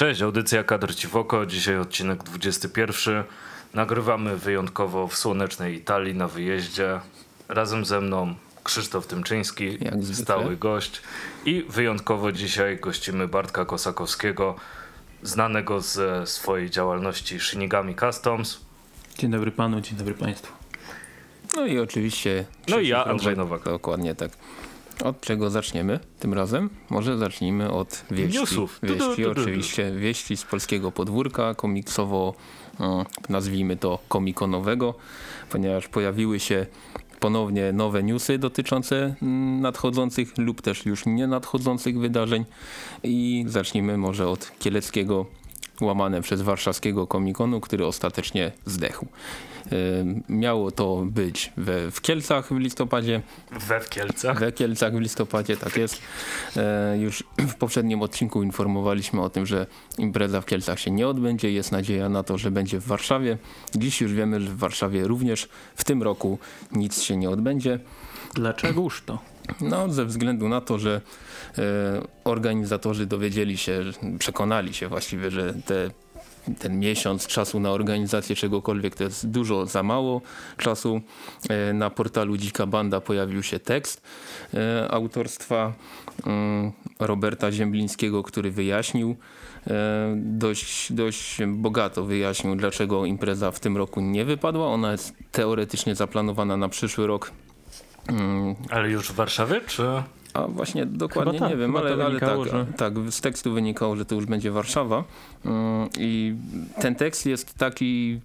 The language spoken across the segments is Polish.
Cześć, audycja Kadr Ci w oko. Dzisiaj odcinek 21. Nagrywamy wyjątkowo w słonecznej Italii na wyjeździe. Razem ze mną Krzysztof Tymczyński, stały gość. I wyjątkowo dzisiaj gościmy Bartka Kosakowskiego, znanego ze swojej działalności Shinigami Customs. Dzień dobry panu, dzień dobry państwu. No i oczywiście. No i ja. Andrzej Nowak. Dokładnie tak. Od czego zaczniemy tym razem? Może zacznijmy od wieści. Newsów. Wieści, tu, tu, tu. oczywiście. Wieści z polskiego podwórka, komiksowo, nazwijmy to komikonowego, ponieważ pojawiły się ponownie nowe newsy dotyczące mm, nadchodzących lub też już nie nadchodzących wydarzeń. I zacznijmy może od kieleckiego łamane przez warszawskiego komikonu, który ostatecznie zdechł. Miało to być we, w Kielcach w listopadzie, We w Kielcach. we Kielcach w listopadzie, tak jest. E, już w poprzednim odcinku informowaliśmy o tym, że impreza w Kielcach się nie odbędzie. Jest nadzieja na to, że będzie w Warszawie. Dziś już wiemy, że w Warszawie również w tym roku nic się nie odbędzie. Dlaczegoż to? No, ze względu na to, że e, organizatorzy dowiedzieli się, przekonali się właściwie, że te, ten miesiąc czasu na organizację czegokolwiek to jest dużo za mało czasu. E, na portalu Dzika Banda pojawił się tekst e, autorstwa mm, Roberta Ziemblińskiego, który wyjaśnił e, dość, dość bogato wyjaśnił, dlaczego impreza w tym roku nie wypadła. Ona jest teoretycznie zaplanowana na przyszły rok. Mm, Ale już w Warszawie, czy... a właśnie dokładnie tak, nie wiem, ale, ale tak, że- tak, z tekstu wynikało, że to już będzie Warszawa. Mm, I ten tekst jest taki.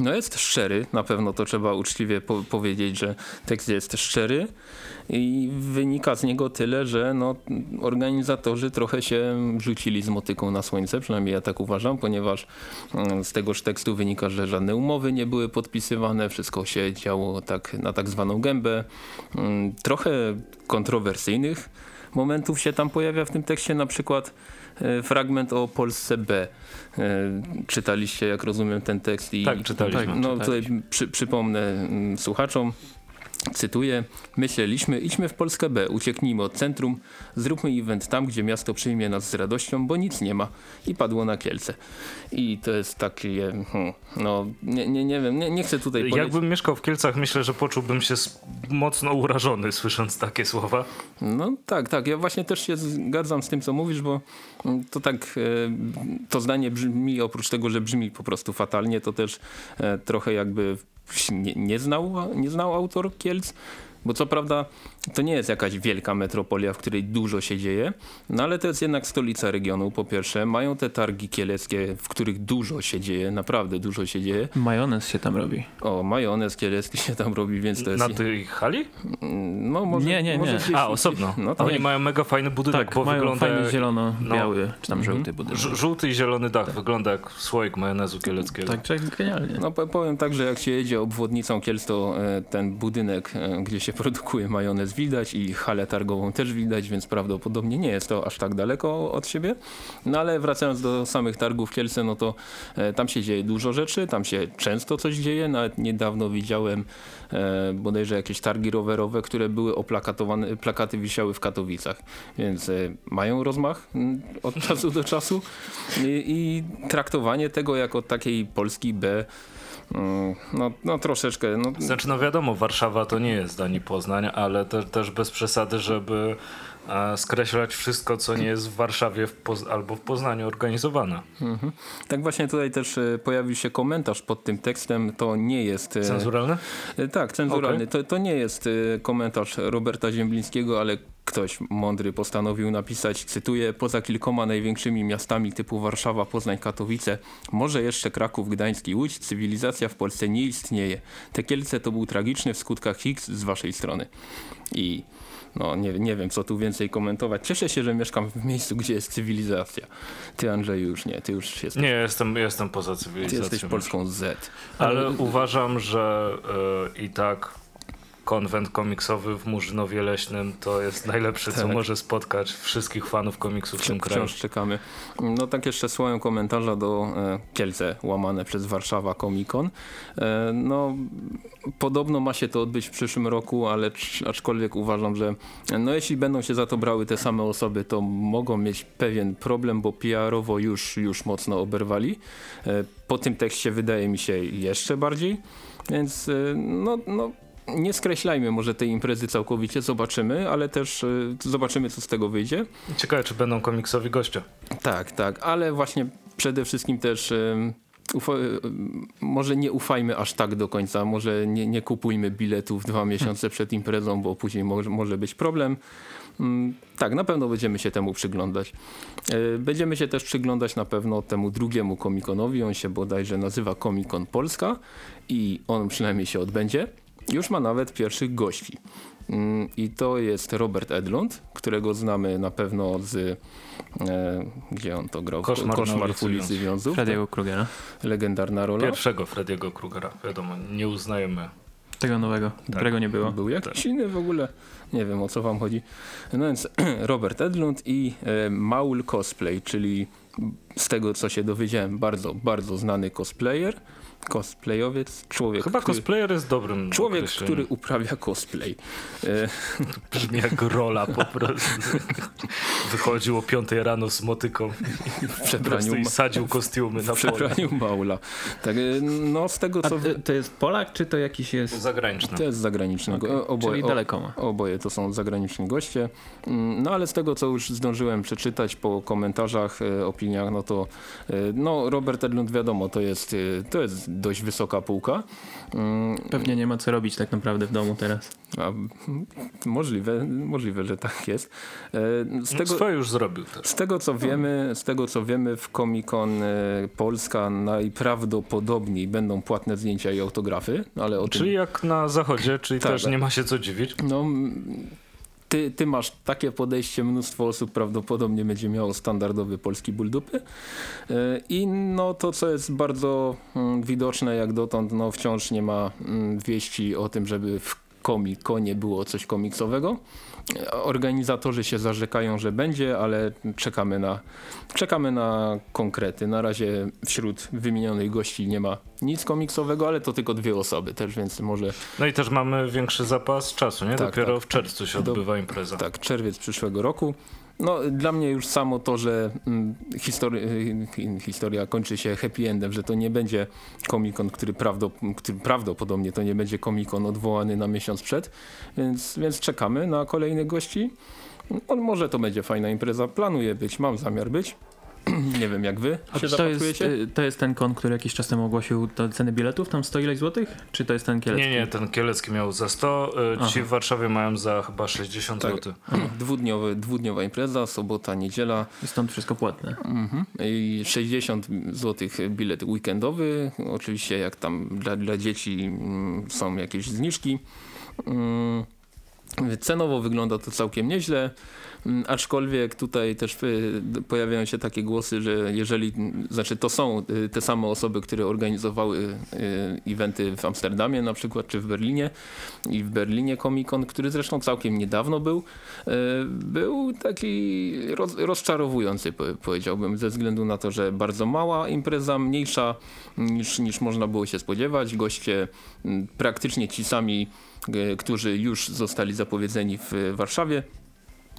No jest szczery, na pewno to trzeba uczciwie po powiedzieć, że tekst jest szczery. I wynika z niego tyle, że no, organizatorzy trochę się rzucili z motyką na słońce, przynajmniej ja tak uważam, ponieważ mm, z tegoż tekstu wynika, że żadne umowy nie były podpisywane, wszystko się działo tak na tak zwaną gębę. Mm, Trochę kontrowersyjnych momentów się tam pojawia w tym tekście, na przykład fragment o Polsce B. E, Czytaliście, jak rozumiem, ten tekst i Tak, czytaliśmy. no tutaj czytaliśmy. przy, przypomnę mm, słuchaczom. Cytuję, myśleliśmy, idźmy w Polskę B, ucieknijmy od centrum, zróbmy event tam, gdzie miasto przyjmie nas z radością, bo nic nie ma. I padło na Kielce. I to jest takie, hmm, no nie, nie, nie wiem, nie, nie chcę tutaj polecić. Jakbym mieszkał w Kielcach, myślę, że poczułbym się mocno urażony słysząc takie słowa. No tak, tak. Ja właśnie też się zgadzam z tym, co mówisz, bo mm, to tak, e, to zdanie brzmi, oprócz tego, że brzmi po prostu fatalnie, to też e, trochę jakby nie, nie, znał, nie znał autor Kielc. Bo co prawda to nie jest jakaś wielka metropolia, w której dużo się dzieje, no ale to jest jednak stolica regionu po pierwsze. Mają te targi kieleckie, w których dużo się dzieje, naprawdę dużo się dzieje. Majonez się tam robi. O, majonez kielecki się tam robi, więc to jest... Na tej hali? No może, Nie, nie, może nie. gdzieś- A, osobno. No to Oni mają mega fajny budynek, Tak, bo mają wygląda fajny zielono-biały, czy tam Mhm. żółty budynek. ż- Żółty i zielony dach, wygląda jak słoik majonezu kieleckiego. Tak, tak, genialnie. No po- powiem tak, że jak się jedzie obwodnicą Kielc, to e, ten budynek, e, gdzie się produkuje majonez widać i halę targową też widać, więc prawdopodobnie nie jest to aż tak daleko od siebie. No ale wracając do samych targów w Kielce, no to e, tam się dzieje dużo rzeczy, tam się często coś dzieje. Nawet niedawno widziałem e, bodajże jakieś targi rowerowe, które były oplakatowane, plakaty wisiały w Katowicach, więc e, mają rozmach mm, od czasu do czasu i, i traktowanie tego jako takiej Polski B No, no troszeczkę. No, Znaczy, no wiadomo, Warszawa to nie jest ani Poznań, ale te, też bez przesady, żeby skreślać wszystko, co nie jest w Warszawie w albo w Poznaniu organizowane. mhm. Tak właśnie tutaj też e, pojawił się komentarz pod tym tekstem. To nie jest. e, Cenzuralne? e, Tak, cenzuralny. To, to nie jest komentarz Roberta Ziemblińskiego, ale ktoś mądry postanowił napisać, cytuję, poza kilkoma największymi miastami typu Warszawa, Poznań, Katowice, może jeszcze Kraków, Gdańsk i Łódź, cywilizacja w Polsce nie istnieje. Te Kielce to był tragiczny w skutkach X z waszej strony. I no nie, nie wiem, co tu więcej komentować. Cieszę się, że mieszkam w miejscu, gdzie jest cywilizacja. Ty, Andrzej, już nie. Ty już jesteś, Nie, jestem, jestem poza ty cywilizacją. jesteś Polską Z. Ale uważam, że e, i tak konwent komiksowy w Murzynowie Leśnym to jest najlepsze, co Tak. może spotkać wszystkich fanów komiksów w tym kraju. Wciąż czekamy. No tak jeszcze słołem komentarza do e, Kielce łamane przez Warszawa Comic Con. E, no podobno ma się to odbyć w przyszłym roku, ale cz- aczkolwiek uważam, że no jeśli będą się za to brały te same osoby, to mogą mieć pewien problem, bo PR-owo już, już mocno oberwali. E, po tym tekście wydaje mi się jeszcze bardziej, więc e, no, no nie skreślajmy może tej imprezy całkowicie, zobaczymy, ale też e, zobaczymy co z tego wyjdzie. Ciekawe, czy będą komiksowi goście. Tak, tak, ale właśnie przede wszystkim też ufa, em, może nie ufajmy aż tak do końca, może nie, nie kupujmy biletów dwa miesiące przed imprezą, bo później może, może być problem. Mm, Tak, na pewno będziemy się temu przyglądać. E, Będziemy się też przyglądać na pewno temu drugiemu komikonowi, on się bodajże nazywa Komikon Polska i on przynajmniej się odbędzie. Już ma nawet pierwszych gości. Mm, I to jest Robert Edlund, którego znamy na pewno z. E, gdzie on to grał? Koszmar Koszmar w ulicy Wiązów. Frediego Krugera. Legendarna rola. Pierwszego Frediego Krugera, wiadomo, nie uznajemy. Tego nowego, którego nie było. Był jakiś inny w ogóle. Nie wiem o co wam chodzi. No więc Robert Edlund i e, Maul Cosplay, czyli z tego co się dowiedziałem, bardzo, bardzo znany cosplayer. Cosplayowiec, człowiek, Chyba który, cosplayer jest dobrym człowiek, określeniem. który uprawia cosplay. E, Brzmi jak rola po prostu. Wychodził o 5 rano z motyką w przebraniu, i sadził kostiumy na pole. przebraniu Maula. Tak, e, no z tego A co... to, to jest Polak, czy to jakiś jest... Zagraniczny. To jest zagranicznego. Okej, Okay. Oboje, Czyli daleko ma. oboje to są zagraniczni goście. Mm, No ale z tego, co już zdążyłem przeczytać po komentarzach, e, opiniach, no to no Robert Edlund wiadomo, to jest, to jest dość wysoka półka. Mm, Pewnie nie ma co robić tak naprawdę w domu teraz. A, możliwe, możliwe, że tak jest. E, Z tego, Swoje już zrobił też. z tego co wiemy, z tego co wiemy w Comic Con e, Polska najprawdopodobniej będą płatne zdjęcia i autografy, ale o tym Czyli jak na zachodzie, czyli Tak, też tak. nie ma się co dziwić. No, ty, ty masz takie podejście, mnóstwo osób prawdopodobnie będzie miało standardowy polski ból. Yy, I no to, co jest bardzo mm, widoczne jak dotąd, no wciąż nie ma mm, wieści o tym, żeby w komikonie było coś komiksowego. Organizatorzy się zarzekają, że będzie, ale czekamy na, czekamy na konkrety. Na razie wśród wymienionych gości nie ma nic komiksowego, ale to tylko dwie osoby też, więc może No i też mamy większy zapas czasu, nie? Tak, Dopiero tak. w czerwcu się Do- odbywa impreza. Tak, czerwiec przyszłego roku. No, dla mnie już samo to, że mm, histori historia kończy się happy endem, że to nie będzie komikon, który, prawdop który prawdopodobnie to nie będzie komikon odwołany na miesiąc przed, więc, więc czekamy na kolejnych gości. No, może to będzie fajna impreza, planuję być, mam zamiar być. nie wiem jak wy A się czy to jest, y, to jest ten kon, który jakiś czas temu ogłosił te ceny biletów? Tam 100 ileś złotych? Czy to jest ten kielecki? Nie, nie, ten Kielecki miał za 100, y, ci Aha. w Warszawie mają za chyba 60 Tak. zł. Dwudniowy, dwudniowa impreza, sobota, niedziela. I stąd wszystko płatne. Mhm. I 60 zł bilet weekendowy. Oczywiście jak tam dla, dla dzieci mm, są jakieś zniżki. Mm, Cenowo wygląda to całkiem nieźle, aczkolwiek tutaj też y, pojawiają się takie głosy, że jeżeli, mm, znaczy to są y, te same osoby, które organizowały y, eventy w Amsterdamie na przykład, czy w Berlinie i w Berlinie Comic Con, który zresztą całkiem niedawno był, był taki roz, rozczarowujący po- powiedziałbym, ze względu na to, że bardzo mała impreza, mniejsza niż, niż można było się spodziewać, goście mm, praktycznie ci sami którzy już zostali zapowiedzeni w Warszawie.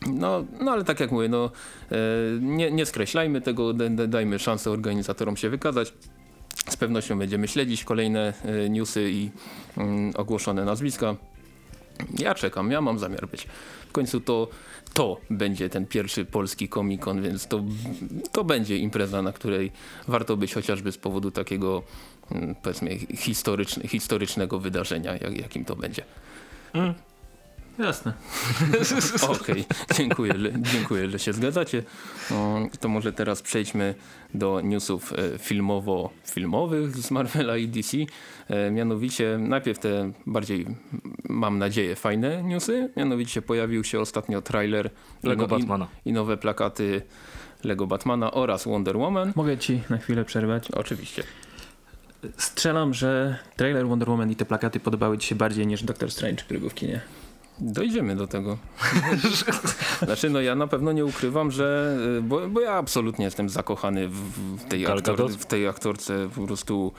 No, no ale tak jak mówię, no, e, nie, nie skreślajmy tego, da- da- dajmy szansę organizatorom się wykazać. Z pewnością będziemy śledzić kolejne e, newsy i mm, ogłoszone nazwiska. Ja czekam, ja mam zamiar być. W końcu to, to będzie ten pierwszy polski komikon, więc to, to będzie impreza, na której warto być chociażby z powodu takiego mm, powiedzmy historyczne, historycznego wydarzenia, jak, jakim to będzie. Jasne. Okej, dziękuję, że- dziękuję, że się zgadzacie. To może teraz przejdźmy do newsów e, filmowo-filmowych z Marvela i DC. E, Mianowicie najpierw te bardziej, mam nadzieję, fajne newsy. Mianowicie pojawił się ostatnio trailer Lego Batmana. i nowe plakaty Lego Batmana oraz Wonder Woman. Mogę ci na chwilę przerwać. Oczywiście. strzelam, że trailer Wonder Woman i te plakaty podobały ci się bardziej niż Doctor Strange, który był w kinie. Dojdziemy do tego. znaczy, no ja na pewno nie ukrywam, że. y, Bo, bo ja absolutnie jestem zakochany w, tej, aktor, w tej aktorce. Po prostu.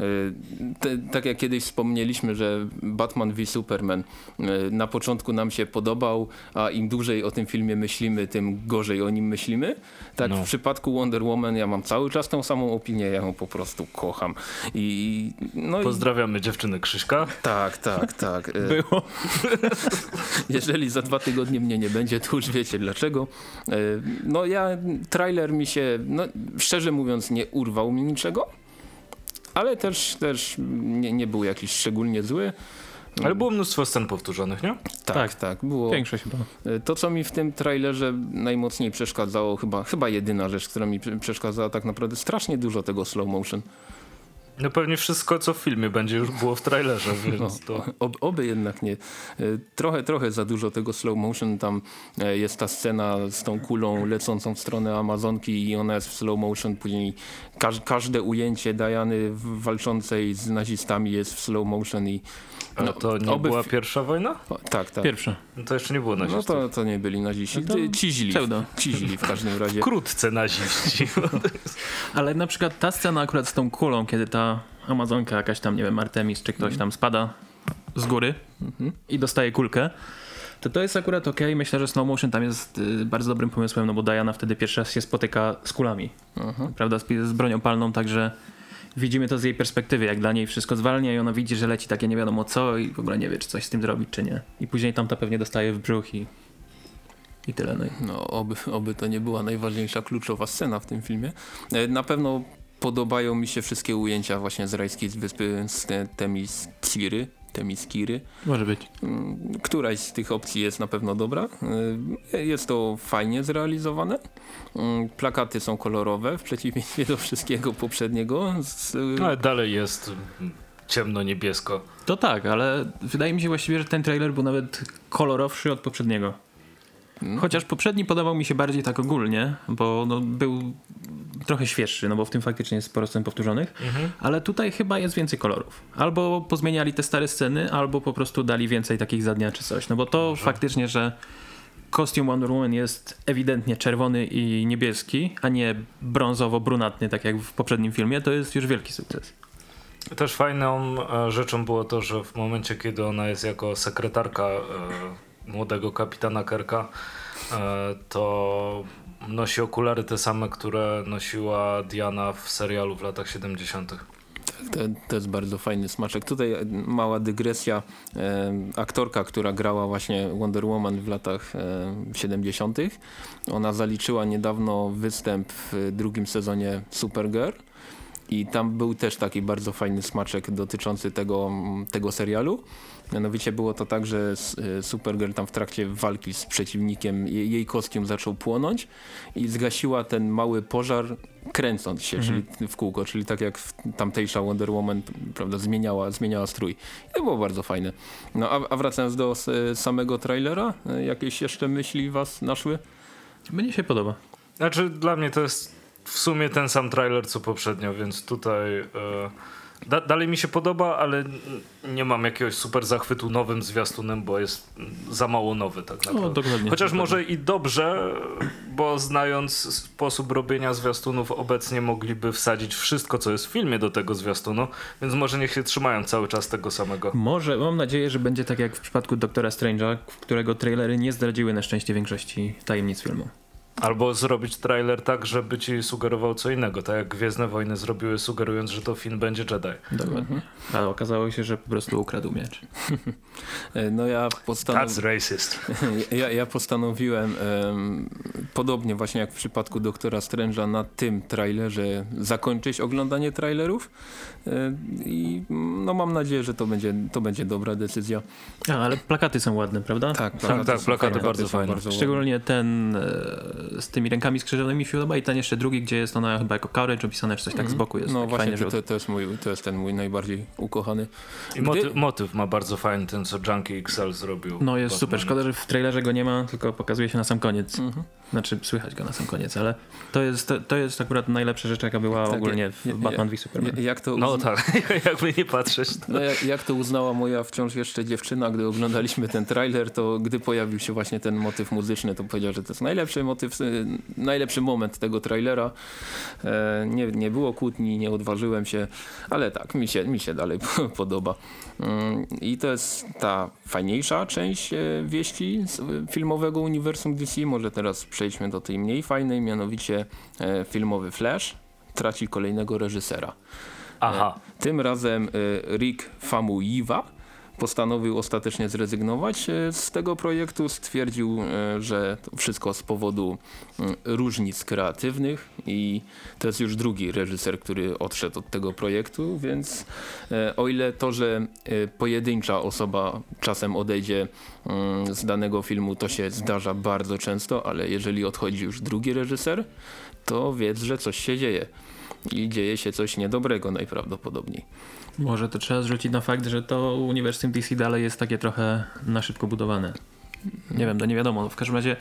y, Te, tak jak kiedyś wspomnieliśmy, że Batman v Superman y, na początku nam się podobał, a im dłużej o tym filmie myślimy, tym gorzej o nim myślimy. Tak No. w przypadku Wonder Woman ja mam cały czas tą samą opinię, ja ją po prostu kocham. I, no i, Pozdrawiamy dziewczyny Krzyśka. tak, tak, tak. Było. jeżeli za dwa tygodnie mnie nie będzie, to już wiecie dlaczego. E, No ja, trailer mi się, no, szczerze mówiąc, nie urwał mi niczego, ale też, też nie, nie był jakiś szczególnie zły. Ale było mnóstwo scen powtórzonych, nie? Tak, Tak. tak, było. Większość chyba. E, To, co mi w tym trailerze najmocniej przeszkadzało, chyba, chyba jedyna rzecz, która mi prze- przeszkadzała tak naprawdę, strasznie dużo tego slow motion. No pewnie wszystko, co w filmie będzie już było w trailerze, więc No, to... ob, oby jednak nie. E, Trochę, trochę za dużo tego slow motion. Tam e, jest ta scena z tą kulą lecącą w stronę Amazonki i ona jest w slow motion. Później każ, każde ujęcie Diany w- walczącej z nazistami jest w slow motion i no, to nie oby była pierwsza wojna? o, tak, tak. Pierwsza. No to jeszcze nie było No nazistów. to, to nie byli naziści. No to Ci źli. pseudo. Ci źli w każdym razie. Wkrótce naziści. Ale na przykład ta scena akurat z tą kulą, kiedy ta Amazonka jakaś tam, nie wiem, Artemis czy ktoś tam spada z góry i dostaje kulkę, to to jest akurat okej. Myślę, że slow motion tam jest y, bardzo dobrym pomysłem, no bo Diana wtedy pierwszy raz się spotyka z kulami, prawda, z, z bronią palną, także widzimy to z jej perspektywy, jak dla niej wszystko zwalnia i ona widzi, że leci takie nie wiadomo co i w ogóle nie wie, czy coś z tym zrobić, czy nie. I później tamta pewnie dostaje w brzuch i, i tyle. No i No, oby, oby to nie była najważniejsza, kluczowa scena w tym filmie. E, Na pewno podobają mi się wszystkie ujęcia właśnie z rajskiej wyspy z te- Temiskiry. Temiskiry. może być. Mm, Któraś z tych opcji jest na pewno dobra. Y, Jest to fajnie zrealizowane. Mm, Plakaty są kolorowe w przeciwieństwie do wszystkiego poprzedniego. Z, No, Ale dalej jest mm, ciemno-niebiesko. To tak, ale wydaje mi się właściwie, że ten trailer był nawet kolorowszy od poprzedniego. No. Chociaż poprzedni podobał mi się bardziej tak ogólnie, bo no, był trochę świeższy, no bo w tym faktycznie jest sporo scen powtórzonych, ale tutaj chyba jest więcej kolorów. Albo pozmieniali te stare sceny, albo po prostu dali więcej takich za dnia czy coś. No bo to faktycznie, że kostium Wonder Woman jest ewidentnie czerwony i niebieski, a nie brązowo-brunatny, tak jak w poprzednim filmie, to jest już wielki sukces. Też fajną e, rzeczą było to, że w momencie, kiedy ona jest jako sekretarka e, młodego kapitana Kerka, e, to nosi okulary te same, które nosiła Diana w serialu w latach 70. To, to jest bardzo fajny smaczek. Tutaj mała dygresja. E, aktorka, która grała właśnie Wonder Woman w latach e, 70. Ona zaliczyła niedawno występ w drugim sezonie Supergirl. I tam był też taki bardzo fajny smaczek dotyczący tego, tego serialu. Mianowicie było to tak, że e, Supergirl tam w trakcie walki z przeciwnikiem, jej, kostium zaczął płonąć i zgasiła ten mały pożar kręcąc się, czyli w kółko, czyli tak jak w tamtejsza Wonder Woman prawda, zmieniała, zmieniała strój. I to było bardzo fajne. No a, a wracając do samego trailera, e, jakieś jeszcze myśli was naszły? Mnie się podoba. Znaczy, dla mnie to jest w sumie ten sam trailer co poprzednio, więc tutaj e, da, dalej mi się podoba, ale nie mam jakiegoś super zachwytu nowym zwiastunem, bo jest za mało nowy tak naprawdę. No. Chociaż może i dobrze, bo znając sposób robienia zwiastunów, obecnie mogliby wsadzić wszystko, co jest w filmie do tego zwiastunu, więc może niech się trzymają cały czas tego samego. Może, mam nadzieję, że będzie tak jak w przypadku Doktora Strange'a, którego trailery nie zdradziły na szczęście większości tajemnic filmu. Albo zrobić trailer tak, żeby ci sugerował co innego, tak jak Gwiezdne Wojny zrobiły, sugerując, że to film będzie Jedi. Dokładnie. Ale okazało się, że po prostu ukradł miecz. No ja postanowiłem... That's racist. Ja, ja postanowiłem, em, podobnie właśnie jak w przypadku Doktora Strange'a, na tym trailerze zakończyć oglądanie trailerów i no mam nadzieję, że to będzie, to będzie dobra decyzja. A, ale plakaty są ładne, prawda? Tak, tak, są plakaty fajne, bardzo fajne. ładne. Szczególnie ten e, z tymi rękami skrzyżowanymi się podoba i ten jeszcze drugi, gdzie jest ona chyba jako courage opisane, czy coś tak z boku jest. No tak właśnie, to, to, jest mój, to jest ten mój najbardziej ukochany. I motyw, motyw ma bardzo fajny, ten co Junkie XL zrobił. No jest super, Batmanie. szkoda, że w trailerze go nie ma, tylko pokazuje się na sam koniec. Mhm. Znaczy słychać go na sam koniec, ale to jest, to, to jest akurat najlepsza rzecz, jaka była Tak, ogólnie w Batman ja- v Superman. Ja- Jak to, No uz- tak, jakby nie patrzeć. To... no jak, jak to uznała moja wciąż jeszcze dziewczyna, gdy oglądaliśmy ten trailer, to gdy pojawił się właśnie ten motyw muzyczny, to powiedziała, że to jest najlepszy motyw, y, najlepszy moment tego trailera. E, nie, nie było kłótni, nie odważyłem się, ale tak, mi się, mi się dalej podoba. Mm, I to jest ta fajniejsza część e, wieści e, filmowego uniwersum DC. Może teraz przejdźmy do tej mniej fajnej, mianowicie e, filmowy Flash traci kolejnego reżysera. Aha, Tym razem e, Rick Famuyiwa postanowił ostatecznie zrezygnować e, z tego projektu. Stwierdził, e, że to wszystko z powodu różnic kreatywnych i to jest już drugi reżyser, który odszedł od tego projektu, więc e, o ile to, że e, pojedyncza osoba czasem odejdzie z danego filmu, to się zdarza bardzo często, ale jeżeli odchodzi już drugi reżyser, to wiedz, że coś się dzieje. I dzieje się coś niedobrego najprawdopodobniej. Może to trzeba zrzucić na fakt, że to uniwersum DC dalej jest takie trochę na szybko budowane. Nie wiem, to nie wiadomo. W każdym razie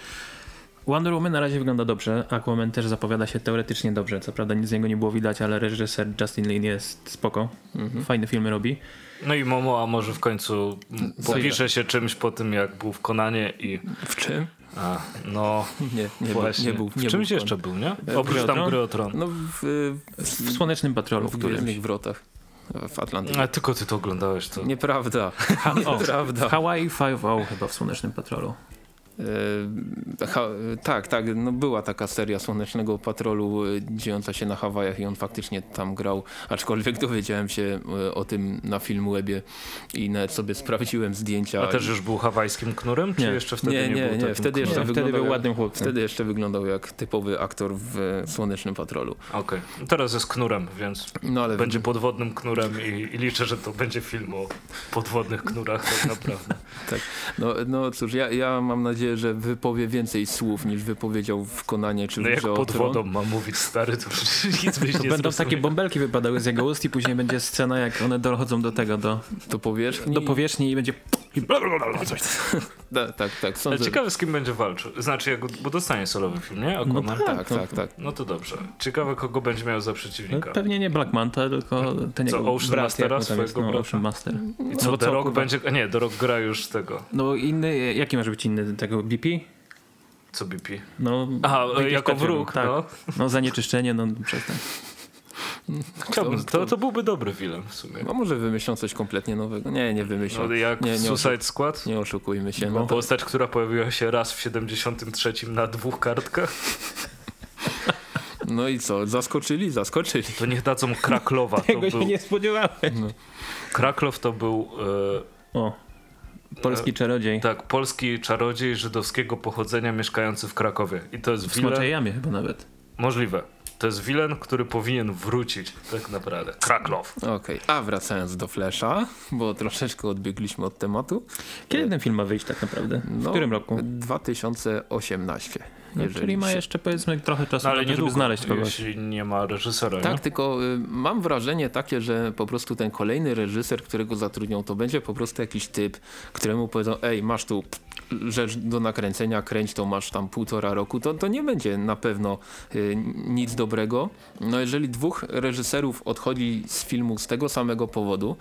Wonder Woman na razie wygląda dobrze. Aquaman też zapowiada się teoretycznie dobrze. Co prawda nic z niego nie było widać, ale reżyser Justin Lin jest spoko. Fajne filmy robi. No i Momoa może w końcu popisze się czymś po tym, jak był w Konanie i... W czym? A, no Nie, nie, był, właśnie, nie był. w nie czymś był w jeszcze był, nie? Gry Oprócz tam gry o Tron. No w, W Słonecznym Patrolu, w w którymś. Wrotach w Atlantyku. A tylko ty to oglądałeś, to... Nieprawda. Ha, Nieprawda. Hawaii 5.0 chyba w Słonecznym Patrolu. E, ha, tak, tak, no była taka seria Słonecznego Patrolu e, dziejąca się na Hawajach i on faktycznie tam grał, aczkolwiek dowiedziałem się e, o tym na Filmwebie i nawet sobie sprawdziłem zdjęcia. A też już był hawajskim knurem, czy Nie. jeszcze wtedy nie, Nie, nie, był nie, takim wtedy jeszcze wtedy wyglądał był ładnym chłopcem. Wtedy jeszcze wyglądał jak typowy aktor w Słonecznym Patrolu. Okej, teraz jest knurem, więc No ale będzie podwodnym knurem i, i liczę, że to będzie film o podwodnych knurach tak naprawdę. No, no cóż, ja, ja mam nadzieję, że wypowie więcej słów niż wypowiedział w Konanie czy w No jak Grze o pod Tron. wodą mam mówić stary, to przecież nic byś To nie będą zrozumiał. takie bąbelki wypadały z jego ust i później będzie scena, jak one dochodzą do tego, do, To powierzchni. do powierzchni i będzie i coś. Da, tak, tak, Ale ciekawe z kim będzie walczył. Znaczy, jak, bo dostanie solowy film, nie? Aquaman? Tak, tak, tak. No to dobrze. Ciekawe, kogo będzie miał za No, przeciwnika. pewnie nie Black Manta, tylko ten Co, jego Ocean brat, Mastera, jak tam jest, swojego no? Ocean Master. I co, No The Rock będzie... Nie, The Rock gra już tego. No inny, jaki może być inny tego BP? Co BP? No, Aha, jako Petrol, wróg, tak. no. No zanieczyszczenie, no przestań. Chciałbym, to, to byłby dobry film w sumie. No może wymyślą coś kompletnie nowego. Nie, nie wymyślą. No, jak nie, nie, Suicide Squad? nie oszukujmy się. No, to, Postać, która pojawiła się raz w 73 na dwóch kartkach. no i co, zaskoczyli? Zaskoczyli. To niech dadzą Kraklowa. To Tego się był, nie spodziewałem. Kraklow to był e, O, polski czarodziej. tak, polski czarodziej żydowskiego pochodzenia mieszkający w Krakowie. I to jest W wilen, Jamie chyba nawet. możliwe. To jest wilen, który powinien wrócić tak naprawdę. Kraklow. Okej, a wracając do Flesza, bo troszeczkę odbiegliśmy od tematu. Kiedy ten film ma wyjść tak naprawdę? W No, którym roku? 2018. No, jeżeli czyli ma jeszcze powiedzmy trochę czasu, No, ale na to, nie żeby znaleźć kogoś. jeśli nie ma reżysera. Tak, nie? tylko y, mam wrażenie takie, że po prostu ten kolejny reżyser, którego zatrudnią, to będzie po prostu jakiś typ, któremu powiedzą, ej, masz tu rzecz do nakręcenia, kręć to, masz tam półtora roku, to, to nie będzie na pewno y, nic dobrego. No jeżeli dwóch reżyserów odchodzi z filmu z tego samego powodu,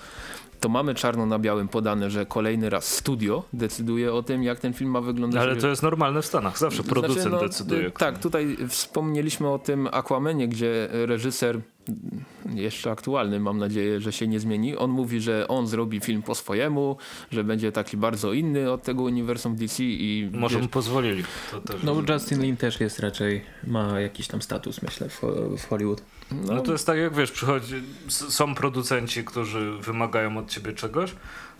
to mamy czarno na białym podane, że kolejny raz studio decyduje o tym, jak ten film ma wyglądać. Ale to jest normalne w Stanach. Zawsze producent Znaczy, no, decyduje. Tak, tutaj wspomnieliśmy o tym Aquamanie, gdzie reżyser, jeszcze aktualny, mam nadzieję, że się nie zmieni, on mówi, że on zrobi film po swojemu, że będzie taki bardzo inny od tego uniwersum DC i Może mu pozwolili. To też No Justin Lin też jest raczej, ma jakiś tam status myślę w, w Hollywood. No to jest tak jak wiesz, przychodzi, są producenci, którzy wymagają od ciebie czegoś,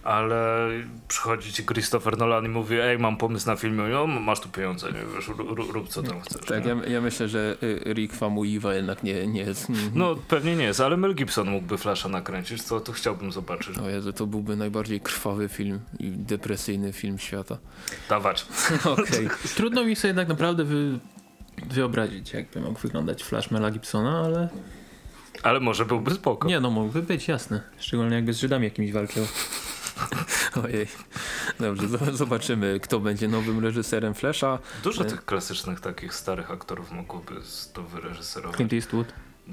ale przychodzi ci Christopher Nolan i mówi, ej mam pomysł na film, no masz tu pieniądze, nie wiesz, rób, co tam chcesz. tak, ja, ja myślę, że y, Rick Famuyiwa jednak nie, nie jest... No pewnie nie jest, ale Mel Gibson mógłby Flasha nakręcić, to, to chciałbym zobaczyć. O Jezu, to byłby najbardziej krwawy film i depresyjny film świata. Dawać. Okej. Trudno mi sobie tak naprawdę wy, wyobrazić, jakby mógł wyglądać Flash Mela Gibsona, ale Ale może byłby spoko. nie no, mógłby być, jasne. Szczególnie jakby z Żydami jakimiś walczył. Ojej. Dobrze, zobaczymy, kto będzie nowym reżyserem Flasha. Dużo E. tych klasycznych takich starych aktorów mogłoby z- to wyreżyserować. Clint Eastwood.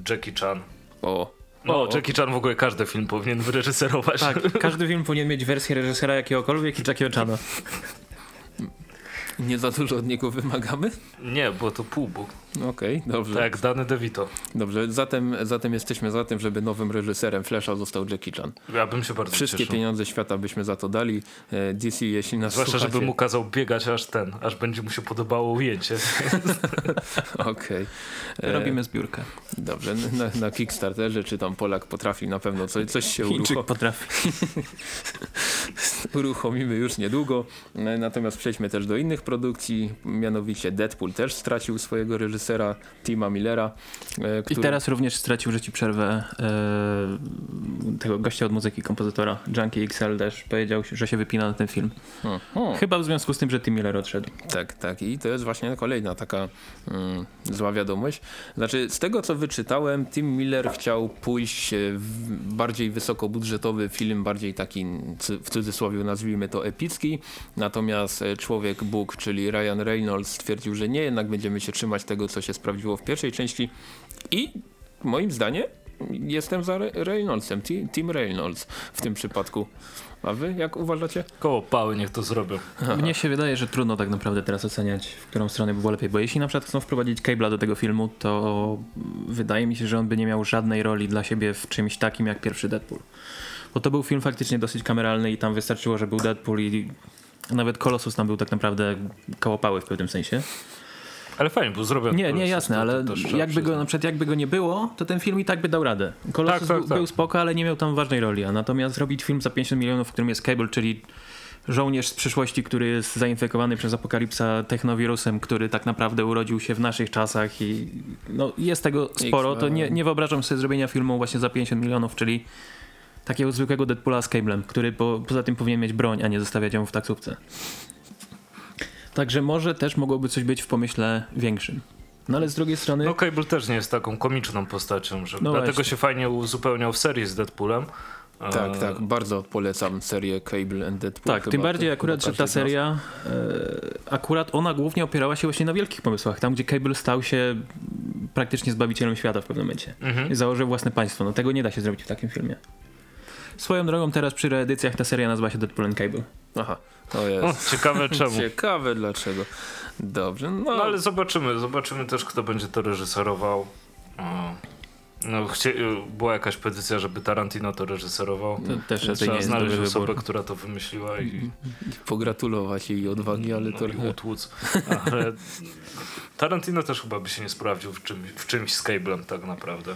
Jackie Chan. O, No, O. Jackie Chan w ogóle każdy film powinien wyreżyserować. Tak, każdy film powinien mieć wersję reżysera jakiegokolwiek i Jackie Chana. Nie za dużo od niego wymagamy? Nie, bo to pół Okej, dobrze. Tak jak Danny DeVito. Dobrze, zatem, zatem jesteśmy za tym, żeby nowym reżyserem Flasha został Jackie Chan. Ja bym się bardzo Wszystkie cieszył. pieniądze świata byśmy za to dali. E, DC, jeśli nas Zwłaszcza, słuchacie... żeby mu kazał biegać aż ten, aż będzie mu się podobało ujęcie. Okej. E, Robimy zbiórkę. Dobrze, na, na Kickstarterze czy tam Polak potrafi na pewno coś, coś się Chińczyk urucho- potrafi. uruchomimy już niedługo. E, Natomiast przejdźmy też do innych produkcji. Mianowicie Deadpool też stracił swojego reżysera Tima Millera. e, I który- teraz również stracił, że ci przerwę, e, tego gościa od muzyki, kompozytora, Junkie XL też powiedział, że się wypina na ten film. Hmm, hmm. Chyba w związku z tym, że Tim Miller odszedł. Tak, tak. I to jest właśnie kolejna taka mm, zła wiadomość. Znaczy, z tego co wyczytałem, Tim Miller chciał pójść e, w bardziej wysokobudżetowy film, bardziej taki w cudzysłowie nazwijmy to epicki. Natomiast e, człowiek Bóg, czyli Ryan Reynolds stwierdził, że nie, jednak będziemy się trzymać tego, co się sprawdziło w pierwszej części. I moim zdaniem jestem za Re- Reynoldsem, Tim Reynolds w tym przypadku. A wy jak uważacie? Koło pały niech to zrobią. Mnie się wydaje, że trudno tak naprawdę teraz oceniać, w którą stronę by było lepiej, bo jeśli na przykład chcą wprowadzić Cable'a do tego filmu, to wydaje mi się, że on by nie miał żadnej roli dla siebie w czymś takim jak pierwszy Deadpool. Bo to był film faktycznie dosyć kameralny i tam wystarczyło, że był Deadpool i nawet Colossus tam był tak naprawdę kołopały w pewnym sensie. Ale fajnie był zrobiony. Nie, nie, jasne, ale to jakby go, na przykład jakby go nie było, to ten film i tak by dał radę. Colossus Tak, tak, był, tak. był spoko, ale nie miał tam ważnej roli, a natomiast zrobić film za 50 milionów, w którym jest Cable, czyli żołnierz z przyszłości, który jest zainfekowany przez apokalipsa technowirusem, który tak naprawdę urodził się w naszych czasach i no, jest tego sporo, to nie, nie wyobrażam sobie zrobienia filmu właśnie za 50 milionów, czyli takiego zwykłego Deadpoola z Cablem, który po, poza tym powinien mieć broń, a nie zostawiać ją w taksówce. Także może też mogłoby coś być w pomyśle większym. No ale z drugiej strony... No Cable też nie jest taką komiczną postacią, że No dlatego właśnie. się fajnie uzupełniał w serii z Deadpoolem. Tak, E, tak, bardzo polecam serię Cable and Deadpool. Tak, Chyba tym bardziej to- akurat, że ta seria, e, akurat ona głównie opierała się właśnie na wielkich pomysłach, tam gdzie Cable stał się praktycznie zbawicielem świata w pewnym momencie Mhm. i założył własne państwo. No tego nie da się zrobić w takim filmie. Swoją drogą teraz przy reedycjach ta seria nazywa się Deadpool and Cable. Aha, to jest ciekawe czemu. ciekawe dlaczego. Dobrze, no, No ale zobaczymy, zobaczymy też kto będzie to reżyserował. No, chcie, była jakaś petycja, żeby Tarantino to reżyserował. To też nie Trzeba znaleźć osobę, wybór. która to wymyśliła i, pogratulować jej odwagi, ale no, to... i utłuc. Ale Tarantino też chyba by się nie sprawdził w, czym, w czymś z Cablem tak naprawdę.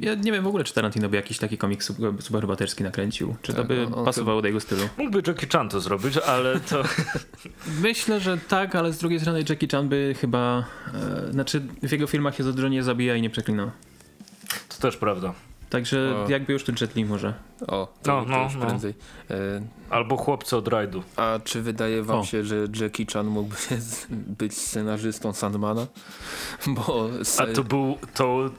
Ja nie wiem w ogóle, czy Tarantino by jakiś taki komiks super- superbohaterski nakręcił. Czy to Tak, by on- on pasowało do jego stylu? Mógłby Jackie Chan to zrobić, ale to... Myślę, że tak, ale z drugiej strony Jackie Chan by chyba... E, znaczy w jego filmach się za dużo nie zabija i nie przeklina. To też prawda. Także O. jakby już to Jet Li może. O, to, No, to no, już no. prędzej. E, Albo chłopcy od rajdu. a czy wydaje wam O. się, że Jackie Chan mógłby być scenarzystą Sandmana? Bo, A to był to...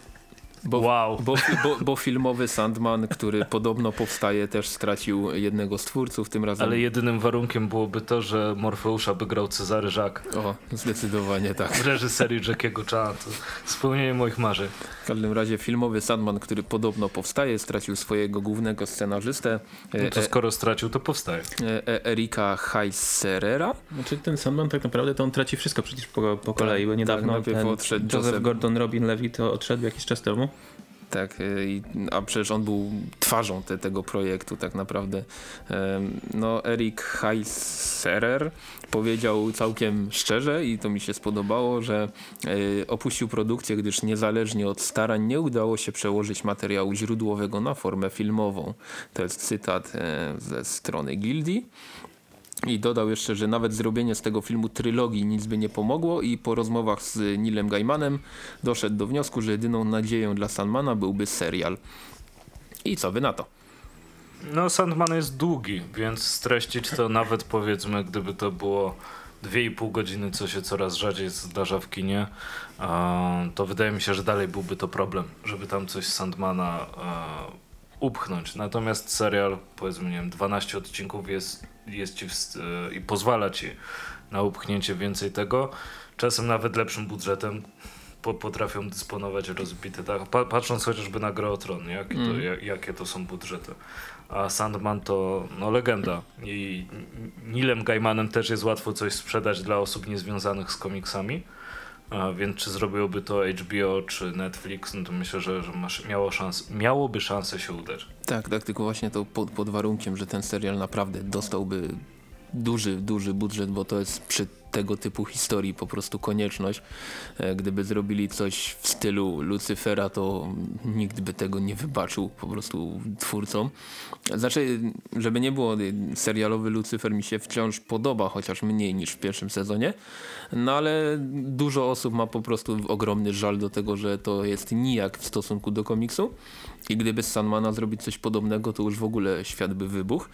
bo, Wow. bo, bo, bo filmowy Sandman, który podobno powstaje, też stracił jednego z twórców, tym razem... Ale jedynym warunkiem byłoby to, że Morfeusza by grał Cezary Żak. O, zdecydowanie tak. W reżyserii Jackiego Chana. To spełnienie moich marzeń. W każdym razie filmowy Sandman, który podobno powstaje, stracił swojego głównego scenarzystę e, No to e, skoro stracił, to powstaje. e, e, Erika Heiserera. Znaczy ten Sandman tak naprawdę to on traci wszystko przecież po, po kolei, bo niedawno najpierw ten Joseph Joseph- Gordon-Robin-Levitt to odszedł jakiś czas temu. Tak, e, a przecież on był twarzą te, tego projektu tak naprawdę. No, Erik Heiserer powiedział całkiem szczerze i to mi się spodobało, że e, opuścił produkcję, gdyż niezależnie od starań nie udało się przełożyć materiału źródłowego na formę filmową. To jest cytat e, ze strony Gildii. I dodał jeszcze, że nawet zrobienie z tego filmu trylogii nic by nie pomogło i po rozmowach z Nilem Gaimanem doszedł do wniosku, że jedyną nadzieją dla Sandmana byłby serial. I co wy na to? No, Sandman jest długi, więc streścić to nawet powiedzmy, gdyby to było 2,5 godziny, co się coraz rzadziej zdarza w kinie, to wydaje mi się, że dalej byłby to problem, żeby tam coś z Sandmana upchnąć. Natomiast serial, powiedzmy, nie wiem, 12 odcinków jest, jest ci w, e, i pozwala ci na upchnięcie więcej tego. Czasem nawet lepszym budżetem po, potrafią dysponować rozbite. Tak? Pa, patrząc chociażby na Grę o Tron, jakie, to, Mm. ja, jakie to są budżety. A Sandman to no, legenda. I Nilem Gaimanem też jest łatwo coś sprzedać dla osób niezwiązanych z komiksami. A więc czy zrobiłoby to HBO czy Netflix, no to myślę, że, że masz, miało szans, miałoby szansę się udać. Tak, tak, tylko właśnie to pod, pod warunkiem, że ten serial naprawdę dostałby duży, duży budżet, bo to jest przy tego typu historii po prostu konieczność. E, Gdyby zrobili coś w stylu Lucyfera, to nikt by tego nie wybaczył po prostu twórcom. Znaczy, żeby nie było, serialowy Lucyfer mi się wciąż podoba, chociaż mniej niż w pierwszym sezonie, no ale dużo osób ma po prostu ogromny żal do tego, że to jest nijak w stosunku do komiksu i gdyby z Sandmana zrobić coś podobnego, to już w ogóle świat by wybuchł.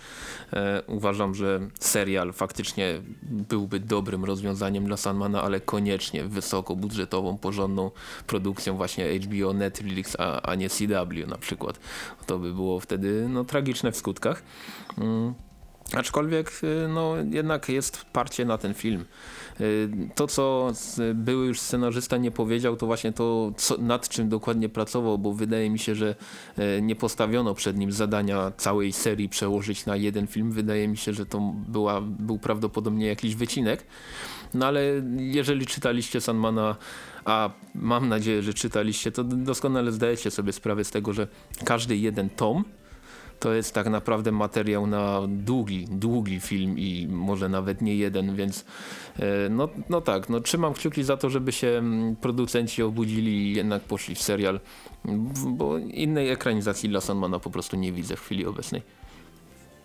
E, uważam, że serial faktycznie byłby dobrym rozwiązaniem dla Sandmana, ale koniecznie wysokobudżetową, porządną produkcją właśnie HBO, Netflix, a, a nie CW na przykład. To by było wtedy no, tragiczne w skutkach. Mm. Aczkolwiek y, no, jednak jest parcie na ten film. Y, To, co były już scenarzysta nie powiedział, to właśnie to, co, nad czym dokładnie pracował, bo wydaje mi się, że y, nie postawiono przed nim zadania całej serii przełożyć na jeden film. Wydaje mi się, że to była, był prawdopodobnie jakiś wycinek. No ale jeżeli czytaliście Sandmana, a mam nadzieję, że czytaliście, to doskonale zdajecie sobie sprawę z tego, że każdy jeden tom to jest tak naprawdę materiał na długi, długi film i może nawet nie jeden, więc e, no, no tak, no trzymam kciuki za to, żeby się mm, producenci obudzili i jednak poszli w serial, bo innej ekranizacji dla Sandmana po prostu nie widzę w chwili obecnej.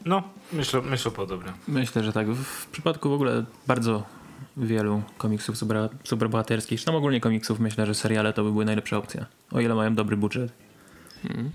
No, myślę, myślę podobnie. Myślę, że tak. W, przypadku w ogóle bardzo wielu komiksów super, superbohaterskich, czy tam ogólnie komiksów, myślę, że seriale to by były najlepsza opcja. O ile mają dobry budżet.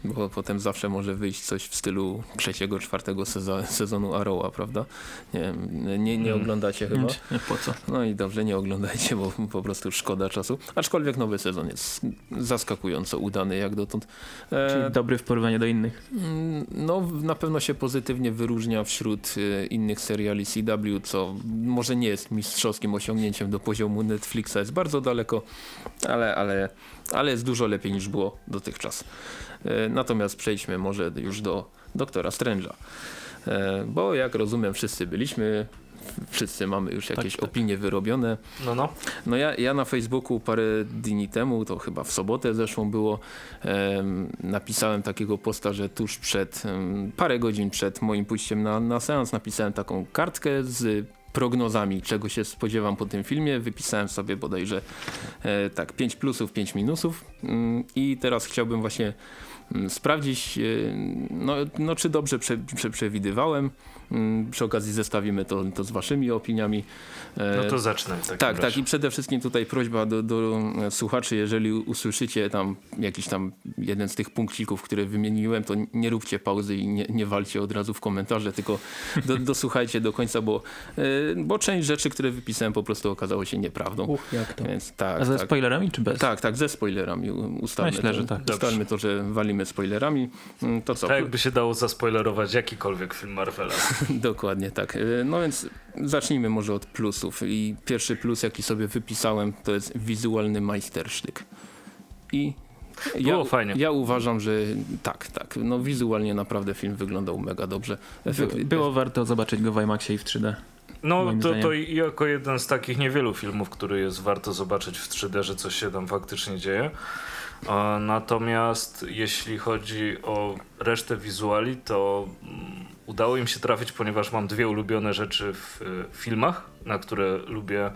Bo potem zawsze może wyjść coś w stylu trzeciego, czwartego sezonu Arrowa, prawda? Nie, wiem, nie, nie Mm. oglądacie chyba? Nie, Po co? No i dobrze, nie oglądajcie, bo po prostu szkoda czasu. Aczkolwiek nowy sezon jest zaskakująco udany jak dotąd. E, Czyli dobry w porównaniu do innych. Mm, No, na pewno się pozytywnie wyróżnia wśród e, innych seriali CW, co może nie jest mistrzowskim osiągnięciem do poziomu Netflixa, jest bardzo daleko, ale, ale, ale jest dużo lepiej niż było dotychczas. E, Natomiast przejdźmy może już do Doktora Strange'a, E, bo jak rozumiem wszyscy byliśmy, wszyscy mamy już jakieś tak. opinie wyrobione. No, no. No ja, ja na Facebooku parę dni temu, to chyba w sobotę zeszłą było, em, napisałem takiego posta, że tuż przed, em, parę godzin przed moim pójściem na, na seans napisałem taką kartkę z prognozami, czego się spodziewam po tym filmie. Wypisałem sobie bodajże e, tak 5 plusów, 5 minusów mm, i teraz chciałbym właśnie mm, sprawdzić, e, no, no czy dobrze prze, prze, przewidywałem. Mm, Przy okazji zestawimy to, to z waszymi opiniami. E, No to zacznę. w tak, tak i przede wszystkim tutaj prośba do, do e, słuchaczy, jeżeli usłyszycie tam jakiś tam jeden z tych punkcików, które wymieniłem, to nie róbcie pauzy i nie, nie walcie od razu w komentarze, tylko do, dosłuchajcie do końca, bo, e, bo część rzeczy, które wypisałem po prostu okazało się nieprawdą. Uch, jak to? Więc tak, A ze tak. spoilerami czy bez? Tak, tak, ze spoilerami ustalmy Myślę, to, że tak. Ustalmy to, że walimy spoilerami. Mm, To co? Tak jakby się dało zaspoilerować jakikolwiek film Marvela. Dokładnie tak. Y, No więc zacznijmy może od plusów. I pierwszy plus, jaki sobie wypisałem, to jest wizualny majstersztyk. I Było ja, fajnie. Ja uważam, że tak, tak. No wizualnie naprawdę film wyglądał mega dobrze. Efekt, By, było warto zobaczyć go w IMAXie i w 3D. No to, zdaniem. to jako jeden z takich niewielu filmów, który jest warto zobaczyć w 3D, że coś się tam faktycznie dzieje. A, Natomiast jeśli chodzi o resztę wizuali, to mm, udało im się trafić, ponieważ mam dwie ulubione rzeczy w y, filmach, na które lubię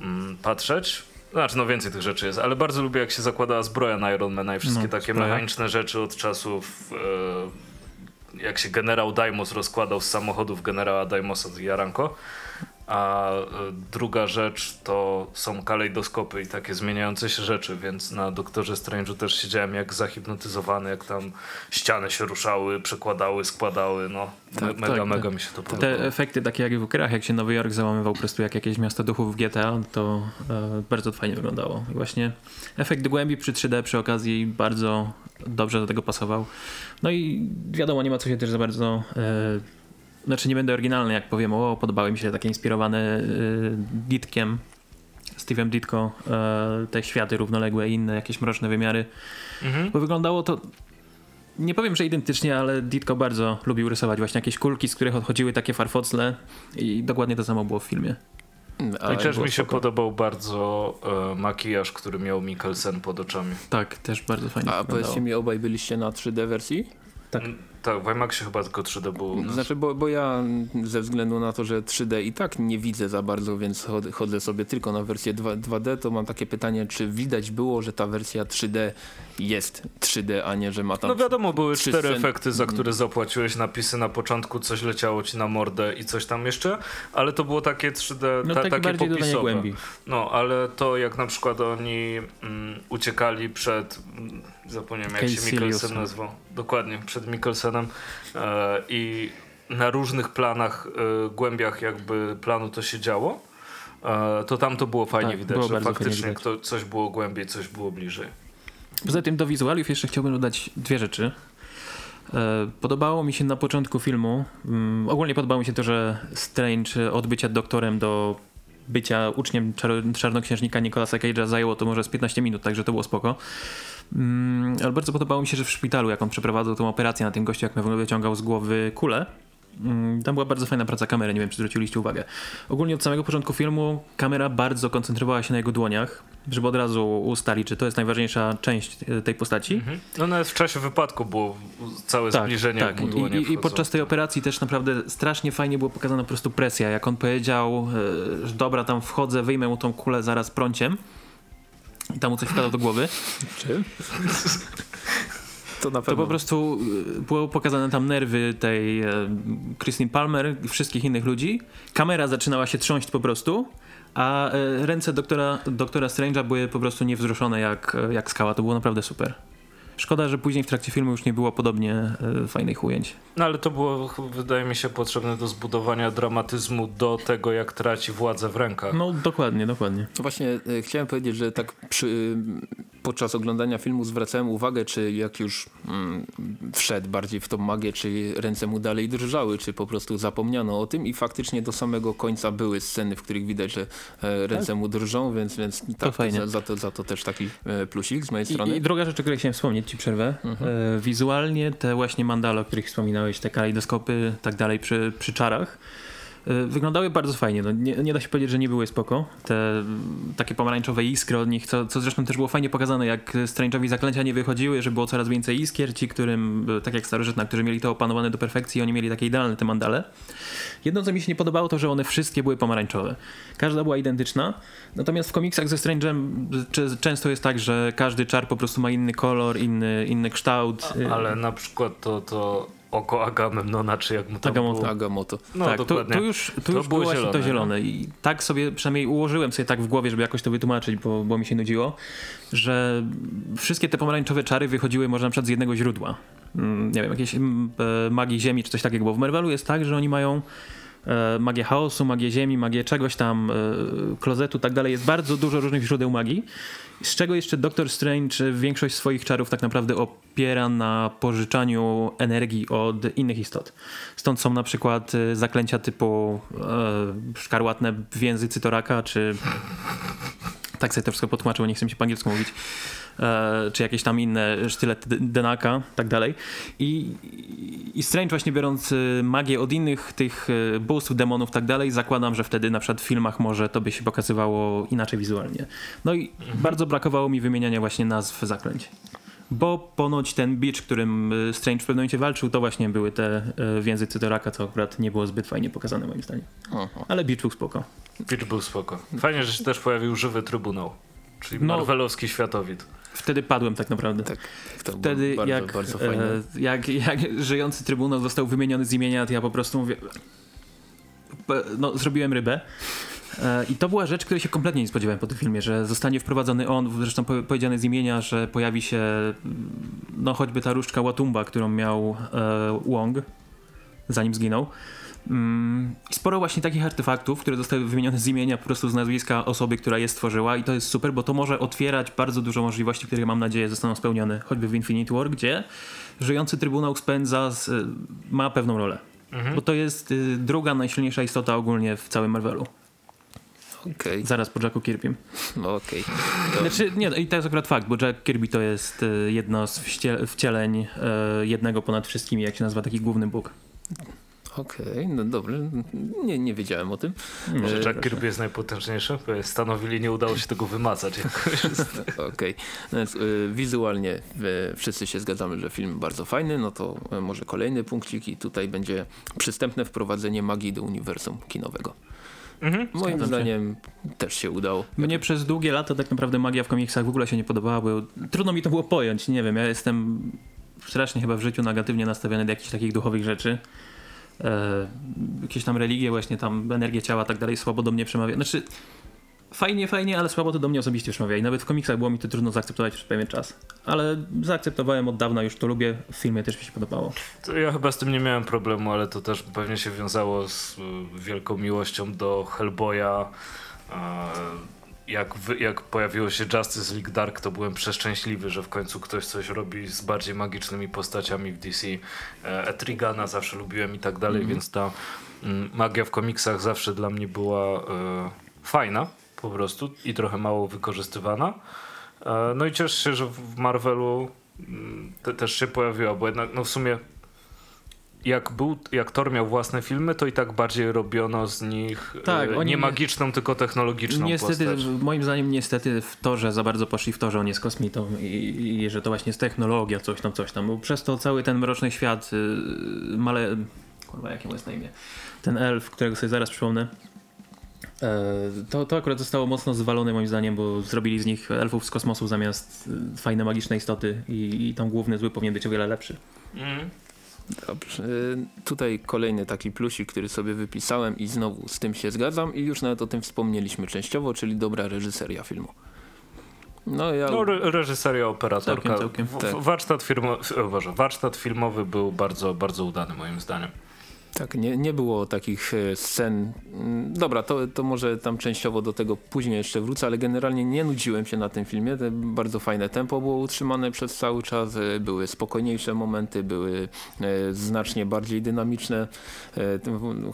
mm, patrzeć. Znaczy, no więcej tych rzeczy jest, ale bardzo lubię, jak się zakłada zbroja na Ironmana i wszystkie No, takie zbroja. mechaniczne rzeczy od czasów, e, jak się generał Daimos rozkładał z samochodów generała Daimosa z Jaranko. A e, druga rzecz to są kalejdoskopy i takie zmieniające się rzeczy, więc na Doktorze Strange'u też siedziałem jak zahipnotyzowany, jak tam ściany się ruszały, przekładały, składały, no Tak, me- mega, tak, mega tak. mi się to podobało. Te efekty takie jak w grach, jak się Nowy Jork załamywał po prostu jak jakieś miasto duchów w GTA, to e, bardzo fajnie wyglądało. I właśnie efekt głębi przy 3D przy okazji bardzo dobrze do tego pasował. No i wiadomo, nie ma co się też za bardzo... E, znaczy nie będę oryginalny, jak powiem, o, podobały mi się takie inspirowane e, Ditkiem, Steve'em Ditko, e, te światy równoległe i inne jakieś mroczne wymiary. Mhm. Bo wyglądało to nie powiem, że identycznie, ale Ditko bardzo lubił rysować właśnie jakieś kulki, z których odchodziły takie farfocle i dokładnie to samo było w filmie. A I też mi się spoko. podobał bardzo e, makijaż, który miał Mikkelsen pod oczami. Tak, też bardzo fajnie A wyglądało. powiedzcie mi, obaj byliście na 3D wersji? Tak. Mm, Tak, w IMAXie chyba tylko 3D było. Znaczy, bo, bo ja ze względu na to, że 3D i tak nie widzę za bardzo, więc chod- chodzę sobie tylko na wersję 2, 2D, to mam takie pytanie, czy widać było, że ta wersja 3D jest 3D, a nie, że ma tam... No wiadomo, były cztery scen- efekty, za które zapłaciłeś napisy na początku, coś leciało ci na mordę i coś tam jeszcze, ale to było takie 3D, No ta, taki takie popisowe. głębi. No, ale to jak na przykład oni mm, uciekali przed, mm, zapomniałem jak się Mikkelsen nazywał, dokładnie, przed Mikkelsenem e, i na różnych planach, e, głębiach jakby planu to się działo, e, to tam to było fajnie Tak, widać, było że faktycznie kto, coś było głębiej, coś było bliżej. Poza tym do wizualiów jeszcze chciałbym dodać dwie rzeczy. E, Podobało mi się na początku filmu, mm, ogólnie podobało mi się to, że Strange od bycia doktorem do bycia uczniem czar- czarnoksiężnika Nicolasa Cage'a zajęło to może z 15 minut, także to było spoko. Mm, Ale bardzo podobało mi się, że w szpitalu, jak on przeprowadzał tą operację na tym gościu, jak mu wyciągał z głowy kulę, mm, tam była bardzo fajna praca kamery, nie wiem czy zwróciliście uwagę. Ogólnie od samego początku filmu kamera bardzo koncentrowała się na jego dłoniach, żeby od razu ustalić, czy to jest najważniejsza część e, tej postaci. Mhm. No nawet w czasie wypadku było całe zbliżenie tak. I, i, I podczas tej operacji też naprawdę strasznie fajnie było pokazana po prostu presja. Jak on powiedział, e, że dobra, tam wchodzę, wyjmę mu tą kulę zaraz prąciem. I tam mu coś wkładał do głowy. Czy? To To po prostu e, było pokazane tam nerwy tej e, Christine Palmer i wszystkich innych ludzi. Kamera zaczynała się trząść po prostu, a e, ręce doktora, doktora Strange'a były po prostu niewzruszone jak, jak skała. To było naprawdę super. Szkoda, że później w trakcie filmu już nie było podobnie e, fajnych ujęć. No ale to było, wydaje mi się, potrzebne do zbudowania dramatyzmu do tego, jak traci władzę w rękach. No dokładnie, dokładnie. Właśnie e, chciałem powiedzieć, że tak przy, podczas oglądania filmu zwracałem uwagę, czy jak już mm, wszedł bardziej w tą magię, czy ręce mu dalej drżały, czy po prostu zapomniano o tym i faktycznie do samego końca były sceny, w których widać, że e, ręce mu drżą, więc, więc tak, fajnie. Za, za, to, za to też taki e, plusik z mojej strony. I, I druga rzecz, o której chciałem wspomnieć, ci przerwę. E, wizualnie te właśnie mandale, o których wspominałeś, te kalejdoskopy, tak dalej przy, przy czarach, e, wyglądały bardzo fajnie. No, nie, nie da się powiedzieć, że nie były spoko. Te mm, takie pomarańczowe iskry od nich, co, co zresztą też było fajnie pokazane, jak Strange'owi zaklęcia nie wychodziły, że było coraz więcej iskier, ci, którym, e, tak jak starożytna, którzy mieli to opanowane do perfekcji, oni mieli takie idealne te mandale. Jedno, co mi się nie podobało, to, że one wszystkie były pomarańczowe. Każda była identyczna, natomiast w komiksach ze Strange'em często jest tak, że każdy czar po prostu ma inny kolor, inny, inny kształt. y, Ale na przykład to, to oko Agamemnona, czy jak mu tam Agamotto. było. Agamoto. No tak, tu, dokładnie. tu już, tu To już było właśnie to zielone, zielone i tak sobie przynajmniej ułożyłem sobie tak w głowie, żeby jakoś to wytłumaczyć, bo, bo mi się nudziło, że wszystkie te pomarańczowe czary wychodziły może na przykład z jednego źródła. Mm, Nie wiem, jakieś mm, e, magii ziemi czy coś takiego, bo w Marvelu jest tak, że oni mają magię chaosu, magię ziemi, magię czegoś tam, e, klozetu tak dalej. Jest bardzo dużo różnych źródeł magii, z czego jeszcze Doctor Strange większość swoich czarów tak naprawdę opiera na pożyczaniu energii od innych istot. Stąd są na przykład e, zaklęcia typu e, szkarłatne więzy cytoraka, czy tak sobie to wszystko potłumaczył, nie chcę mi się po angielsku mówić, e, czy jakieś tam inne sztylety Denaka, tak dalej. I, I Strange właśnie biorąc e, magię od innych tych e, bóstw, demonów, tak dalej, zakładam, że wtedy na przykład w filmach może to by się pokazywało inaczej wizualnie. No i bardzo brakowało mi wymieniania właśnie nazw zaklęć. Bo ponoć ten bicz, którym e, Strange w pewnym momencie walczył, to właśnie były te e, więzy cytoraka, co akurat nie było zbyt fajnie pokazane moim zdaniem. Aha. Ale bicz był spoko. Pitch był spoko. Fajnie, że się też pojawił żywy trybunał. Czyli No. Marvelowski światowid. Wtedy padłem tak naprawdę. Tak, Wtedy bardzo, jak, bardzo e, jak, jak żyjący trybunał został wymieniony z imienia, to ja po prostu mówię, no, zrobiłem rybę. E, I to była rzecz, której się kompletnie nie spodziewałem po tym filmie, że zostanie wprowadzony on, zresztą po- powiedziane z imienia, że pojawi się no choćby ta różdżka Łatumba, którą miał e, Wong zanim zginął. Mm, i sporo właśnie takich artefaktów, które zostały wymienione z imienia, po prostu z nazwiska osoby, która je stworzyła i to jest super, bo to może otwierać bardzo dużo możliwości, które mam nadzieję zostaną spełnione, choćby w Infinity War, gdzie żyjący Trybunał spędza z, y, ma pewną rolę. Bo to jest y, druga najsilniejsza istota ogólnie w całym Marvelu. Okej, Zaraz po Jacku Kirbym. no okej. To- Znaczy, nie, i to jest akurat fakt, bo Jack Kirby to jest y, jedno z wcie- wcieleń y, jednego ponad wszystkimi, jak się nazywa taki główny Bóg. Okej, no dobrze. Nie, nie wiedziałem o tym. Może E, Jack Kirby jest najpotężniejszy? Bo Stanowili, nie udało się tego wymazać jakoś. Okej. No więc, y, wizualnie wszyscy się zgadzamy, że film bardzo fajny, no to może kolejny punkcik i tutaj będzie przystępne wprowadzenie magii do uniwersum kinowego. Mhm. Moim Zgadzam się. zdaniem też się udało. Mnie przez długie lata tak naprawdę magia w komiksach w ogóle się nie podobała, bo trudno mi to było pojąć. Nie wiem, ja jestem strasznie chyba w życiu negatywnie nastawiony do jakichś takich duchowych rzeczy. E, jakieś tam religie, właśnie tam energię ciała, tak dalej, słabo do mnie przemawia. Znaczy, fajnie, fajnie, ale słabo to do mnie osobiście przemawia. I nawet w komiksach było mi to trudno zaakceptować przez pewien czas. Ale zaakceptowałem od dawna, już to lubię. W filmie też mi się podobało. To ja chyba z tym nie miałem problemu, ale to też pewnie się wiązało z y, wielką miłością do Hellboya. Jak, jak pojawiło się Justice League Dark, to byłem przeszczęśliwy, że w końcu ktoś coś robi z bardziej magicznymi postaciami w DC. E, Etrigana zawsze lubiłem i tak dalej, więc ta mm, magia w komiksach zawsze dla mnie była e, fajna po prostu i trochę mało wykorzystywana. E, No i cieszę się, że w Marvelu mm, te, też się pojawiła, bo jednak no w sumie jak, był, jak Thor miał własne filmy, to i tak bardziej robiono z nich Tak, e, oni nie magiczną, tylko technologiczną Niestety, postać. moim zdaniem niestety w to, że za bardzo poszli w to, że on jest kosmitą i, i że to właśnie jest technologia, coś tam, coś tam. Bo przez to cały ten mroczny świat, yy, male... Kurwa, jakie mu jest na imię? Ten elf, którego sobie zaraz przypomnę. e, To, to akurat zostało mocno zwalone moim zdaniem, bo zrobili z nich elfów z kosmosu zamiast y, fajne magiczne istoty i, i tam główny zły powinien być o wiele lepszy. Mm. Dobrze. Y, Tutaj kolejny taki plusik, który sobie wypisałem i znowu z tym się zgadzam i już nawet o tym wspomnieliśmy częściowo, czyli dobra reżyseria filmu. No ja... No, re reżyseria, operatorka. Całkiem, całkiem. W, Tak. warsztat, firmo, Boże, warsztat filmowy był bardzo, bardzo udany moim zdaniem. Tak, nie, nie było takich e, scen. Mm, Dobra, to, to może tam częściowo do tego później jeszcze wrócę, ale generalnie nie nudziłem się na tym filmie. Bardzo fajne tempo było utrzymane przez cały czas. e, Były spokojniejsze momenty, były e, znacznie bardziej dynamiczne.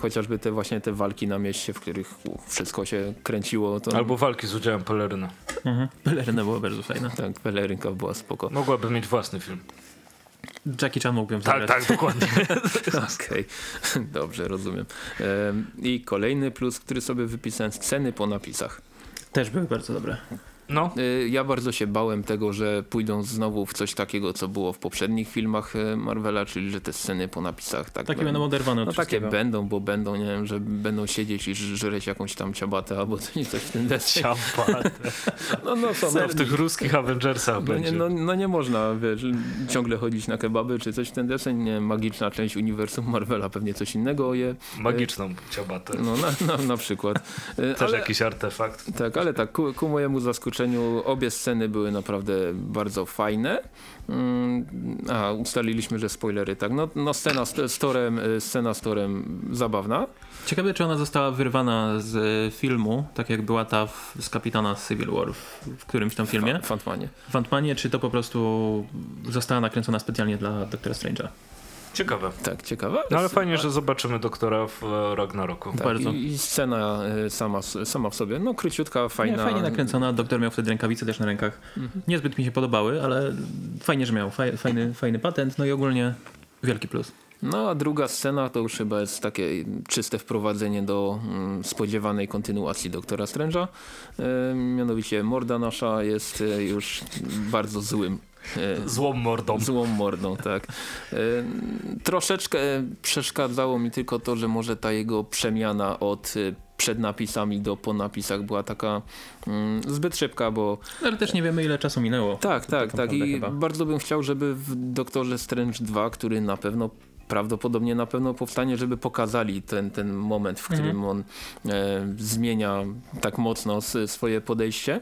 Chociażby te właśnie te walki na mieście, w których wszystko się kręciło. To, Albo walki z udziałem peleryny. Mhm. Peleryna była bardzo fajna. Tak, pelerynka była spoko. Mogłaby mieć własny film. Jackie Chan mógłbym Tak, zagrać. tak, dokładnie. Okej, dobrze, rozumiem. Em, I kolejny plus, który sobie wypisałem, sceny po napisach. Też były bardzo dobre. No, Y, Ja bardzo się bałem tego, że pójdą znowu w coś takiego, co było w poprzednich filmach y, Marvela, czyli że te sceny po napisach tak Takie będą oderwane od no takie będą, bo będą, nie wiem, że będą siedzieć i żreć jakąś tam ciabatę albo coś coś w ten deseń. ciapat. No, no, co, no, w tych ruskich Avengersach no, nie, będzie? no, no nie można, wiesz, ciągle chodzić na kebaby czy coś w ten deseń, nie, magiczna część uniwersum Marvela, pewnie coś innego je, Magiczną ciabatę. no na, na, na przykład. Y, Też ale- jakiś artefakt. Tak, ale tak, ku, ku mojemu zaskoczeniu obie sceny były naprawdę bardzo fajne. Mm, A, ustaliliśmy, że spoilery, tak. No, no scena z, Torem, y, scena z Torem zabawna. Ciekawe, czy ona została wyrwana z e, filmu, tak jak była ta w, z Kapitana Civil War w, którymś tam filmie. Fa- Fantmanie. W Ant-Manie, czy to po prostu została nakręcona specjalnie dla Doktora Strange'a? Ciekawe. Tak, ciekawe. No ale fajnie, że zobaczymy doktora w e, Ragnaroku. Tak, bardzo. I, I scena y, sama, sama w sobie, no króciutka, fajna. Nie, fajnie nakręcona, doktor miał wtedy rękawice też na rękach. Mhm. Niezbyt mi się podobały, ale fajnie, że miał. Faj, fajny, fajny patent, no i ogólnie wielki plus. No a druga scena to już chyba jest takie czyste wprowadzenie do mm, spodziewanej kontynuacji Doktora Strange'a. E, mianowicie morda nasza jest e, już bardzo złym. E, Złą mordą. Złą mordą, tak. E, troszeczkę przeszkadzało mi tylko to, że może ta jego przemiana od e, przed napisami do po napisach była taka mm, zbyt szybka, bo No, ale też nie wiemy, ile czasu minęło. tak, tak, tak naprawdę i chyba. bardzo bym chciał, żeby w Doktorze Strange 2, który na pewno prawdopodobnie na pewno powstanie, żeby pokazali ten, ten moment, w którym on e, zmienia tak mocno swoje podejście.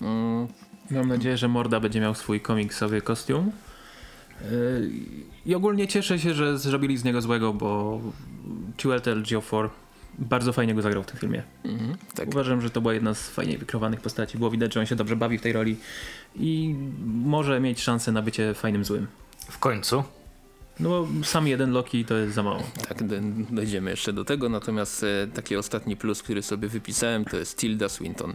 Mm, Mam nadzieję, że Morda będzie miał swój komiksowy kostium. Yy, I ogólnie cieszę się, że zrobili z niego złego, bo Chiwetel Ejiofor bardzo fajnie go zagrał w tym filmie. Mhm, tak. Uważam, że to była jedna z fajniej wykrowanych postaci. Było widać, że on się dobrze bawi w tej roli i może mieć szansę na bycie fajnym złym. W końcu. No bo sam jeden Loki to jest za mało. Tak, dojdziemy jeszcze do tego, natomiast e, taki ostatni plus, który sobie wypisałem, to jest Tilda Swinton.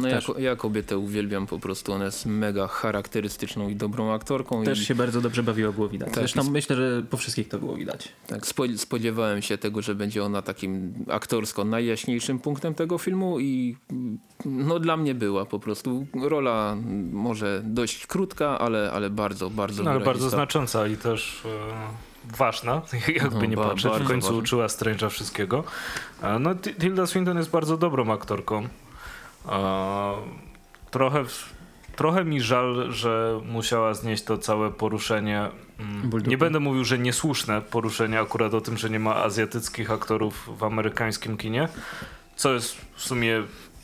No ja, ja kobietę uwielbiam po prostu, ona jest mega charakterystyczną i dobrą aktorką. Też i, się bardzo dobrze bawiło, było widać. Tak, Zresztą myślę, że po wszystkich to było widać. Tak, spo, spodziewałem się tego, że będzie ona takim aktorsko najjaśniejszym punktem tego filmu i mm, no dla mnie była po prostu rola może dość krótka, ale, ale bardzo, bardzo No, ale bardzo znacząca i też e, ważna, jakby No, nie ba- patrzeć. W końcu ważna. uczyła Strange'a wszystkiego. No, Ti- Tilda Swinton jest bardzo dobrą aktorką. Trochę, trochę mi żal, że musiała znieść to całe poruszenie. mm, dupy. Nie będę mówił, że niesłuszne poruszenie akurat o tym, że nie ma azjatyckich aktorów w amerykańskim kinie, co jest w sumie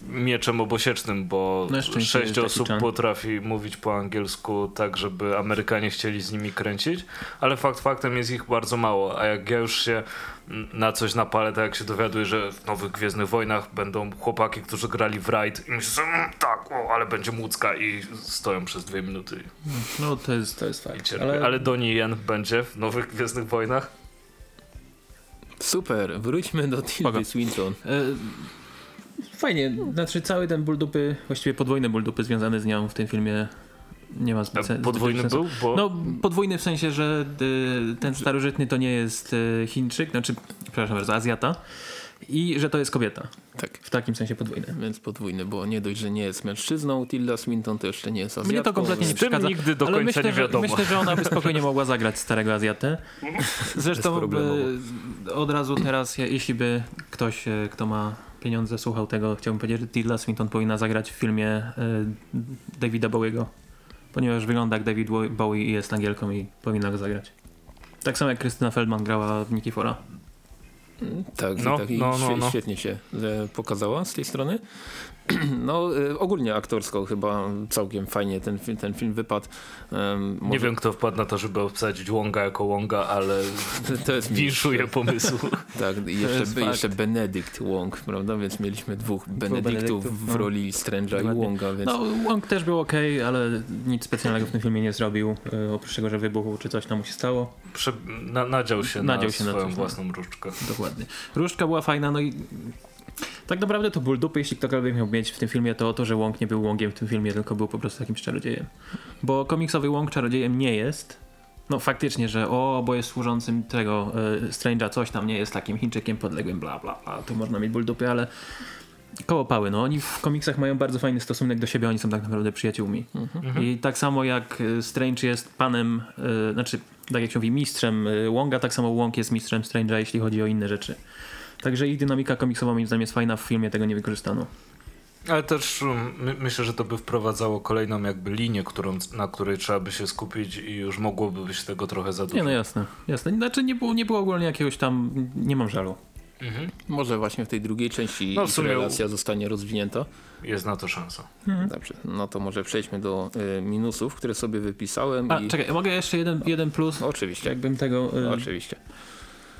mieczem obosiecznym, bo sześć osób potrafi mówić po angielsku tak, żeby Amerykanie chcieli z nimi kręcić, ale fakt faktem jest ich bardzo mało, a jak ja już się na coś napalę, tak jak się dowiaduję, że w nowych Gwiezdnych Wojnach będą chłopaki, którzy grali w Raid i myślę, że mm, tak, o, ale będzie mucka i stoją przez dwie minuty No to jest, to jest fakt. Ale, ale Donnie Yen będzie w nowych Gwiezdnych Wojnach. Super, wróćmy do Tildy. Swinton. E, Fajnie, znaczy cały ten ból dupy, właściwie podwójny ból dupy związany z nią w tym filmie nie ma zbyt Podwójny zbyt był, bo No podwójny w sensie, że y, ten starożytny to nie jest y, Chińczyk, znaczy, przepraszam bardzo, Azjata i że to jest kobieta. Tak. W takim sensie podwójny. Więc podwójny, bo nie dość, że nie jest mężczyzną, Tilda Swinton to jeszcze nie jest Azjatką. Mnie to kompletnie nie przeszkadza. nigdy do końca myślę, nie wiadomo. Że, myślę, że ona by spokojnie mogła zagrać starego Azjatę. Zresztą Bezproblemowo. y, od razu teraz, je- jeśli by ktoś, y, kto ma pieniądze, słuchał tego, chciałbym powiedzieć, że Tilda Swinton powinna zagrać w filmie y, Davida Bowiego. Ponieważ wygląda jak David Bowie i jest Angielką i powinna go zagrać. Tak samo jak Krystyna Feldman grała w Nikifora. Tak, No, i tak i no, no, no. świetnie się e, pokazała z tej strony. No, e, ogólnie aktorsko chyba całkiem fajnie ten, ten film wypadł. Em, nie może- wiem kto wpadł na to, żeby obsadzić Wonga jako Wonga, ale to jest winszuję pomysł. Tak, i jeszcze, jeszcze Benedykt Wong, prawda? Więc mieliśmy dwóch Benedyktów w no. roli Strange'a i. Wonga, więc No, Wong też był ok, ale nic specjalnego w tym filmie nie zrobił. y, Oprócz tego, że wybuchł czy coś tam mu się stało. Prze na, nadział się Nadział na się na swoją coś, no. własną różdżkę. Dokładnie. Różdżka była fajna, no i tak naprawdę to ból dupy, jeśli ktokolwiek miał mieć w tym filmie, to to, że Wong nie był Wongiem w tym filmie, tylko był po prostu jakimś czarodziejem. Bo komiksowy Wong czarodziejem nie jest. No faktycznie, że o, bo jest służącym tego y, Strange'a, coś tam nie jest takim Chińczykiem podległym, bla bla bla, tu można mieć ból dupy, ale koło pały, no oni w komiksach mają bardzo fajny stosunek do siebie, oni są tak naprawdę przyjaciółmi. I tak samo jak y, Strange jest panem, y, znaczy tak jak się mówi, mistrzem Wonga, tak samo Wong jest mistrzem Strange'a, jeśli chodzi o inne rzeczy. Także ich dynamika komiksowa moim zdaniem jest fajna, w filmie tego nie wykorzystano. Ale też my, myślę, że to by wprowadzało kolejną jakby linię, którą, na której trzeba by się skupić i już mogłoby być tego trochę za dużo. Nie no jasne, jasne. Znaczy nie było, nie było ogólnie jakiegoś tam, nie mam żalu. Mhm. może właśnie w tej drugiej części No, sumie- relacja zostanie rozwinięta. Jest na to szansa. Dobrze, no to może przejdźmy do e, minusów, które sobie wypisałem. A i... czekaj, mogę jeszcze jeden, jeden plus? Oczywiście, Jakbym tego... y, oczywiście.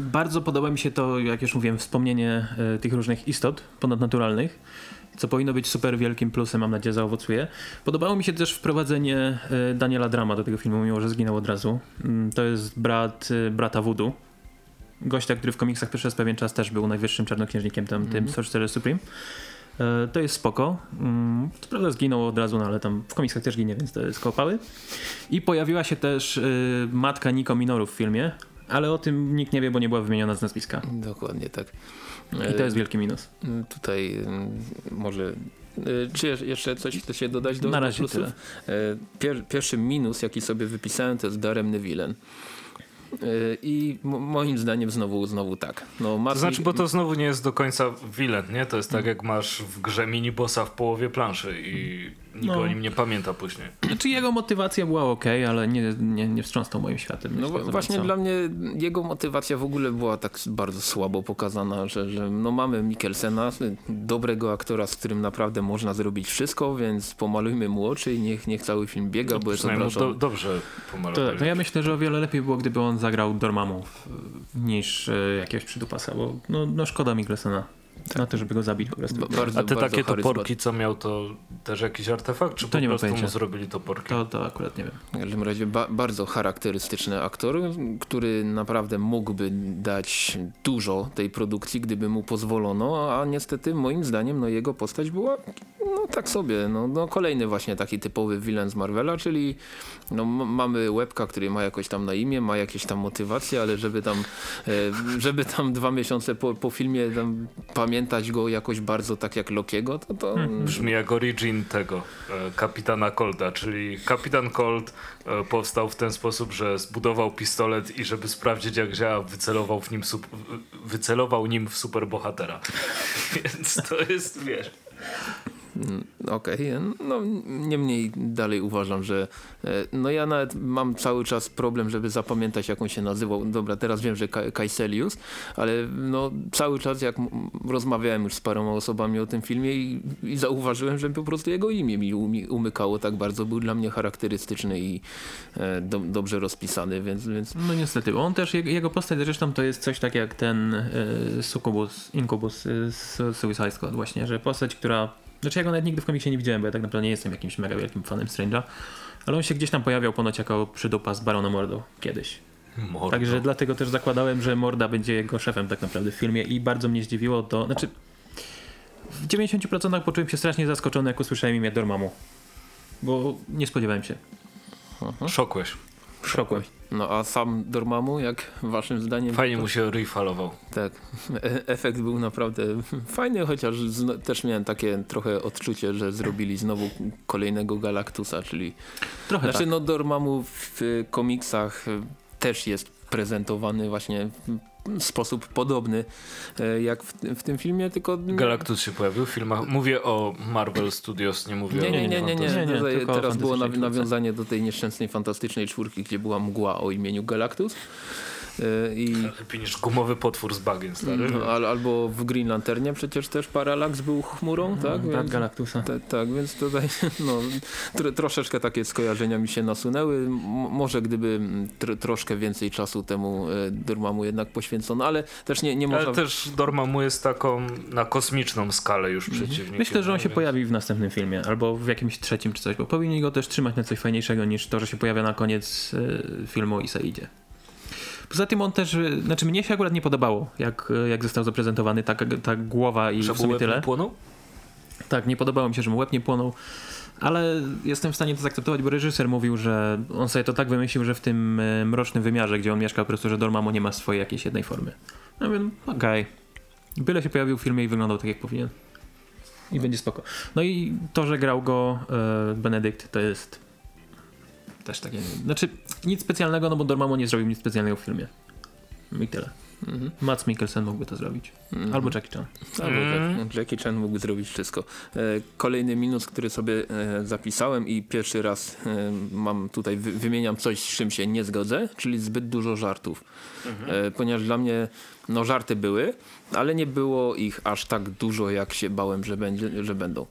Bardzo podoba mi się to, jak już mówiłem, wspomnienie e, tych różnych istot ponadnaturalnych, co powinno być super wielkim plusem, mam nadzieję, zaowocuje. Podobało mi się też wprowadzenie e, Daniela Drama do tego filmu, mimo że zginął od razu. Mm, To jest brat e, brata Voodoo. Gościa, który w komiksach przez pewien czas też był najwyższym czarnoksiężnikiem, tam, tym Sorcerer Supreme. E, To jest spoko. Mm, Co prawda zginął od razu, no ale tam w komiksach też ginie, więc to jest kopały. I pojawiła się też matka Niko Minoru w filmie, ale o tym nikt nie wie, bo nie była wymieniona z nazwiska. Dokładnie tak. I to jest wielki minus. E, Tutaj mm, może. e, Czy je- jeszcze coś chcecie dodać do Na razie plusów? tyle. E, Pier, pierwszy minus, jaki sobie wypisałem, to jest Daremny. E, I mo- moim zdaniem znowu, znowu tak. No, To Matt znaczy, bo to znowu nie jest do końca villain, nie? To jest tak jak masz w grze minibossa w połowie planszy i nikt No. o nim nie pamięta później. Znaczy jego motywacja była ok, ale nie, nie, nie wstrząsnął moim światem. No właśnie co. dla mnie jego motywacja w ogóle była tak bardzo słabo pokazana, że, że no mamy Mikkelsena, dobrego aktora, z którym naprawdę można zrobić wszystko, więc pomalujmy mu oczy i niech, niech cały film biega, bo jest do, dobrze To, pomalowali. to ja myślę, że o wiele lepiej było, gdyby on zagrał Dormammu niż y, jakiegoś przydupasa, bo no, no szkoda Miklesena na to, żeby go zabić po prostu. Ba- bardzo, A te takie toporki, co miał, to też jakiś artefakt, czy To po nie prostu mu zrobili toporki? To, to akurat nie wiem. W każdym razie ba bardzo charakterystyczny aktor, który naprawdę mógłby dać dużo tej produkcji, gdyby mu pozwolono, a niestety moim zdaniem no, jego postać była no tak sobie, no, no kolejny właśnie taki typowy villain z Marvela, czyli no, m- mamy łebka, który ma jakoś tam na imię, ma jakieś tam motywacje, ale żeby tam, e, żeby tam dwa miesiące po, po filmie tam pamiętać go jakoś bardzo tak jak Lokiego, to to... Brzmi jak origin tego e, kapitana Colta, czyli kapitan Colt e, powstał w ten sposób, że zbudował pistolet i żeby sprawdzić jak działa, wycelował, w nim wycelował nim w superbohatera. Więc to jest, wiesz... Okej, no niemniej dalej uważam, że e, no ja nawet mam cały czas problem, żeby zapamiętać jak on się nazywał. Dobra, teraz wiem, że Ka- Kaiselius, ale no cały czas jak rozmawiałem już z paroma osobami o tym filmie i, i zauważyłem, że po prostu jego imię mi umykało tak bardzo. Był dla mnie charakterystyczny i e, do, dobrze rozpisany, więc, więc No niestety, on też, jego, postać zresztą to jest coś tak jak ten y, Succubus, Incubus y, z Suicide Squad właśnie, że postać, która, znaczy ja go nawet nigdy w komiksie nie widziałem, bo ja tak naprawdę nie jestem jakimś mega wielkim fanem Strange'a, ale on się gdzieś tam pojawiał ponoć jako przydupa z Barona Mordo kiedyś. Mordo. Także dlatego też zakładałem, że Morda będzie jego szefem tak naprawdę w filmie i bardzo mnie zdziwiło to, znaczy w 90% poczułem się strasznie zaskoczony, jak usłyszałem imię Dormammu. Bo nie spodziewałem się. Szokłeś. Szokłem. no a sam Dormammu, jak waszym zdaniem? Fajnie mu się ryj falował. Tak, e- efekt był naprawdę fajny, chociaż też miałem takie trochę odczucie, że zrobili znowu kolejnego Galactusa, czyli Trochę znaczy tak. no Dormammu w komiksach też jest prezentowany właśnie sposób podobny e, jak w, w tym filmie, tylko Galactus się pojawił w filmach. Mówię o Marvel Studios, nie mówię nie, o nie, nie, nie, nie. Nie, nie, Teraz było nawiązanie do tej nieszczęsnej, fantastycznej czwórki, gdzie była mgła o imieniu Galactus. E, I Lepiej niż gumowy potwór z bagien, stary. no, al, albo w Green Lanternie przecież też Parallax był chmurą, tak? tak, Więc- Galactusa. Ta- tak, więc tutaj no, tro, troszeczkę takie skojarzenia mi się nasunęły. M- może gdyby tr, troszkę więcej czasu temu e, Dormammu jednak poświęcono, ale też nie, nie można... Ale też Dormammu jest taką na kosmiczną skalę już przeciwnikiem. Mhm. Myślę, że on się więc- pojawi w następnym filmie, albo w jakimś trzecim czy coś, bo powinni go też trzymać na coś fajniejszego niż to, że się pojawia na koniec y, filmu i se idzie. Poza tym on też, znaczy mnie się akurat nie podobało, jak, jak został zaprezentowany ta, ta głowa i Że w sumie łeb nie tyle. płonął? Tak, nie podobało mi się, że mu łeb nie płonął, ale jestem w stanie to zaakceptować, bo reżyser mówił, że on sobie to tak wymyślił, że w tym y, mrocznym wymiarze, gdzie on mieszka, po prostu, że Dormammu nie ma swojej jakiejś jednej formy. No wiem, okej. Byle się pojawił w filmie i wyglądał tak, jak powinien. I będzie spoko. No i to, że grał go e, Benedikt, to jest też takie... Znaczy, nic specjalnego, no bo Dormammu nie zrobił nic specjalnego w filmie. I tyle. Mhm. Mats Mikkelsen mógłby to zrobić. Mhm. Albo Jackie Chan. Albo. Jack, Jackie Chan mógł zrobić wszystko. E, Kolejny minus, który sobie e, zapisałem i pierwszy raz e, mam tutaj, wy, wymieniam coś, z czym się nie zgodzę, czyli zbyt dużo żartów. E, Ponieważ dla mnie no, żarty były, ale nie było ich aż tak dużo, jak się bałem, że, będzie, że będą.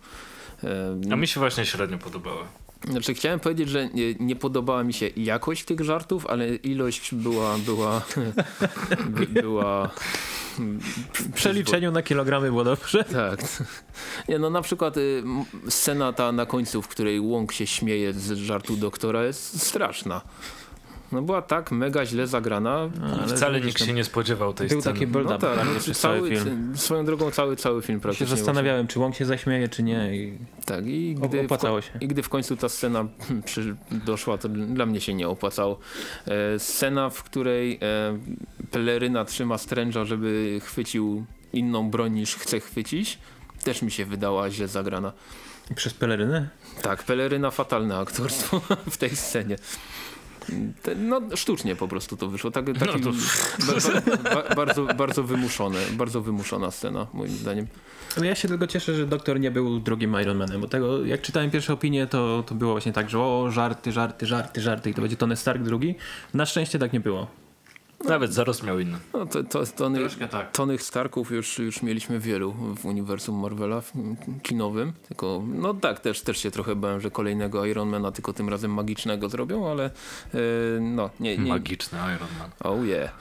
E, A mi się właśnie średnio podobały. Znaczy chciałem powiedzieć, że nie, nie podobała mi się jakość tych żartów, ale ilość była, była, by, była W przeliczeniu na kilogramy było dobrze. Tak. Nie, no na przykład y, scena ta na końcu, w której Łąk się śmieje z żartu doktora jest straszna. No była tak mega źle zagrana. Ale Wcale nikt no, się nie spodziewał tej Był sceny. taki build-up No tak, no, cały, film. swoją drogą cały, cały film się praktycznie. zastanawiałem, czy Łąk się zaśmieje, czy nie. I Tak, i gdy, w, opłacało się. I gdy w końcu ta scena przy, doszła, to dla mnie się nie opłacało. E, scena, w której e, peleryna trzyma stręża, żeby chwycił inną broń niż chce chwycić, też mi się wydała źle zagrana. Przez pelerynę? Tak, peleryna fatalne aktorstwo w tej scenie. Te, no sztucznie po prostu to wyszło. Tak, taki, to- ba, ba, ba, bardzo, bardzo wymuszone, bardzo wymuszona scena moim zdaniem. Ale ja się tylko cieszę, że doktor nie był drugim Iron Manem, bo tego, jak czytałem pierwsze opinie, to, to było właśnie tak, że o, żarty, żarty, żarty, żarty i to będzie Tony Stark drugi. Na szczęście tak nie było. Nawet zaraz miał inny. No, to, to, Tony, Troszkę tak. Tonych Starków już, już mieliśmy wielu w uniwersum Marvela w- kinowym, tylko no tak, też, też się trochę bałem, że kolejnego Ironmana, tylko tym razem magicznego zrobią, ale e, no nie, nie, Magiczny Iron Man. Oh yeah.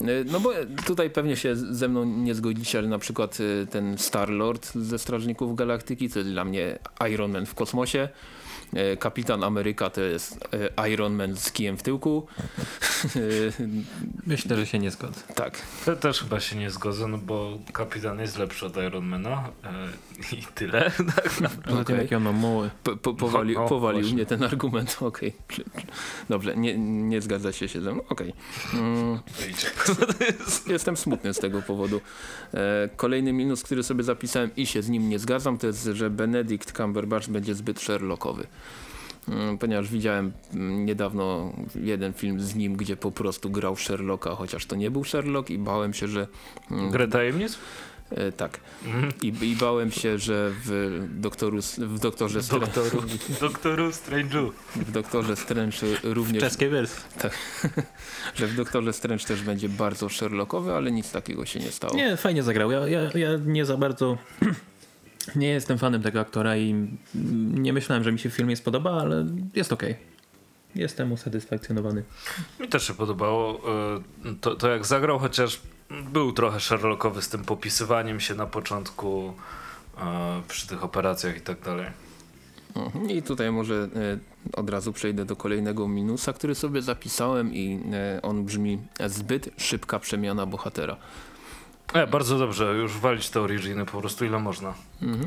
E, No bo tutaj pewnie się ze mną nie zgodzicie, ale na przykład e, ten Star-Lord ze Strażników Galaktyki to jest dla mnie Iron Man w kosmosie. E, Kapitan Ameryka to jest e, Iron Man z kijem w tyłku. E, Myślę, że się nie zgodzę. tak. Te, też chyba się nie zgodzę, no bo kapitan jest lepszy od Ironmana e, i tyle. tak Poza tym, Okej. jakie on ma muły. No, o, powalił właśnie. mnie ten argument. Okej. Dobrze, nie, nie zgadza się się ze mną. Okej. Mm, Jestem smutny z tego powodu. Kolejny minus, który sobie zapisałem i się z nim nie zgadzam, to jest, że Benedict Cumberbatch będzie zbyt Sherlockowy. Mm, Ponieważ widziałem niedawno jeden film z nim, gdzie po prostu grał Sherlocka, chociaż to nie był Sherlock i bałem się, że... mm, Grę tajemnic? E, tak. Mhm. I, I bałem się, że w, doktoru, w Doktorze Doktoru, doktoru Strange'u. w Doktorze Strange również Czeskiej wersji. że w Doktorze Strange też będzie bardzo Sherlockowy, ale nic takiego się nie stało. Nie, fajnie zagrał. Ja, ja, ja nie za bardzo nie jestem fanem tego aktora i nie myślałem, że mi się w filmie spodoba, ale jest okej. Jestem usatysfakcjonowany. Mi też się podobało e, to, to jak zagrał, chociaż był trochę Sherlockowy z tym popisywaniem się na początku e, przy tych operacjach i tak dalej. Mhm. I tutaj może e, od razu przejdę do kolejnego minusa, który sobie zapisałem i on brzmi zbyt szybka przemiana bohatera. E, bardzo dobrze, już walić te originy po prostu ile można.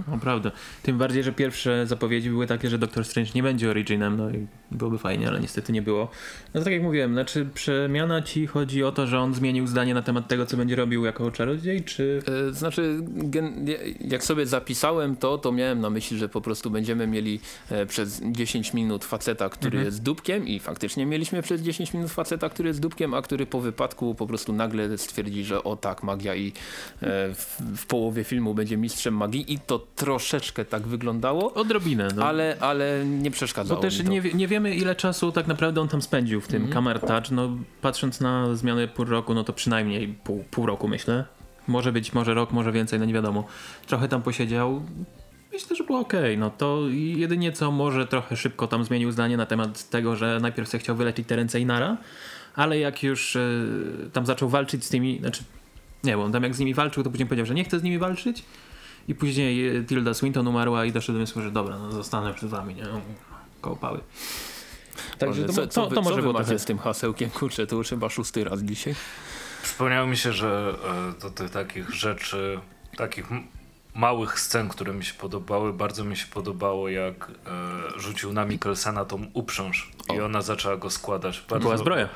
Naprawdę. Tym bardziej, że pierwsze zapowiedzi były takie, że Doctor Strange nie będzie Originem, no i byłoby fajnie, ale niestety nie było. No to tak jak mówiłem, znaczy przemiana ci chodzi o to, że on zmienił zdanie na temat tego, co będzie robił jako czarodziej, czy... E, Znaczy, gen, jak sobie zapisałem to, to miałem na myśli, że po prostu będziemy mieli e, przez 10 minut faceta, który Mhm. jest dupkiem i faktycznie mieliśmy przez 10 minut faceta, który jest dupkiem, a który po wypadku po prostu nagle stwierdzi, że o tak, magia i e, w, w połowie filmu będzie mistrzem magii i to troszeczkę tak wyglądało, Odrobinę, no. ale, ale nie Bo przeszkadzało też mi to. nie, nie wiemy, ile czasu tak naprawdę on tam spędził w tym Mhm. Camera Touch. No, patrząc na zmianę pół roku, no to przynajmniej pół, pół roku, myślę. Może być, może rok, może więcej, no nie wiadomo. Trochę tam posiedział. Myślę, że było ok. No to jedynie co może trochę szybko tam zmienił zdanie na temat tego, że najpierw sobie chciał wyleczyć te ręce Inara, ale jak już e, tam zaczął walczyć z tymi, znaczy nie, bo on tam jak z nimi walczył, to później powiedział, że nie chce z nimi walczyć. I później e, Tilda Swinton umarła i doszedł do wniosku, że dobra, no zostanę przed wami, nie? Koło pały. Także Może, to, co, to, to, może było trochę... z tym hasełkiem? Kurczę, to już chyba szósty raz dzisiaj. Przypomniało mi się, że e, do tych takich rzeczy, takich małych scen, które mi się podobały, bardzo mi się podobało, jak e, rzucił na Mikkelsena tą uprząż i O. ona zaczęła go składać. To Bardzo, była zbroja.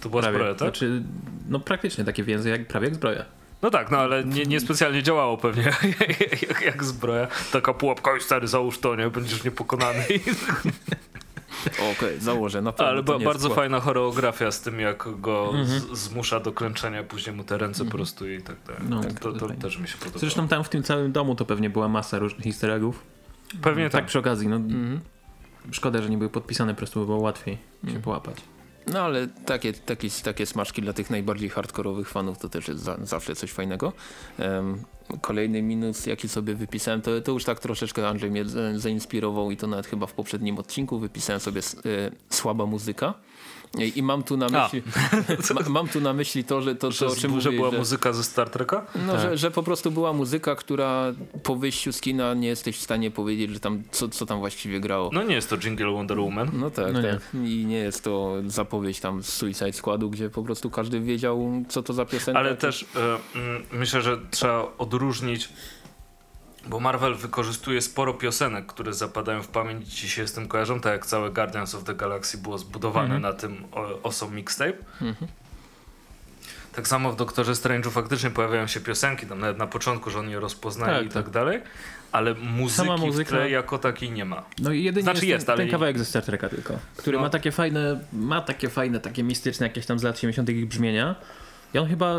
To była prawie. zbroja, tak? Znaczy, no praktycznie takie więzy, jak, prawie jak zbroja. No tak, no ale nie, niespecjalnie działało pewnie jak, jak zbroja. Taka pułapka, oj stary, załóż to, nie? Będziesz niepokonany. Okej, założę, na pewno Ale to ba- bardzo fajna choreografia z tym, jak go Mhm. z, zmusza do klęczenia, później mu te ręce prostuje i tak dalej. No, to, tak, to, to też mi się podobało. Zresztą tam w tym całym domu to pewnie była masa różnych easter eggów. Pewnie tak tak. przy okazji, no Mhm. szkoda, że nie były podpisane, po prostu by było łatwiej się połapać. No ale takie, takie, takie smaczki dla tych najbardziej hardkorowych fanów to też jest za, zawsze coś fajnego. Em, kolejny minus, jaki sobie wypisałem, to, to już tak troszeczkę Andrzej mnie zainspirował i to nawet chyba w poprzednim odcinku wypisałem sobie e, słaba muzyka. I, mam tu na myśli ma, mam tu na myśli to, że to, Że, to o czym że mówiłeś, była że- muzyka ze Star Treka? No, Tak. że, że po prostu była muzyka, która po wyjściu z kina nie jesteś w stanie powiedzieć, że tam co, co tam właściwie grało. No nie jest to Jingle Wonder Woman. No tak, No nie. tak. I nie jest to zapowiedź tam z Suicide Squadu, gdzie po prostu każdy wiedział, co to za piosenka. Ale też mm, myślę, że trzeba odróżnić, bo Marvel wykorzystuje sporo piosenek, które zapadają w pamięć i się z tym kojarzą, tak jak całe Guardians of the Galaxy było zbudowane Mhm. na tym o, Awesome Mixtape. Mhm. Tak samo w Doktorze Strange'u faktycznie pojawiają się piosenki, tam nawet na początku, że on je rozpoznaje Tak, i tak dalej, ale muzyki Sama w muzyka- tle jako takiej nie ma. No i jedynie Znaczy jest, jest, ten, ale ten kawałek ze Star Treka tylko, który No. ma takie fajne, ma takie fajne, takie mistyczne jakieś tam z lat 70 ich brzmienia. I on chyba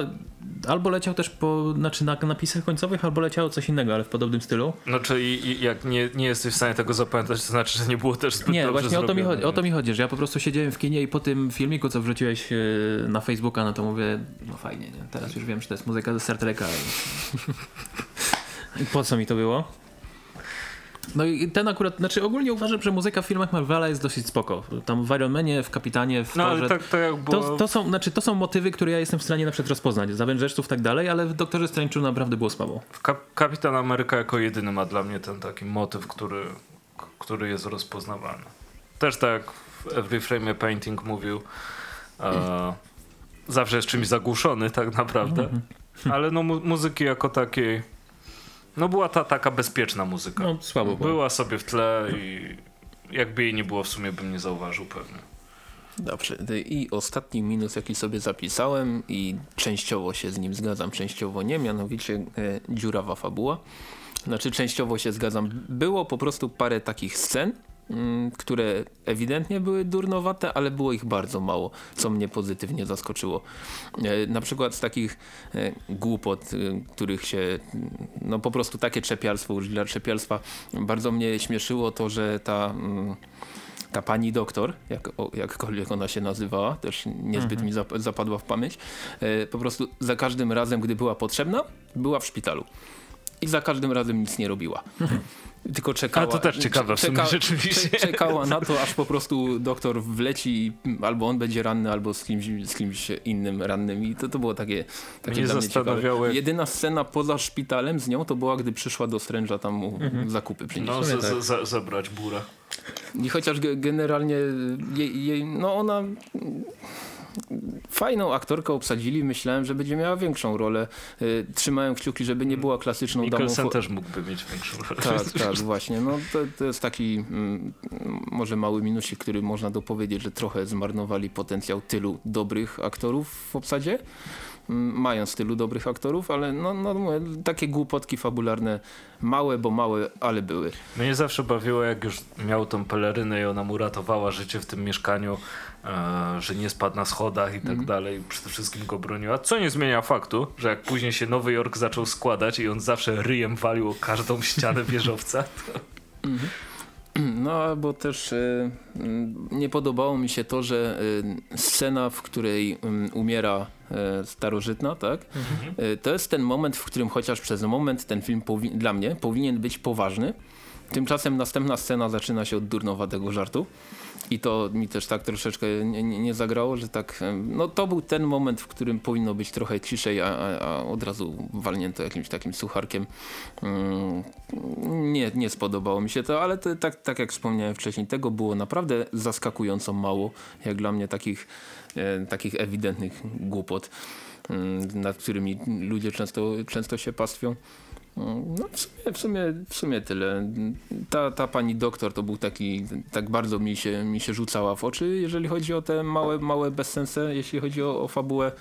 albo leciał też po, znaczy na napisach końcowych, albo leciało coś innego, ale w podobnym stylu. No czyli jak nie, nie jesteś w stanie tego zapamiętać, to znaczy, że nie było też zbyt Nie, właśnie o to, mi zrobione, chodzi, o to mi chodzi, że ja po prostu siedziałem w kinie i po tym filmiku, co wrzuciłeś e, na Facebooka, no to mówię, no fajnie, nie? teraz już wiem, że to jest muzyka ze Star Treka. I po co mi to było? No i ten akurat, znaczy ogólnie uważam, że muzyka w filmach Marvela jest dosyć spoko. Tam w Iron Manie, w Kapitanie, w No ale Torze, tak, tak jak było... to, to, są, znaczy, to są motywy, które ja jestem w stanie na przykład rozpoznać. Z Avengersów tak dalej, ale w Doktorze Strange'u naprawdę było słabo. Kap- Kapitan Ameryka jako jedyny ma dla mnie ten taki motyw, który, który jest rozpoznawany. Też tak w Every Frame a Painting mówił, e, zawsze jest czymś zagłuszony tak naprawdę, ale no mu- muzyki jako takiej, no była ta taka bezpieczna muzyka. No słabo było. Była sobie w tle i jakby jej nie było w sumie bym nie zauważył pewnie. Dobrze. I ostatni minus, jaki sobie zapisałem i częściowo się z nim zgadzam, częściowo nie, mianowicie e, dziurawa fabuła. Znaczy częściowo się zgadzam. Było po prostu parę takich scen, które ewidentnie były durnowate, ale było ich bardzo mało, co mnie pozytywnie zaskoczyło. E, Na przykład z takich e, głupot, e, których się, mm, no po prostu takie czepialstwo, już dla czepialstwa, bardzo mnie śmieszyło to, że ta... mm, ta pani doktor, jak, o, jakkolwiek ona się nazywała, też niezbyt mi zap, zapadła w pamięć, e, po prostu za każdym razem, gdy była potrzebna, była w szpitalu. I za każdym razem nic nie robiła. Tylko czekała. Ale to też ciekawe w sumie rzeczywiście. cze- Czekała na to, aż po prostu doktor wleci i albo on będzie ranny, albo z kimś, z kimś innym rannym. I to, to było takie, takie Mnie mnie ciekawe. zastanawiały- Jedyna scena poza szpitalem z nią to była, gdy przyszła do Stręża tam mu zakupy przynieść. No, sumie z, tak. z, za- zabrać burę. I chociaż ge- generalnie jej, jej, no ona fajną aktorkę obsadzili, myślałem, że będzie miała większą rolę. Y, Trzymałem kciuki, żeby nie była klasyczną damą. Mikkelsen też mógłby mieć większą rolę. tak, tak, właśnie. No, to, to jest taki mm, może mały minusik, który można dopowiedzieć, że trochę zmarnowali potencjał tylu dobrych aktorów w obsadzie. Mm, Mając tylu dobrych aktorów, ale no, no, mówię, takie głupotki fabularne, małe, bo małe, ale były. Mnie zawsze bawiło, jak już miał tą pelerynę i ona mu ratowała życie w tym mieszkaniu, e, że nie spadł na schodach i tak Mhm. dalej. Przede wszystkim go broniła. Co nie zmienia faktu, że jak później się Nowy Jork zaczął składać i on zawsze ryjem walił o każdą ścianę wieżowca, to No, bo też y, mm, nie podobało mi się to, że y, scena, w której ym, umiera y, starożytna, tak? Y, to jest ten moment, w którym chociaż przez moment ten film dla mnie powinien być poważny. Tymczasem następna scena zaczyna się od durnowatego żartu. I to mi też tak troszeczkę nie, nie, nie zagrało, że tak, no to był ten moment, w którym powinno być trochę ciszej, a, a, a od razu walnięto jakimś takim sucharkiem. Mm, nie, nie spodobało mi się to, ale to, tak, tak jak wspomniałem wcześniej, tego było naprawdę zaskakująco mało, jak dla mnie takich, e, takich ewidentnych głupot, mm, nad którymi ludzie często, często się pastwią. No w sumie, w sumie, w sumie tyle. Ta, ta pani doktor to był taki, tak bardzo mi się, mi się rzucała w oczy, jeżeli chodzi o te małe, małe bezsensy, jeśli chodzi o, o fabułę.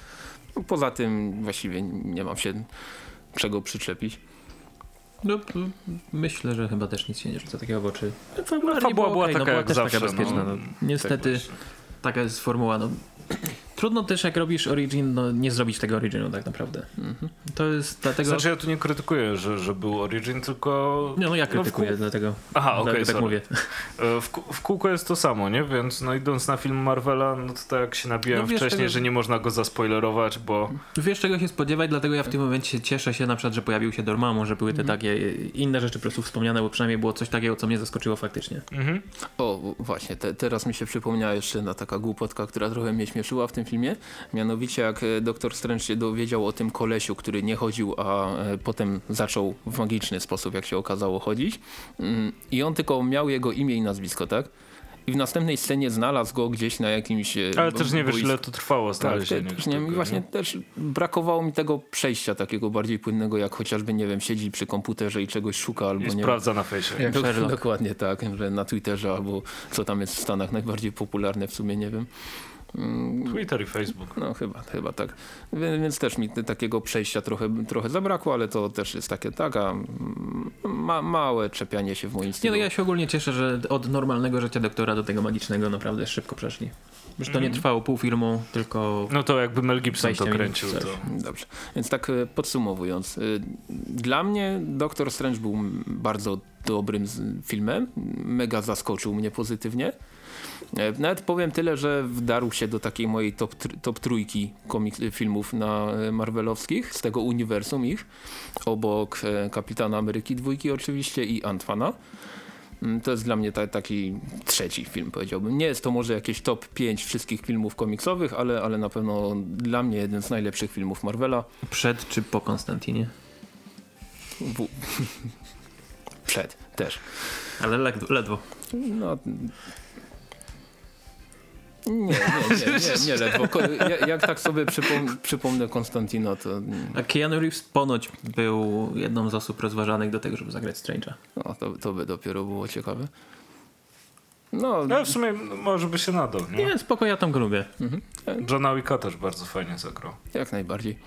No, poza tym właściwie nie mam się czego przyczepić. No, m- myślę, że chyba też nic się nie rzuca takiego w oczy. fabuła była okej, taka była jak też zawsze, taka bezpieczna. no. No. Niestety właśnie. taka jest formuła. No. Trudno też jak robisz origin, no nie zrobić tego originu tak naprawdę. To jest dlatego... Znaczy ja tu nie krytykuję, że, że był Origin, tylko... No, no ja w krytykuję, kół- dlatego, Aha, okej, dlatego tak mówię. E, W, w kółko jest to samo, nie? Więc no idąc na film Marvela, no to tak jak się nabijałem No wiesz, wcześniej, tego- że nie można go zaspoilerować, bo Wiesz czego się spodziewać, dlatego ja w tym momencie cieszę się na przykład, że pojawił się Dormammu, że były te takie inne rzeczy po prostu wspomniane, bo przynajmniej było coś takiego, co mnie zaskoczyło faktycznie. mhm. O, właśnie, te, teraz mi się przypomniała jeszcze jedna taka głupotka, która trochę mnie śmieszyła w tym filmie. Mianowicie jak e, doktor Strange się dowiedział o tym kolesiu, który nie chodził, a e, potem zaczął w magiczny sposób, jak się okazało, chodzić. Mm, I on tylko miał jego imię i nazwisko, tak? I w następnej scenie znalazł go gdzieś na jakimś... e, ale też nie wiesz ile to trwało Tak, znalezienie. też nie, tego, i właśnie nie? też brakowało mi tego przejścia takiego bardziej płynnego, jak chociażby, nie wiem, siedzi przy komputerze i czegoś szuka, albo I nie wiem, sprawdza na fejsie. Sherlock. Dokładnie tak, że na Twitterze albo co tam jest w Stanach najbardziej popularne w sumie, nie wiem. Twitter i Facebook. No chyba, chyba tak. Więc też mi takiego przejścia trochę, trochę zabrakło, ale to też jest takie tak, a mm, ma, małe czepianie się w moim Nie stylu. no, ja się ogólnie cieszę, że od normalnego życia doktora do tego magicznego naprawdę szybko przeszli. Że to nie trwało pół filmu, tylko No to jakby Mel Gibson 20 to kręcił, to... Dobrze, więc tak e, podsumowując. e, Dla mnie Doctor Strange był bardzo dobrym filmem. Mega zaskoczył mnie pozytywnie. E, Nawet powiem tyle, że wdarł się do takiej mojej top, top trójki komiks, filmów na e, Marvelowskich, z tego uniwersum ich, obok e, Kapitana Ameryki dwójki oczywiście i Antwana. Mm, To jest dla mnie ta, taki trzeci film, powiedziałbym. Nie jest to może jakieś top 5 wszystkich filmów komiksowych, ale, ale na pewno dla mnie jeden z najlepszych filmów Marvela. przed czy po Konstantinie. W... Przed też. Ale ledwo. ledwo. No. Nie, nie, nie, nie, nie ledwo. Ko- ja- Jak tak sobie przypom przypomnę Konstantino, to A Keanu Reeves ponoć był jedną z osób rozważanych do tego, żeby zagrać Strange'a. no, to, to by dopiero było ciekawe. No, No w sumie może by się nadał, nie? Nie, spoko, ja tam go lubię. Johna Wicka też bardzo fajnie zagrał. Jak najbardziej.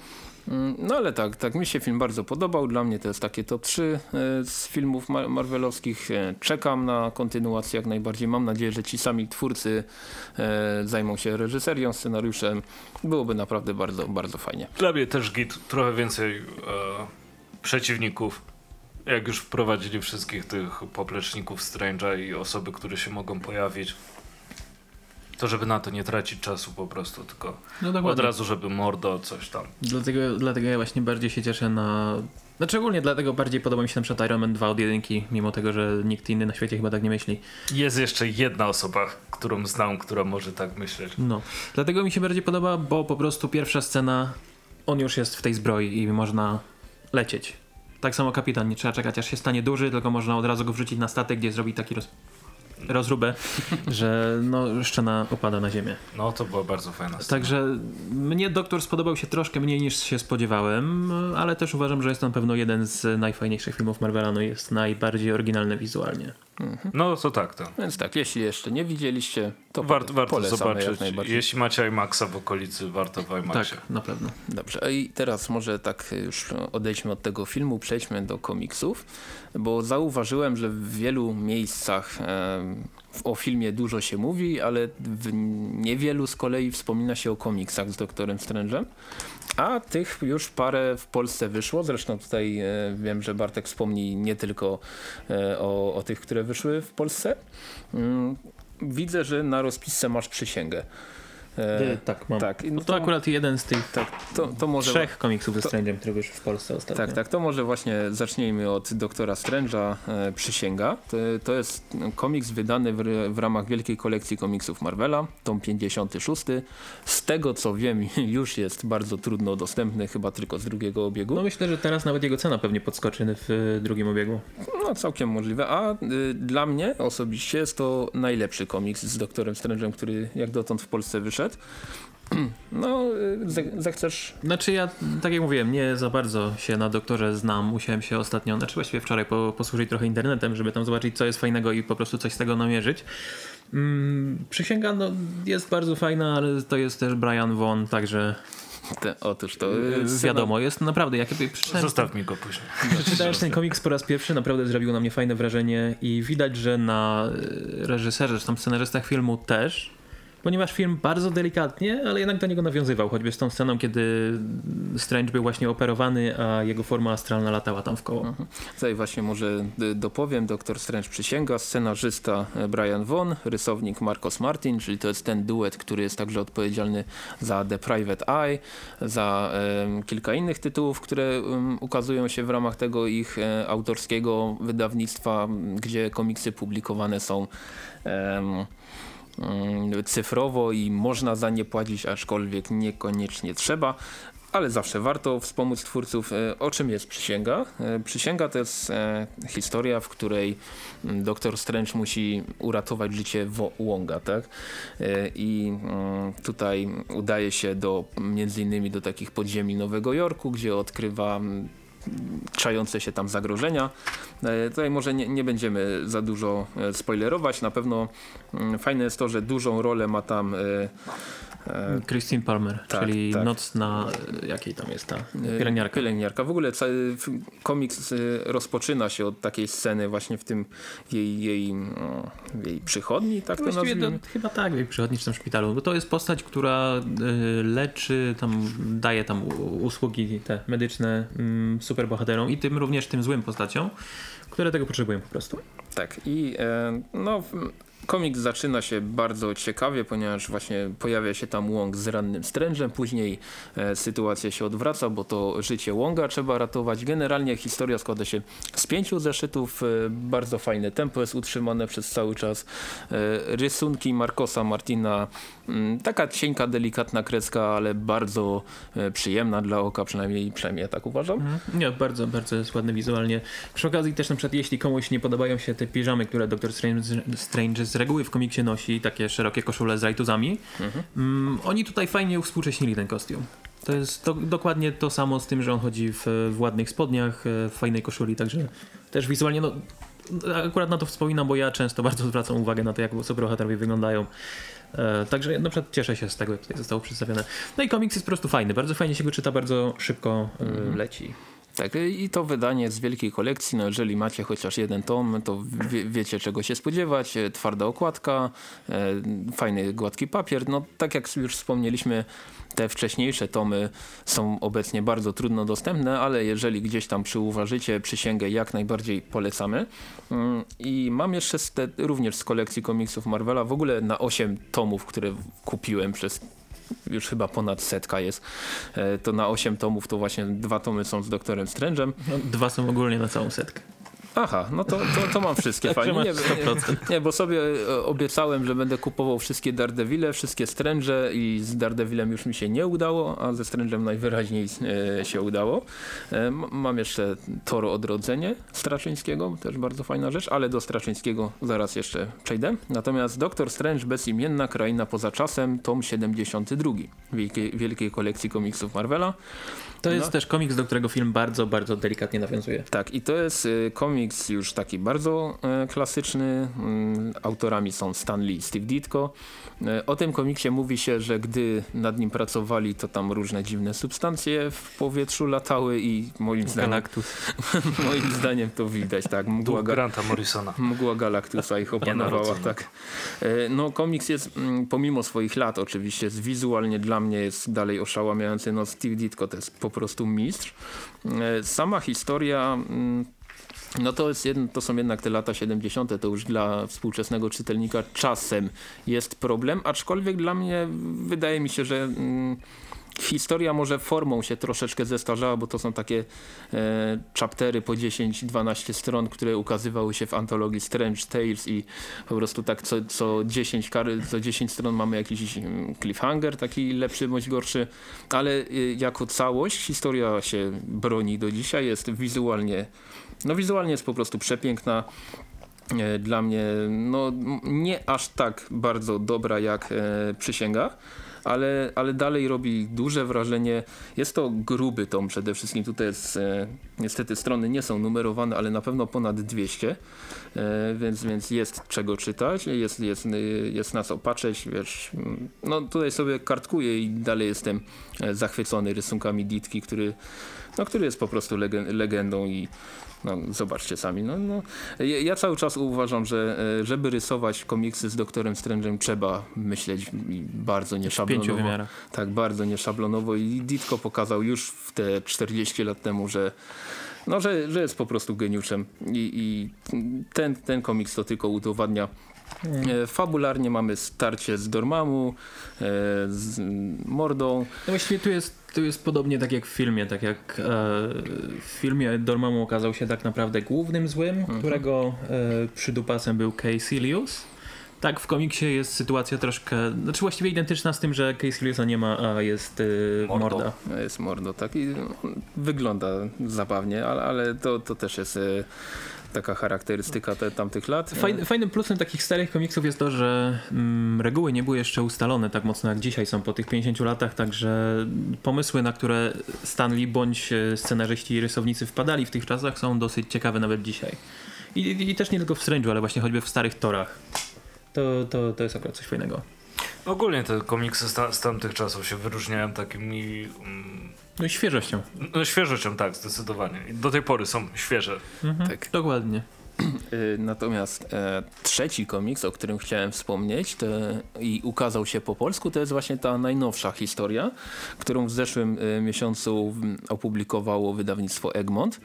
Mm, No ale tak, tak mi się film bardzo podobał. Dla mnie to jest takie top 3 e, z filmów ma- marvelowskich. E, Czekam na kontynuację jak najbardziej. Mam nadzieję, że ci sami twórcy e, zajmą się reżyserią, scenariuszem. Byłoby naprawdę bardzo, bardzo fajnie. Dla mnie też git, trochę więcej e, przeciwników. Jak już wprowadzili wszystkich tych popleczników Strange'a i osoby, które się mogą pojawić, to żeby na to nie tracić czasu po prostu, tylko No od razu, żeby mordo, coś tam. Dlatego, dlatego ja właśnie bardziej się cieszę na... Znaczy ogólnie dlatego bardziej podoba mi się na przykład Iron Man 2 od jedynki, mimo tego, że nikt inny na świecie chyba tak nie myśli. Jest jeszcze jedna osoba, którą znam, która może tak myśleć. No. Dlatego mi się bardziej podoba, bo po prostu pierwsza scena, on już jest w tej zbroi i można lecieć. Tak samo kapitan, nie trzeba czekać aż się stanie duży, tylko można od razu go wrzucić na statek, gdzie zrobi taki roz... rozróbę, że no szczena opada na ziemię. No to była bardzo fajna scena. Także mnie Doktor spodobał się troszkę mniej niż się spodziewałem, ale też uważam, że jest to na pewno jeden z najfajniejszych filmów Marvela, no jest najbardziej oryginalny wizualnie. No to tak, to. Więc tak, jeśli jeszcze nie widzieliście, to Warto, warto zobaczyć. Jeśli macie IMAXa w okolicy, warto w IMAXie. Tak, na pewno. Dobrze, i teraz może tak już odejdźmy od tego filmu, przejdźmy do komiksów, bo zauważyłem, że w wielu miejscach o filmie dużo się mówi, ale niewielu z kolei wspomina się o komiksach z Doktorem Strange'em, a tych już parę w Polsce wyszło, zresztą tutaj e, wiem, że Bartek wspomni nie tylko e, o, o tych, które wyszły w Polsce. Mm, Widzę, że na rozpisce masz przysięgę. E, tak, mam. tak, No to akurat jeden z tych tak, to, to może trzech komiksów ze to- Strange'em, które wyszły w Polsce ostatnio. Tak, tak, to może właśnie zacznijmy od Doktora Strange'a e, Przysięga. To, to jest komiks wydany w, w ramach wielkiej kolekcji komiksów Marvela, tom 56. Z tego co wiem już jest bardzo trudno dostępny, chyba tylko z drugiego obiegu. No myślę, że teraz nawet jego cena pewnie podskoczy w y, drugim obiegu. No całkiem możliwe, a y, dla mnie osobiście jest to najlepszy komiks z Doktorem Strange'em, który jak dotąd w Polsce wyszedł. No, y, ze- zechcesz Znaczy ja, tak jak mówiłem, nie za bardzo się na doktorze znam. Musiałem się ostatnio, znaczy właściwie wczoraj po, posłużyć trochę internetem, żeby tam zobaczyć co jest fajnego i po prostu coś z tego namierzyć. Mm, przysięga no, jest bardzo fajna, ale to jest też Brian Von, także te, otóż to y, y, wiadomo, jest naprawdę, jak Zostaw mi go później. przeczytałeś ten komiks po raz pierwszy, naprawdę zrobił na mnie fajne wrażenie i widać, że na reżyserze, czy tam scenarzystach filmu też, ponieważ film bardzo delikatnie, ale jednak do niego nawiązywał, choćby z tą sceną, kiedy Strange był właśnie operowany, a jego forma astralna latała tam w koło. Tutaj właśnie może y, dopowiem, Doktor Strange przysięga, scenarzysta e, Brian Von, rysownik Marcos Martin, czyli to jest ten duet, który jest także odpowiedzialny za The Private Eye, za kilka innych tytułów, które em, ukazują się w ramach tego ich e, autorskiego wydawnictwa, gdzie komiksy publikowane są cyfrowo i można za nie płacić, aczkolwiek niekoniecznie trzeba. Ale zawsze warto wspomóc twórców. E, O czym jest przysięga? E, Przysięga to jest e, historia, w której mm, doktor Strange musi uratować życie Wo- Wonga, tak? I mm, tutaj udaje się do między innymi do takich podziemi Nowego Jorku, gdzie odkrywa mm, czające się tam zagrożenia. E, tutaj może nie, nie będziemy za dużo e, spoilerować. Na pewno mm, fajne jest to, że dużą rolę ma tam e, Christine Palmer, tak, czyli tak. nocna, jakiej tam jest ta pielęgniarka. Pielęgniarka. W ogóle cały komiks rozpoczyna się od takiej sceny właśnie w tym jej, jej, no, jej przychodni, tak to nazwijmy. chyba tak, jak przychodnisz w tym szpitalu, bo to jest postać, która leczy, tam daje tam usługi te medyczne mm, superbohaterom i tym również tym złym postaciom, które tego potrzebują po prostu. Tak i e, no komiks zaczyna się bardzo ciekawie, ponieważ właśnie pojawia się tam Wong z rannym Strange'em, później e, sytuacja się odwraca, bo to życie Wonga trzeba ratować. Generalnie historia składa się z pięciu zeszytów, e, bardzo fajne tempo jest utrzymane przez cały czas. E, rysunki Marcosa Martina, mm, taka cienka, delikatna kreska, ale bardzo e, przyjemna dla oka, przynajmniej, przynajmniej ja tak uważam. Nie, bardzo, bardzo jest ładny wizualnie. Przy okazji też na przykład jeśli komuś nie podobają się te piżamy, które Doctor Strange, Strange z reguły w komiksie nosi, takie szerokie koszule z rajtuzami, mm, oni tutaj fajnie uwspółcześnili ten kostium. To jest do, dokładnie to samo z tym, że on chodzi w, w ładnych spodniach, e, w fajnej koszuli, także też wizualnie, no akurat na to wspominam, bo ja często bardzo zwracam uwagę na to, jak superbohaterowie wyglądają. E, także na przykład cieszę się z tego, jak tutaj zostało przedstawione. No i komiks jest po prostu fajny, bardzo fajnie się go czyta, bardzo szybko e, leci. Tak, i to wydanie z wielkiej kolekcji, no jeżeli macie chociaż jeden tom, to wie, wiecie czego się spodziewać, E, twarda okładka, e, fajny gładki papier, no tak jak już wspomnieliśmy, te wcześniejsze tomy są obecnie bardzo trudno dostępne, ale jeżeli gdzieś tam przyuważycie przysięgę, jak najbardziej polecamy. Mm, I mam jeszcze z te, również z kolekcji komiksów Marvela, w ogóle na 8 tomów, które kupiłem przez już chyba ponad setka jest, e, to na 8 tomów to właśnie dwa tomy są z Doktorem Strange'em. No, dwa są ogólnie na całą setkę. Aha, no to, to, to mam wszystkie Także fajnie. Nie, 100%. nie, bo sobie e, obiecałem, że będę kupował wszystkie Daredevile, wszystkie Strange i z Daredevilem już mi się nie udało, a ze Strange'em najwyraźniej e, się udało. E, mam jeszcze Toro Odrodzenie Straczyńskiego, też bardzo fajna rzecz, ale do Straczyńskiego zaraz jeszcze przejdę. Natomiast Doktor Strange Bezimienna Kraina Poza Czasem, tom 72 wielkiej, wielkiej kolekcji komiksów Marvela. To jest No. też komiks, do którego film bardzo, bardzo delikatnie nawiązuje. Tak, i to jest y, komiks już taki bardzo e, klasyczny. Mm, Autorami są Stan Lee i Steve Ditko. E, O tym komiksie mówi się, że gdy nad nim pracowali, to tam różne dziwne substancje w powietrzu latały i moim zdaniem, Galactus. moim zdaniem to widać, tak. Mgła, ga Granta Morrisona. mgła Galactusa ich opanowała, Nienarodzonego. tak. No komiks jest, mm, pomimo swoich lat oczywiście, jest wizualnie dla mnie jest dalej oszałamiający. No Steve Ditko to jest po prostu mistrz. E, Sama historia... mm, no to, jest to są jednak te lata 70. To już dla współczesnego czytelnika czasem jest problem, aczkolwiek dla mnie wydaje mi się, że mm, historia może formą się troszeczkę zestarzała, bo to są takie e, chaptery po 10-12 stron, które ukazywały się w antologii Strange Tales i po prostu tak co, co, 10, kary, co 10 stron mamy jakiś mm, cliffhanger, taki lepszy bądź gorszy, ale y, jako całość historia się broni do dzisiaj, jest wizualnie no wizualnie jest po prostu przepiękna. E, Dla mnie no, nie aż tak bardzo dobra jak e, przysięga, ale, ale dalej robi duże wrażenie. Jest to gruby tom przede wszystkim. Tutaj jest, e, niestety strony nie są numerowane, ale na pewno ponad 200, e, więc, więc jest czego czytać, jest, jest, y, jest na co patrzeć. Wiesz, mm, no tutaj sobie kartkuję i dalej jestem e, zachwycony rysunkami Ditki, który, no, który jest po prostu legen- legendą i no, zobaczcie sami. No, no. Ja, ja cały czas uważam, że e, żeby rysować komiksy z Doktorem Strange'em trzeba myśleć bardzo nieszablonowo. Tak, bardzo nieszablonowo i Ditko pokazał już w te 40 lat temu, że no, że, że jest po prostu geniuszem i, i ten, ten komiks to tylko udowadnia. E, Fabularnie mamy starcie z Dormammu, e, z Mordą. No właściwie tu jest, tu jest podobnie tak jak w filmie, tak jak e, w filmie Dormammu okazał się tak naprawdę głównym złym, którego e, przydupasem był Kay Silius. Tak, w komiksie jest sytuacja troszkę, znaczy właściwie identyczna z tym, że Case Hillisa nie ma, a jest yy, Mordo. Morda. Jest mordo, tak i wygląda zabawnie, ale, ale to, to też jest e, taka charakterystyka te, tamtych lat. Fajny, fajnym plusem takich starych komiksów jest to, że mm, reguły nie były jeszcze ustalone tak mocno jak dzisiaj są po tych 50 latach, także pomysły, na które Stan Lee bądź e, scenarzyści i rysownicy wpadali w tych czasach są dosyć ciekawe nawet dzisiaj. I, i, i też nie tylko w Strange'u, ale właśnie choćby w starych torach. To, to, to jest akurat coś fajnego. Ogólnie te komiksy z, ta, z tamtych czasów się wyróżniają takimi mm, No i świeżością. no, świeżością, tak, zdecydowanie. I do tej pory są świeże. Mhm, Tak. Dokładnie. Y, Natomiast e, trzeci komiks, o którym chciałem wspomnieć to, i ukazał się po polsku, to jest właśnie ta najnowsza historia, którą w zeszłym e, miesiącu opublikowało wydawnictwo Egmont,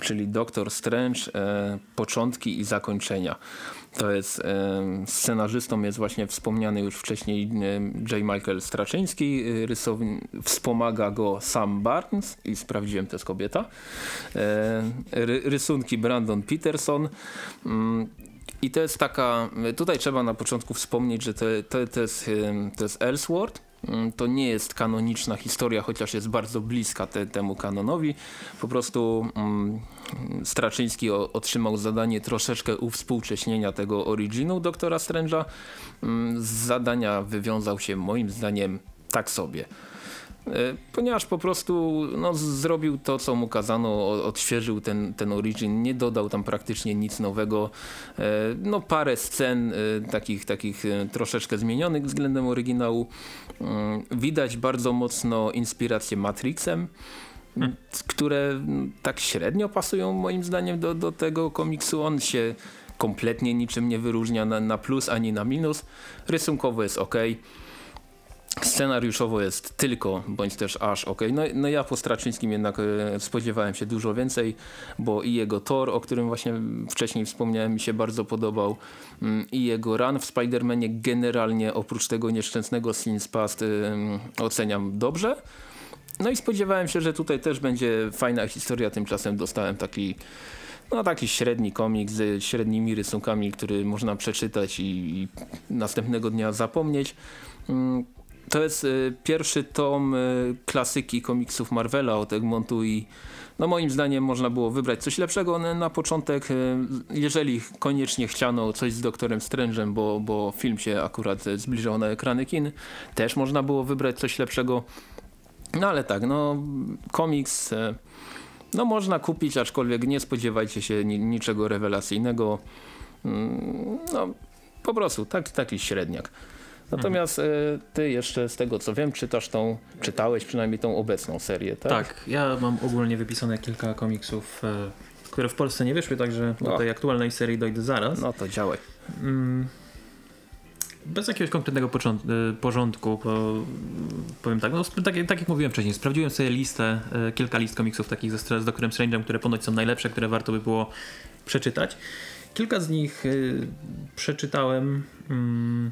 czyli Doktor Strange, e, początki i zakończenia. To jest scenarzystą jest właśnie wspomniany już wcześniej J. Michael Straczyński, e, rysowni, wspomaga go Sam Barnes i sprawdziłem, to jest kobieta. Ry, rysunki Brandon Peterson. Mm, I to jest taka, tutaj trzeba na początku wspomnieć, że to, to, to, jest, to jest Elseworld. Mm, To nie jest kanoniczna historia, chociaż jest bardzo bliska te, temu kanonowi. Po prostu mm, Straczyński o, otrzymał zadanie troszeczkę uwspółcześnienia tego originu Doktora Strange'a. Mm, Z zadania wywiązał się moim zdaniem tak sobie. E, Ponieważ po prostu no, zrobił to, co mu kazano, odświeżył ten, ten origin, nie dodał tam praktycznie nic nowego. E, No parę scen e, takich, takich troszeczkę zmienionych względem oryginału. Mm, Widać bardzo mocno inspirację Matrixem, m, które tak średnio pasują moim zdaniem do, do tego komiksu. On się kompletnie niczym nie wyróżnia na, na plus ani na minus. Rysunkowo jest ok. Scenariuszowo jest tylko, bądź też aż ok. No, no ja po Straczyńskim jednak e, spodziewałem się dużo więcej, bo i jego Thor, o którym właśnie wcześniej wspomniałem, mi się bardzo podobał, mm, i jego run w Spider-Manie generalnie oprócz tego nieszczęsnego Scenes Past e, oceniam dobrze. No i spodziewałem się, że tutaj też będzie fajna historia, tymczasem dostałem taki no taki średni komik z średnimi rysunkami, który można przeczytać i, i następnego dnia zapomnieć. To jest y, pierwszy tom y, klasyki komiksów Marvela od Egmontu i no moim zdaniem można było wybrać coś lepszego na, początek, y, jeżeli koniecznie chciano coś z Doktorem Strange'em, bo, bo film się akurat zbliżał na ekrany kin, też można było wybrać coś lepszego. No ale tak, no komiks no można kupić, aczkolwiek nie spodziewajcie się ni niczego rewelacyjnego. Mm, No po prostu tak, taki średniak. Natomiast e, ty jeszcze z tego co wiem czytasz tą, czytałeś przynajmniej tą obecną serię, tak? Tak, ja mam ogólnie wypisane kilka komiksów, e, które w Polsce nie wyszły, także do tej aktualnej serii dojdę zaraz. No to działaj. Mm, Bez jakiegoś konkretnego y, porządku, bo, powiem tak, no, tak, tak jak mówiłem wcześniej, sprawdziłem sobie listę, kilka list komiksów takich ze, z Doktorem Strange'em, które ponoć są najlepsze, które warto by było przeczytać. Kilka z nich przeczytałem, mm,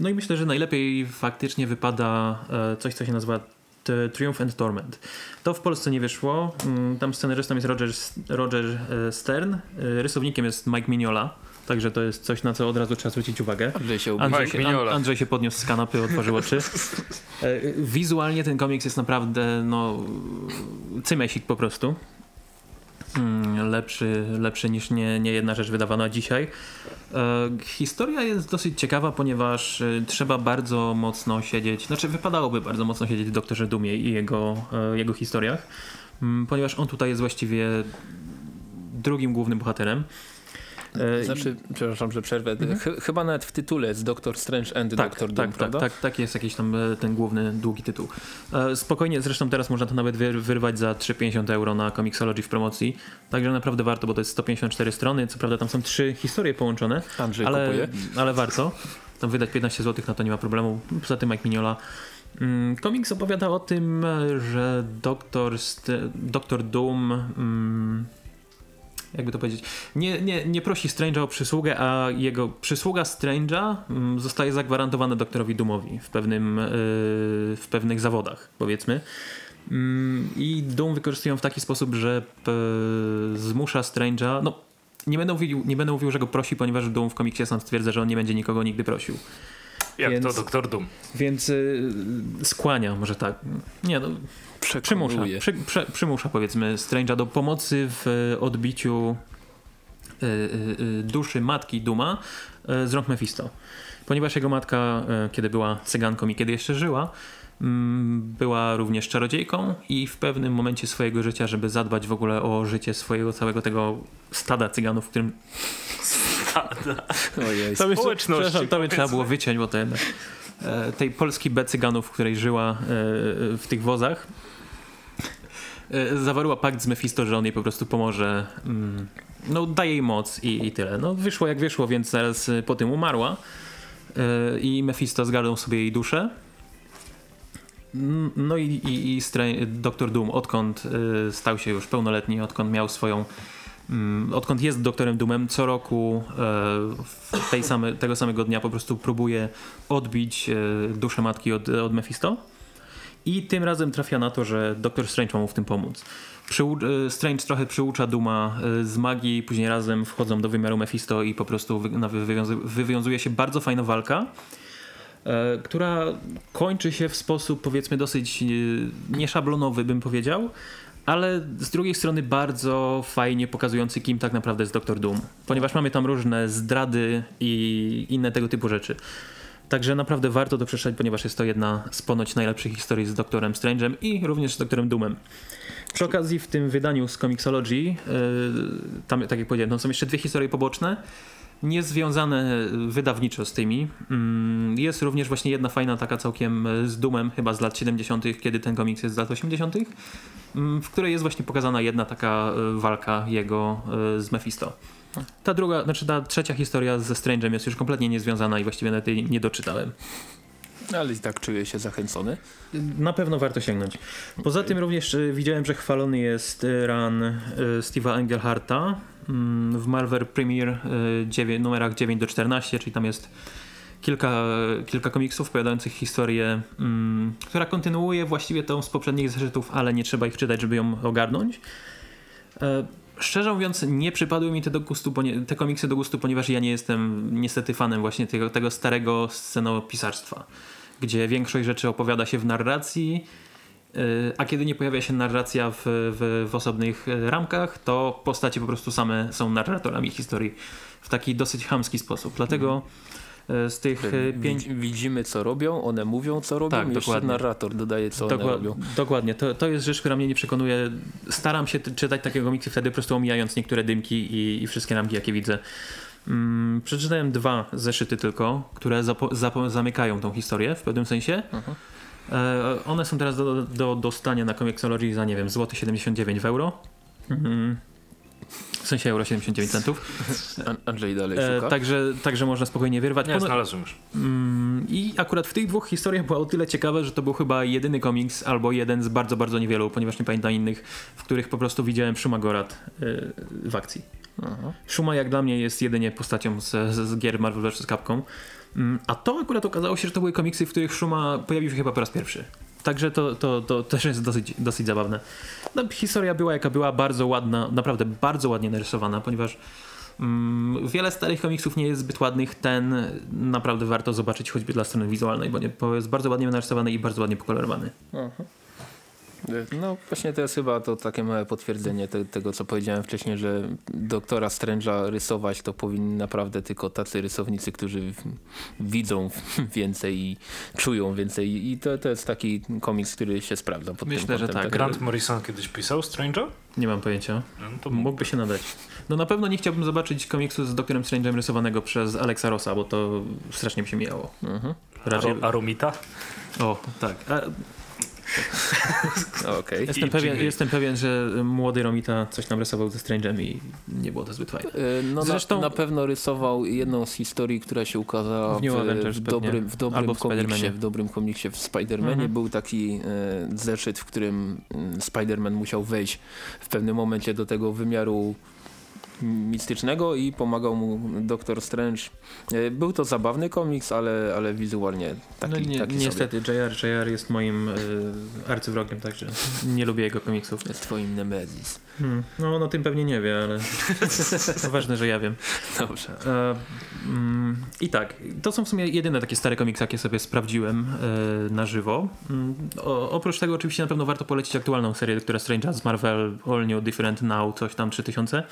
no i myślę, że najlepiej faktycznie wypada e, coś, co się nazywa Triumph and Torment. To w Polsce nie wyszło, mm, tam scenarzystą jest Roger, Roger e, Stern, e, rysownikiem jest Mike Mignola, Także to jest coś, na co od razu trzeba zwrócić uwagę. Andrzej się. Andrzej się. An- Andrzej się podniósł z kanapy, otworzył oczy. Wizualnie ten komiks jest naprawdę no, cymesik po prostu. Mm, Lepszy, lepszy niż nie, nie jedna rzecz wydawana dzisiaj. E, Historia jest dosyć ciekawa, ponieważ e, trzeba bardzo mocno siedzieć, znaczy wypadałoby bardzo mocno siedzieć w Doktorze Dumie i jego, e, jego historiach, Mm, ponieważ on tutaj jest właściwie drugim głównym bohaterem. E, Znaczy, przepraszam, że przerwę. Ch- chyba nawet w tytule jest Doctor Strange and tak, Doctor Doom, tak, tak, prawda? tak, tak jest jakiś tam e, ten główny, długi tytuł. E, Spokojnie, zresztą teraz można to nawet wy- wyrwać za 3,50 euro na Comixology w promocji, także naprawdę warto, bo to jest 154 strony, co prawda tam są trzy historie połączone, Andrzej ale, kupuje. ale warto. Tam wydać 15 zł na to nie ma problemu. Poza tym Mike Mignola. Mm, Komiks opowiada o tym, że doktor, doktor Doom mm, jakby to powiedzieć, nie, nie, nie prosi Strange'a o przysługę, a jego przysługa Strange'a mm, zostaje zagwarantowana doktorowi Doomowi w, pewnym, yy, w pewnych zawodach, powiedzmy. Mm, I Doom wykorzystują w taki sposób, że p- zmusza Strange'a, no nie będę, mówił, nie będę mówił, że go prosi, ponieważ Doom w komiksie sam stwierdza, że on nie będzie nikogo nigdy prosił. Jak Więc- to Doktor Doom. Więc y, skłania, może tak. Nie, no, przymusza, przy, prze, przymusza powiedzmy Strange'a do pomocy w odbiciu y, y, y, duszy matki Duma. Y, z rąk Mephisto. Ponieważ jego matka, kiedy była cyganką i kiedy jeszcze żyła, mm, była również czarodziejką i w pewnym momencie swojego życia, żeby zadbać w ogóle o życie swojego całego tego stada cyganów, w którym Ojej. to Społeczności, przepraszam, to by trzeba było wyciąć, bo to jednak e, tej Polski B cyganów, w której żyła e, w tych wozach, e, zawarła pakt z Mephisto, że on jej po prostu pomoże. Mm, no, daje jej moc i, i tyle. No, wyszło jak wyszło, więc zaraz e, po tym umarła. E, I Mephisto zgarnął sobie jej duszę. No i, i, i Doktor Doom, odkąd e, stał się już pełnoletni, odkąd miał swoją Mm, odkąd jest doktorem Doomem, co roku e, tej same, tego samego dnia po prostu próbuje odbić e, duszę matki od, od Mephisto. I tym razem trafia na to, że doktor Strange ma mu w tym pomóc. Przyu- e, Strange trochę przyucza Duma e, z magii, później razem wchodzą do wymiaru Mephisto i po prostu wywiązu- wywiązuje się bardzo fajna walka, e, która kończy się w sposób powiedzmy dosyć nieszablonowy, bym powiedział, ale z drugiej strony bardzo fajnie pokazujący, kim tak naprawdę jest Doktor Doom, ponieważ mamy tam różne zdrady i inne tego typu rzeczy. Także naprawdę warto to przeczytać, ponieważ jest to jedna z ponoć najlepszych historii z Doktorem Strange'em i również z Doktorem Doomem. Przy okazji w tym wydaniu z Comixology, yy, tam tak jak powiedziałem, tam są jeszcze dwie historie poboczne, niezwiązane wydawniczo z tymi. Mm, Jest również właśnie jedna fajna taka całkiem e, z Doomem, chyba z lat 70., kiedy ten komiks jest z lat 80., mm, w której jest właśnie pokazana jedna taka e, walka jego z Mephisto. Ta druga, znaczy ta trzecia historia ze Strange'em jest już kompletnie niezwiązana i właściwie nawet jej nie doczytałem. Ale i tak czuję się zachęcony. Na pewno warto sięgnąć. Poza tym również y, widziałem, że chwalony jest y, run y, Steve'a Engelharta mm, w Marvel Premier y, 9, numerach 9 do 14, czyli tam jest kilka, kilka komiksów opowiadających historię, mm, która kontynuuje właściwie tą z poprzednich zeszytów, ale nie trzeba ich czytać, żeby ją ogarnąć. Szczerze mówiąc, nie przypadły mi te, do gustu, te komiksy do gustu, ponieważ ja nie jestem niestety fanem właśnie tego, tego starego scenopisarstwa, gdzie większość rzeczy opowiada się w narracji, yy, a kiedy nie pojawia się narracja w, w, w osobnych ramkach, to postacie po prostu same są narratorami historii w taki dosyć chamski sposób. Dlatego e, z tych e, pięć... Widz- Widzimy co robią, one mówią co robią Tak, i jeszcze dokładnie. narrator dodaje co one Dokła- robią. dokładnie, to, to jest rzecz, która mnie nie przekonuje. Staram się czytać takie komiksy wtedy po prostu omijając niektóre dymki i, i wszystkie ramki, jakie widzę. Mm, przeczytałem dwa zeszyty tylko, które zamykają tą historię w pewnym sensie. Mhm. E, one są teraz do, do dostania na Comixology za, nie wiem, złoty 79 w euro. Mhm. W sensie euro 79 centów. An- Andrzej dalej E, szuka. także, także można spokojnie wyrwać. Nie, Pono- znalazłem już. Mm, I akurat w tych dwóch historiach było o tyle ciekawe, że to był chyba jedyny komiks albo jeden z bardzo, bardzo niewielu, ponieważ nie pamiętam innych, w których po prostu widziałem Szuma Gorat y, w akcji. Aha. Szuma jak dla mnie jest jedynie postacią z, z, z gier Marvel vs. Capcom. Mm, A to akurat okazało się, że to były komiksy, w których Szuma pojawił się chyba po raz pierwszy. Także to, to, to też jest dosyć, dosyć zabawne. No, historia była jaka była, bardzo ładna, naprawdę bardzo ładnie narysowana, ponieważ mm, wiele starych komiksów nie jest zbyt ładnych. Ten naprawdę warto zobaczyć choćby dla strony wizualnej, bo, nie, bo jest bardzo ładnie narysowany i bardzo ładnie pokolorowany. Aha. No właśnie to jest chyba to takie małe potwierdzenie te, tego, co powiedziałem wcześniej, że doktora Strange'a rysować to powinni naprawdę tylko tacy rysownicy, którzy w- widzą więcej i czują więcej i to, to jest taki komiks, który się sprawdza pod Myślę, tym że kątem. tak. Grant Morrison kiedyś pisał Strange'a? Nie mam pojęcia. No, to Mógłby się nadać. No na pewno nie chciałbym zobaczyć komiksu z Doktorem Strange'em rysowanego przez Alexa Rossa, bo to strasznie by się mijało. Mhm. Raczej... Aromita? O, tak. A, Okej. jestem, I pewien, jestem pewien, że młody Romita coś nam rysował ze Strange'em i nie było to zbyt fajne. E, No Zresztą- na, na pewno rysował jedną z historii, która się ukazała W w, w, dobrym, w dobrym Albo w komiksie. W dobrym komiksie w Spider-Manie Mhm. był taki e, zeszyt, w którym mm, Spider-Man musiał wejść w pewnym momencie do tego wymiaru mistycznego i pomagał mu Doktor Strange. E, Był to zabawny komiks, ale, ale wizualnie taki, no, nie, taki niestety, JR, JR jest moim y, arcywrogiem, także nie lubię jego komiksów. Jest twoim Nemezis. Hmm. No, on o tym pewnie nie wie, ale to ważne, że ja wiem. Dobrze. E, mm, I tak, to są w sumie jedyne takie stare komiksy, jakie sobie sprawdziłem e, na żywo. Mm, o, oprócz tego oczywiście na pewno warto polecić aktualną serię Doktora Strange'a z Marvel All New Different Now, coś tam 3000.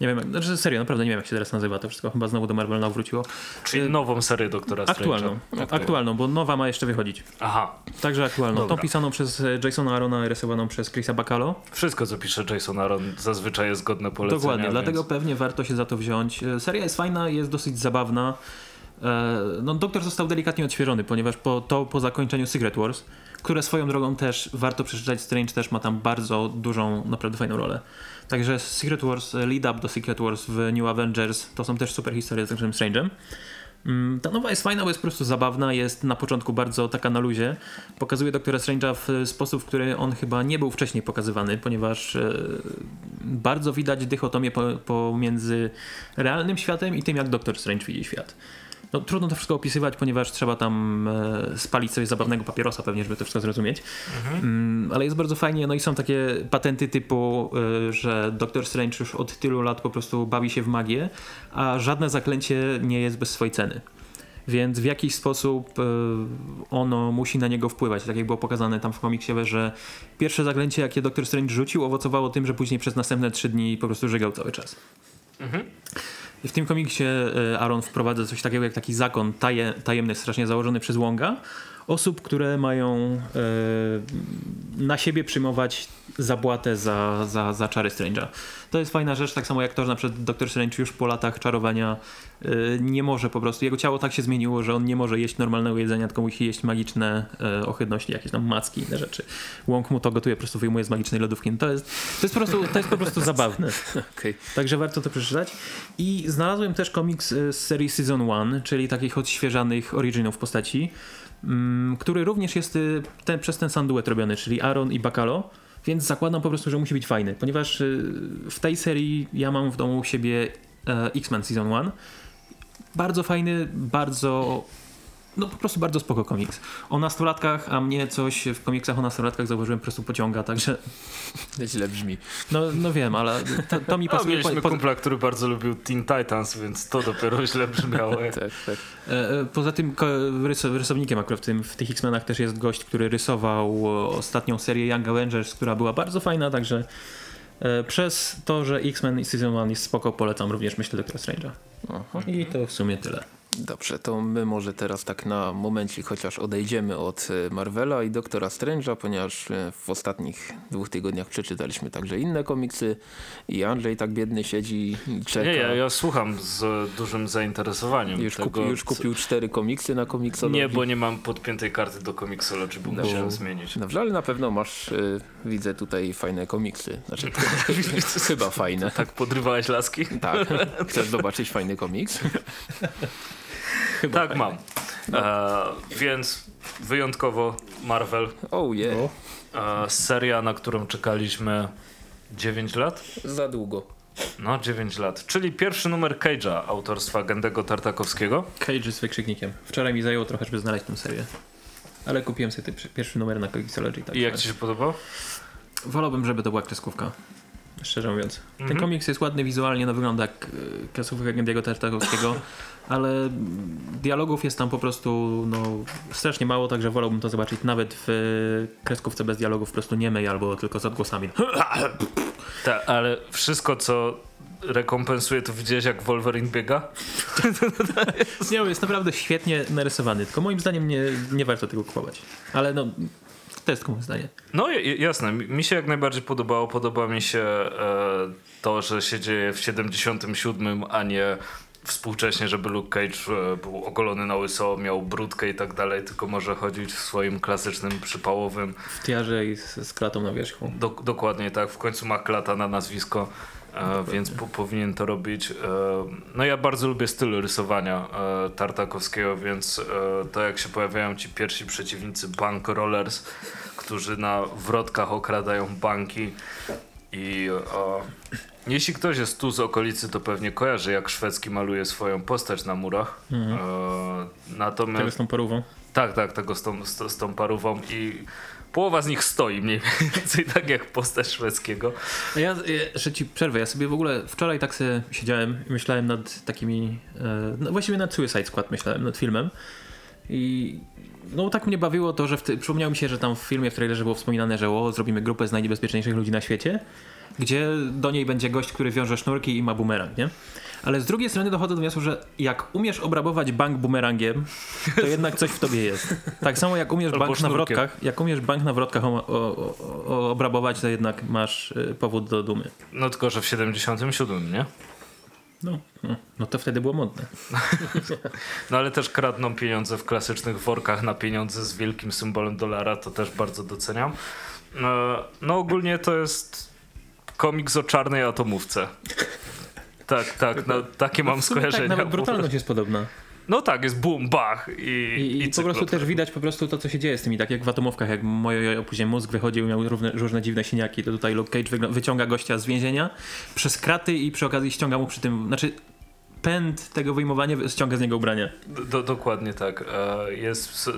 Nie wiem, znaczy serio, naprawdę nie wiem jak się teraz nazywa, to wszystko chyba znowu do Marvel Now wróciło. Czyli nową serię Doktora Strange'a. Aktualną, aktualną, bo nowa ma jeszcze wychodzić. Aha, Także aktualną. Dobra. Tą pisaną przez e, Jasona Arona i rysowaną przez Chrisa Bacalo. wszystko co pisze Jason Aaron zazwyczaj jest godne polecenia. Dokładnie, więc... dlatego pewnie warto się za to wziąć. E, Seria jest fajna, jest dosyć zabawna. E, No, doktor został delikatnie odświeżony, ponieważ po, to po zakończeniu Secret Wars, które swoją drogą też warto przeczytać, Strange też ma tam bardzo dużą, naprawdę fajną rolę. Także Secret Wars, e, lead up do Secret Wars w New Avengers to są też super historie z Doctorem Strange'em. Mm, Ta nowa jest fajna, bo jest po prostu zabawna, jest na początku bardzo taka na luzie. Pokazuje Doktora Strange'a w sposób, w który on chyba nie był wcześniej pokazywany, ponieważ e, bardzo widać dychotomię po, pomiędzy realnym światem i tym, jak Doktor Strange widzi świat. No, trudno to wszystko opisywać, ponieważ trzeba tam e, spalić sobie zabawnego papierosa pewnie, żeby to wszystko zrozumieć. Mm, ale jest bardzo fajnie, no i są takie patenty typu, e, że Doktor Strange już od tylu lat po prostu bawi się w magię, a żadne zaklęcie nie jest bez swojej ceny. Więc w jakiś sposób e, ono musi na niego wpływać. Tak jak było pokazane tam w komiksie, że pierwsze zaklęcie, jakie Doktor Strange rzucił, owocowało tym, że później przez następne trzy dni po prostu żygał cały czas. I w tym komiksie e, Aaron wprowadza coś takiego jak taki zakon taje, tajemny, strasznie założony przez Wonga. Osób, które mają e, na siebie przyjmować zabłatę za, za, za czary Strange'a. To jest fajna rzecz, tak samo jak to, że na przykład Doktor Strange już po latach czarowania e, nie może po prostu, jego ciało tak się zmieniło, że on nie może jeść normalnego jedzenia, tylko musi jeść magiczne e, ohydności, jakieś tam macki, inne rzeczy. Łąk mu to gotuje, po prostu wyjmuje z magicznej lodówki. No To jest, to jest, po, prostu, to jest po prostu zabawne. Okej. Także warto to przeczytać. I znalazłem też komiks z serii Season 1, czyli takich odświeżanych originów postaci, który również jest y, ten, przez ten sam duet robiony, czyli Aaron i Bacalo. Więc zakładam po prostu, że musi być fajny, ponieważ y, w tej serii ja mam w domu u siebie e, X-Men Season 1. Bardzo fajny, bardzo. No po prostu bardzo spoko komiks. O nastolatkach, a mnie coś w komiksach o nastolatkach zauważyłem po prostu pociąga, także Źle brzmi. no, no wiem, ale to, to mi pasuje. mieliśmy po- po- kumpla, który bardzo lubił Teen Titans, więc to dopiero źle brzmiało. Tak, tak. E, e, Poza tym rysownikiem akurat w, tym, w tych X-Menach też jest gość, który rysował e, ostatnią serię Young Avengers, która była bardzo fajna, także przez to, że X-Men i Season 1 jest spoko, polecam również myślę Doktora Strange'a. Aha. I to w sumie tyle. Dobrze, to my może teraz tak na momencik chociaż odejdziemy od e, Marvela i Doktora Strange'a, ponieważ e, w ostatnich dwóch tygodniach przeczytaliśmy także inne komiksy i Andrzej tak biedny siedzi i czeka. Nie, ja, ja słucham z dużym zainteresowaniem Już, tego. kupi, już kupił cztery komiksy na komiksologii. Nie, bo nie mam podpiętej karty do komiksologii, bo musiałem zmienić. Dobrze, ale na pewno masz, e, widzę tutaj fajne komiksy. Znaczy, chyba fajne. Tak podrywałeś laski? Tak. Chcesz zobaczyć fajny komiks? Tak, mam. E, więc wyjątkowo Marvel. Oh yeah, E, seria, na którą czekaliśmy 9 lat? za długo. No, 9 lat. Czyli pierwszy numer Cage'a autorstwa Gendego Tartakowskiego. Cage z wykrzyknikiem. Wczoraj mi zajęło trochę, żeby znaleźć tę serię. Ale kupiłem sobie ten pierwszy numer na Comixology. Tak I jak ci się podobał? Wolałbym, żeby to była kreskówka. Szczerze mówiąc. Ten Mhm. komiks jest ładny wizualnie, no wygląda jak y, kreskówka Gendiego Tartakowskiego, ale dialogów jest tam po prostu no, strasznie mało, także wolałbym to zobaczyć nawet w y, kreskówce bez dialogów, po prostu niemej albo tylko z odgłosami. Tak, ale wszystko, co rekompensuje, to widziałeś, jak Wolverine biega? Nie, jest naprawdę świetnie narysowany, tylko moim zdaniem nie, nie warto tego kupować. Ale no, to jest moje zdanie. No jasne, mi mi się jak najbardziej podobało. Podoba mi się e, to, że się dzieje w 77, a nie współcześnie, żeby Luke Cage e, był ogolony na łyso, miał brudkę i tak dalej, tylko może chodzić w swoim klasycznym, przypałowym. W tiarze i z, z klatą na wierzchu. Do, dokładnie tak, w końcu ma klata na nazwisko, więc po, powinien to robić. E, no ja bardzo lubię styl rysowania e, Tartakowskiego, więc e, to jak się pojawiają ci pierwsi przeciwnicy Bank Rollers, którzy na wrotkach okradają banki I jeśli ktoś jest tu z okolicy, to pewnie kojarzy, jak szwedzki maluje swoją postać na murach. Tego natomiast z tą porówą. tak, tak, tego z tą, z, z tą parówą i połowa z nich stoi mniej więcej tak jak postać szwedzkiego. No Ja, jeszcze ci przerwę, ja sobie w ogóle wczoraj tak sobie siedziałem i myślałem nad takimi, e, no właściwie nad Suicide Squad myślałem, nad filmem i no tak mnie bawiło to, że ty, przypomniało mi się, że tam w filmie, w trailerze było wspominane, że o, zrobimy grupę z najniebezpieczniejszych ludzi na świecie, gdzie do niej będzie gość, który wiąże sznurki i ma bumerang, nie? Ale z drugiej strony dochodzę do wniosku, że jak umiesz obrabować bank bumerangiem, to jednak coś w tobie jest. Tak samo jak umiesz Albo bank na wrotkach, jak umiesz bank na wrotkach o, o, o, obrabować, to jednak masz y, powód do dumy. No tylko, że w 77, nie? No, no, no to wtedy było modne. No ale też kradną pieniądze w klasycznych workach na pieniądze z wielkim symbolem dolara, to też bardzo doceniam. No, no ogólnie to jest komiks o czarnej atomówce. Tak, tak, no, takie mam W sumie skojarzenia. Tak, nawet brutalność jest podobna. No tak, jest boom, bach i, I, i, po prostu też widać po prostu to, co się dzieje z tymi, tak jak w atomówkach, jak moje później mózg wychodził, miał równe, różne dziwne siniaki, to tutaj Luke Cage wyciąga gościa z więzienia przez kraty i przy okazji ściąga mu przy tym, znaczy pęd tego wyjmowania ściąga z niego ubrania. Do, dokładnie tak. E, Jest,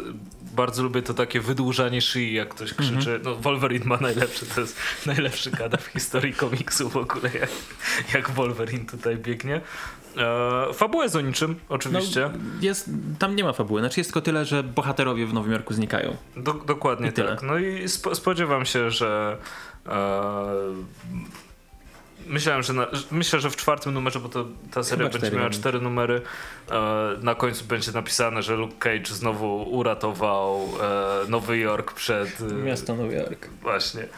bardzo lubię to takie wydłużanie szyi, jak ktoś krzyczy. No Wolverine ma najlepszy, to jest najlepszy kadr w historii komiksu w ogóle, jak, jak Wolverine tutaj biegnie. E, fabuła jest o niczym, oczywiście. No, jest, tam nie ma fabuły, znaczy jest tylko tyle, że bohaterowie w Nowym Jorku znikają. Do, dokładnie I tyle. tak. No i spo, spodziewam się, że e, myślałem, że na, myślę, że w czwartym numerze, bo to, ta seria Chyba będzie cztery miała cztery numery, e, na końcu będzie napisane, że Luke Cage znowu uratował e, Nowy Jork przed... e, Miasto Nowy Jork. Właśnie.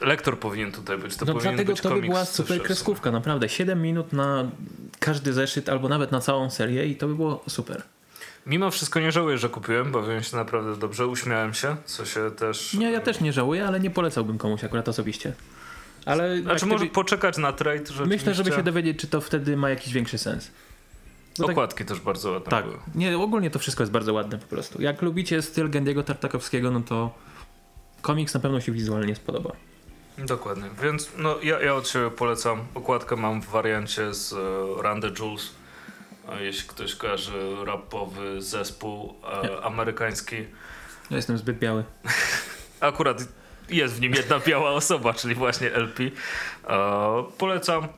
Lektor powinien tutaj być. To no powinien dlatego być to by była super kreskówka, naprawdę. 7 minut na każdy zeszyt, albo nawet na całą serię i to by było super. Mimo wszystko nie żałuję, że kupiłem, bawiłem się naprawdę dobrze, uśmiałem się, co się też... Nie, ja też nie żałuję, ale nie polecałbym komuś akurat osobiście. Ale Znaczy może gdyby- poczekać na trade, rzeczywiście. myślę, żeby się dowiedzieć, czy to wtedy ma jakiś większy sens. Bo tak- Okładki też bardzo ładne Tak, były. nie, ogólnie to wszystko jest bardzo ładne po prostu. Jak lubicie styl Gendiego Tartakowskiego, no to komiks na pewno się wizualnie spodoba. Dokładnie, więc no, ja, ja od siebie polecam. Okładkę mam w wariancie z e, Randy Jules. A jeśli ktoś kojarzy rapowy zespół e, amerykański. Ja jestem zbyt biały. Akurat jest w nim jedna biała osoba, czyli właśnie LP. E, polecam.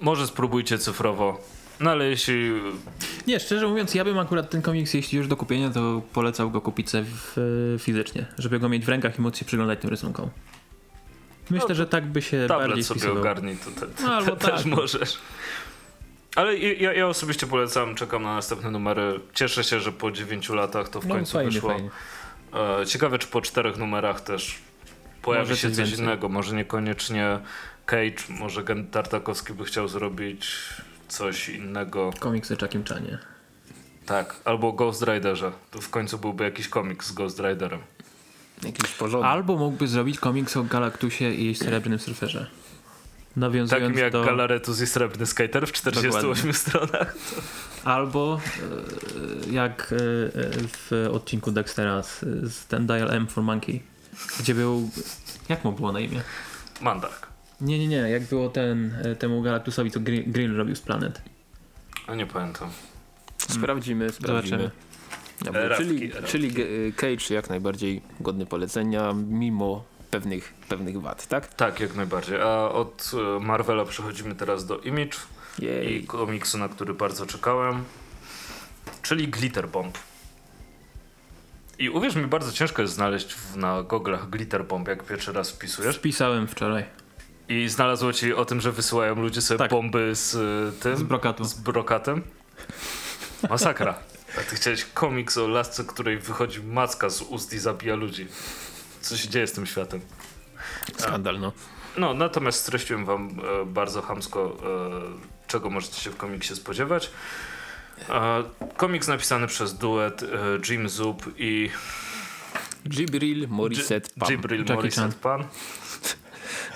Może spróbujcie cyfrowo. No ale jeśli Nie, szczerze mówiąc, ja bym akurat ten komiks, jeśli już do kupienia, to polecał go kupić w, fizycznie, żeby go mieć w rękach i móc się przyglądać tym rysunkom. Myślę, No, że tak by się bardziej tablet sobie spisywał. ogarnij, to te, No, albo te, też tak. możesz. Ale ja, ja osobiście polecam, czekam na następne numery. Cieszę się, że po 9 latach to w No końcu fajnie, wyszło. fajnie. E, ciekawe, czy po czterech numerach też pojawi Może się coś więcej. innego. Może niekoniecznie Cage, może Gen Tartakowski by chciał zrobić coś innego. Komiks o Chuckiem Chanie. Tak, albo Ghost Riderze. To w końcu byłby jakiś komiks z Ghost Riderem. Jakiś porządek. Albo mógłby zrobić komiks o Galaktusie i Srebrnym Surferze. Nawiązując Takim jak do... Galaretus i Srebrny Skater w 48 Dokładnie. stronach. Albo e, jak e, e, w odcinku Dextera z, z ten Dial M for Monkey, gdzie był... Jak mu było na imię? Mandark. Nie, nie, nie. Jak było ten, temu Galactusowi, co Grill, Grill robił z planet. A nie pamiętam. Sprawdzimy, sprawdzimy. Zobaczymy. Dobra, Rafki, czyli, rafki. czyli Ge- Cage jak najbardziej godny polecenia, mimo pewnych, pewnych wad, tak? Tak, jak najbardziej. A od e, Marvela przechodzimy teraz do Image i Jej. komiksu, na który bardzo czekałem, czyli Glitter Bomb. I uwierz mi, bardzo ciężko jest znaleźć w, na goglach Glitter Bomb, jak pierwszy raz wpisujesz. Wpisałem wczoraj. I znalazło ci o tym, że wysyłają ludzie sobie Tak. bomby z e, tym, Z brokatu. z brokatem. Masakra. A ty chciałeś komiks o lasce, której wychodzi macka z ust i zabija ludzi. Co się dzieje z tym światem? Skandal, no. No, natomiast streściłem wam e, bardzo chamsko, e, czego możecie się w komiksie spodziewać. E, komiks napisany przez duet e, Jim Zub i Gibril Morissette Pam. Jibril Morissette Pan.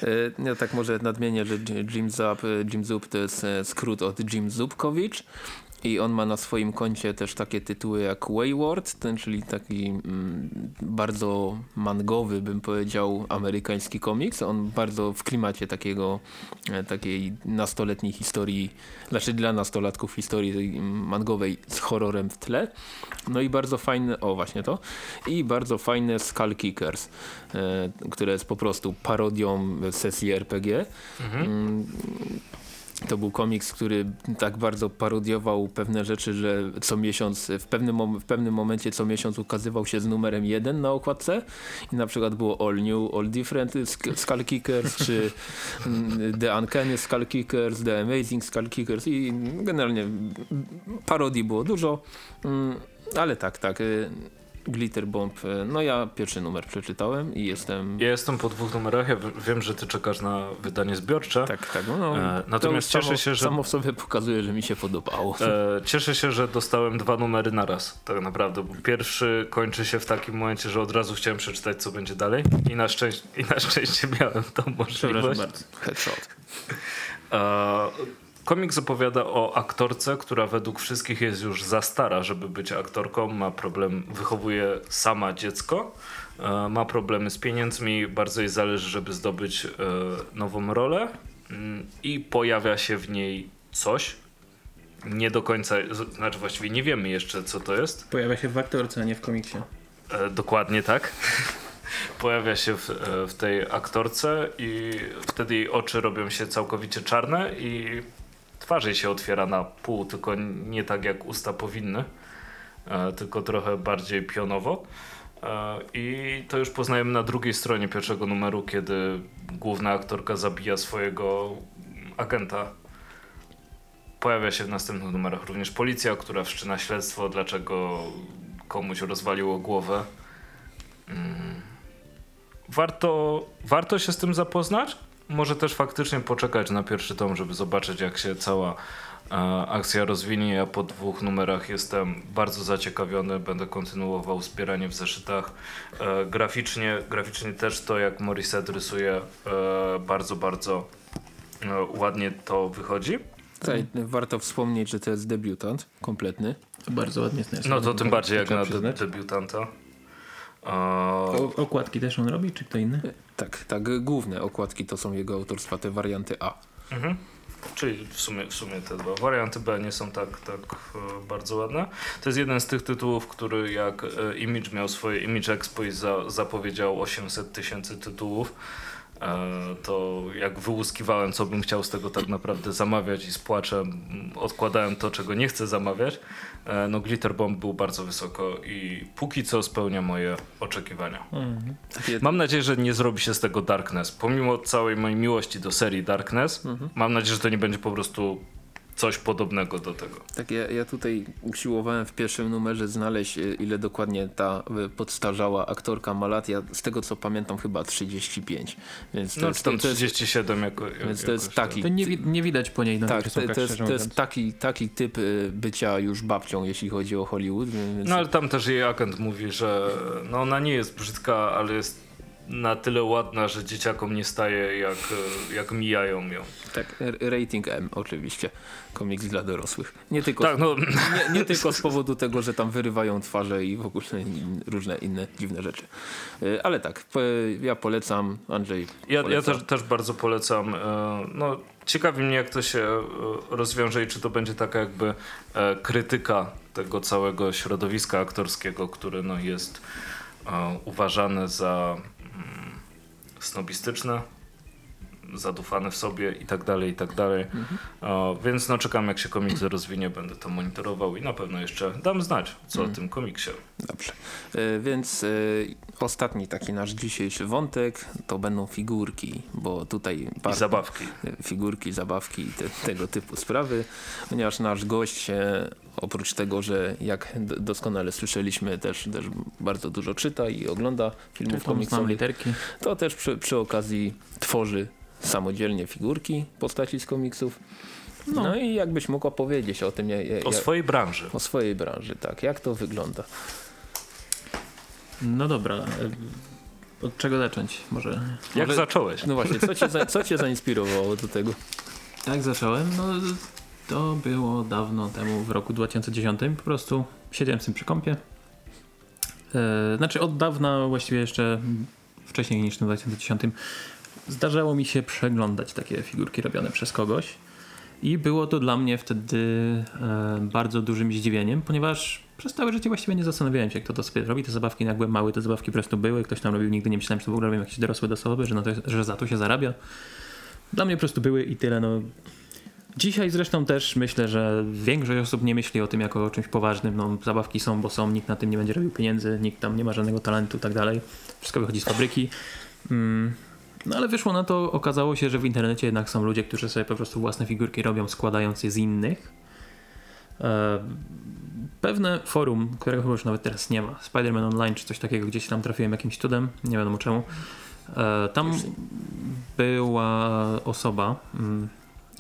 E, Ja tak może nadmienię, że Jim Zub, e, Jim Zub to jest e, skrót od Jim Zubkowicz, I on ma na swoim koncie też takie tytuły jak Wayward, ten, czyli taki mm, bardzo mangowy, bym powiedział, amerykański komiks. On bardzo w klimacie takiego, e, takiej nastoletniej historii, znaczy dla nastolatków historii tej mangowej z horrorem w tle. No i bardzo fajne, o właśnie to, i bardzo fajne Skull Kickers, e, które jest po prostu parodią sesji RPG. Mm, to był komiks, który tak bardzo parodiował pewne rzeczy, że co miesiąc, w pewnym, w pewnym momencie co miesiąc ukazywał się z numerem jeden na okładce i na przykład było All New, All Different Sk- Skull Kickers, czy mm, The Uncanny Skull Kickers, The Amazing Skull Kickers i generalnie parodii było dużo, mm, ale tak, tak. Glitter Bomb, y, no ja pierwszy numer przeczytałem i jestem... Ja jestem po dwóch numerach, ja wiem, że ty czekasz na wydanie zbiorcze. Tak, tak. No, E, to natomiast samo, cieszę się, że- Samo w sobie pokazuje, że mi się podobało. E, cieszę się, że dostałem dwa numery na raz, tak naprawdę. Bo pierwszy kończy się w takim momencie, że od razu chciałem przeczytać, co będzie dalej i na szczęście, i na szczęście miałem tą Przepraszam możliwość. bardzo. Headshot. E, komiks opowiada o aktorce, która według wszystkich jest już za stara, żeby być aktorką. Ma problem, wychowuje sama dziecko. E, ma problemy z pieniędzmi, bardzo jej zależy, żeby zdobyć e, nową rolę. Mm, I pojawia się w niej coś. Nie do końca, znaczy właściwie nie wiemy jeszcze, co to jest. Pojawia się w aktorce, a nie w komiksie. E, dokładnie tak. Pojawia się w, w tej aktorce i wtedy jej oczy robią się całkowicie czarne i twarz jej się otwiera na pół, tylko nie tak jak usta powinny, e, tylko trochę bardziej pionowo. E, I to już poznajemy na drugiej stronie pierwszego numeru, kiedy główna aktorka zabija swojego agenta. Pojawia się w następnych numerach również policja, która wszczyna śledztwo, dlaczego komuś rozwaliło głowę. Mm. Warto, warto się z tym zapoznać. Może też faktycznie poczekać na pierwszy tom, żeby zobaczyć, jak się cała e, akcja rozwinie. Ja po dwóch numerach jestem bardzo zaciekawiony. Będę kontynuował zbieranie w zeszytach. E, graficznie, graficznie też to, jak Morissette rysuje, e, bardzo, bardzo e, ładnie to wychodzi. Tutaj warto wspomnieć, że to jest debiutant kompletny. Bardzo ładnie jest No to tym bardziej jak na de- debiutanta. O, okładki też on robi, czy kto inny? Tak, tak, główne okładki to są jego autorstwa, te warianty A. Mhm. Czyli w sumie, w sumie te dwa warianty B nie są tak, tak e, bardzo ładne. To jest jeden z tych tytułów, który jak e, Image miał swoje Image Expo i za, zapowiedział 800 tysięcy tytułów, e, to jak wyłuskiwałem, co bym chciał z tego tak naprawdę zamawiać i z płaczem odkładałem to, czego nie chcę zamawiać, no Glitter Bomb był bardzo wysoko i póki co spełnia moje oczekiwania. Takie, Mam nadzieję, że nie zrobi się z tego Darkness. Pomimo całej mojej miłości do serii Darkness, mam nadzieję, że to nie będzie po prostu coś podobnego do tego. tak ja, ja tutaj usiłowałem w pierwszym numerze znaleźć, e, ile dokładnie ta e, podstarzała aktorka ma lat. Ja z tego co pamiętam chyba 35. Więc to, No, jest, czy tam to, jest, 37 jako, więc to jest tak. taki- To nie, nie widać po niej na tak, to, to, jest, to jest taki, taki typ e, bycia już babcią, jeśli chodzi o Hollywood. Więc No ale tam też jej agent mówi, że no ona nie jest brzydka, ale jest na tyle ładna, że dzieciakom nie staje jak, jak mijają ją. tak, rating M oczywiście. Komiks dla dorosłych. Nie tylko, Tak, no nie, nie tylko z powodu tego, że tam wyrywają twarze i w ogóle in, różne inne dziwne rzeczy. E, Ale tak, ja polecam, Andrzej Ja, ja też, też bardzo polecam. e, No, ciekawi mnie, jak to się e, rozwiąże i czy to będzie taka jakby krytyka tego całego środowiska aktorskiego, które no, jest uważane za snobistyczne, zadufane w sobie i tak dalej, i tak dalej. E, Więc no, czekam, jak się komiks rozwinie, będę to monitorował i na pewno jeszcze dam znać, co o tym komiksie. Dobrze. E, Więc e, ostatni taki nasz dzisiejszy wątek to będą figurki, bo tutaj I bardzo- zabawki. figurki, zabawki i te, tego typu sprawy, ponieważ nasz gość się oprócz tego, że jak doskonale słyszeliśmy też, też bardzo dużo czyta i ogląda filmów komiksowych, literki. to też przy, przy okazji tworzy samodzielnie figurki postaci z komiksów. No, i jakbyś mógł opowiedzieć o tym, ja, ja, O swojej branży. o swojej branży, tak, jak to wygląda. No dobra. e, Od czego zacząć? Może. Jak Może- zacząłeś? No właśnie, co cię, za, co cię zainspirowało do tego? Jak zacząłem? No, To było dawno temu, w roku 2010. Po prostu siedziałem z tym przy kąpie. E, znaczy od dawna, właściwie jeszcze wcześniej niż w 2010, zdarzało mi się przeglądać takie figurki robione przez kogoś. I było to dla mnie wtedy e, bardzo dużym zdziwieniem, ponieważ przez całe życie właściwie nie zastanawiałem się, kto to sobie robi. Te zabawki, jak byłem mały, te zabawki po prostu były. Ktoś tam robił, nigdy nie myślałem, że to w ogóle robią jakieś dorosłe osoby, że, to, że za to się zarabia. Dla mnie po prostu były i tyle. No. Dzisiaj zresztą też myślę, że większość osób nie myśli o tym jako o czymś poważnym. No, zabawki są, bo są, nikt na tym nie będzie robił pieniędzy, nikt tam nie ma żadnego talentu i tak dalej. Wszystko wychodzi z fabryki. Mm. No ale wyszło na to, okazało się, że w internecie jednak są ludzie, którzy sobie po prostu własne figurki robią, składając je z innych. E, pewne forum, którego chyba już nawet teraz nie ma, Spider-Man Online czy coś takiego, gdzieś tam trafiłem jakimś cudem, nie wiadomo czemu. E, tam była osoba, mm,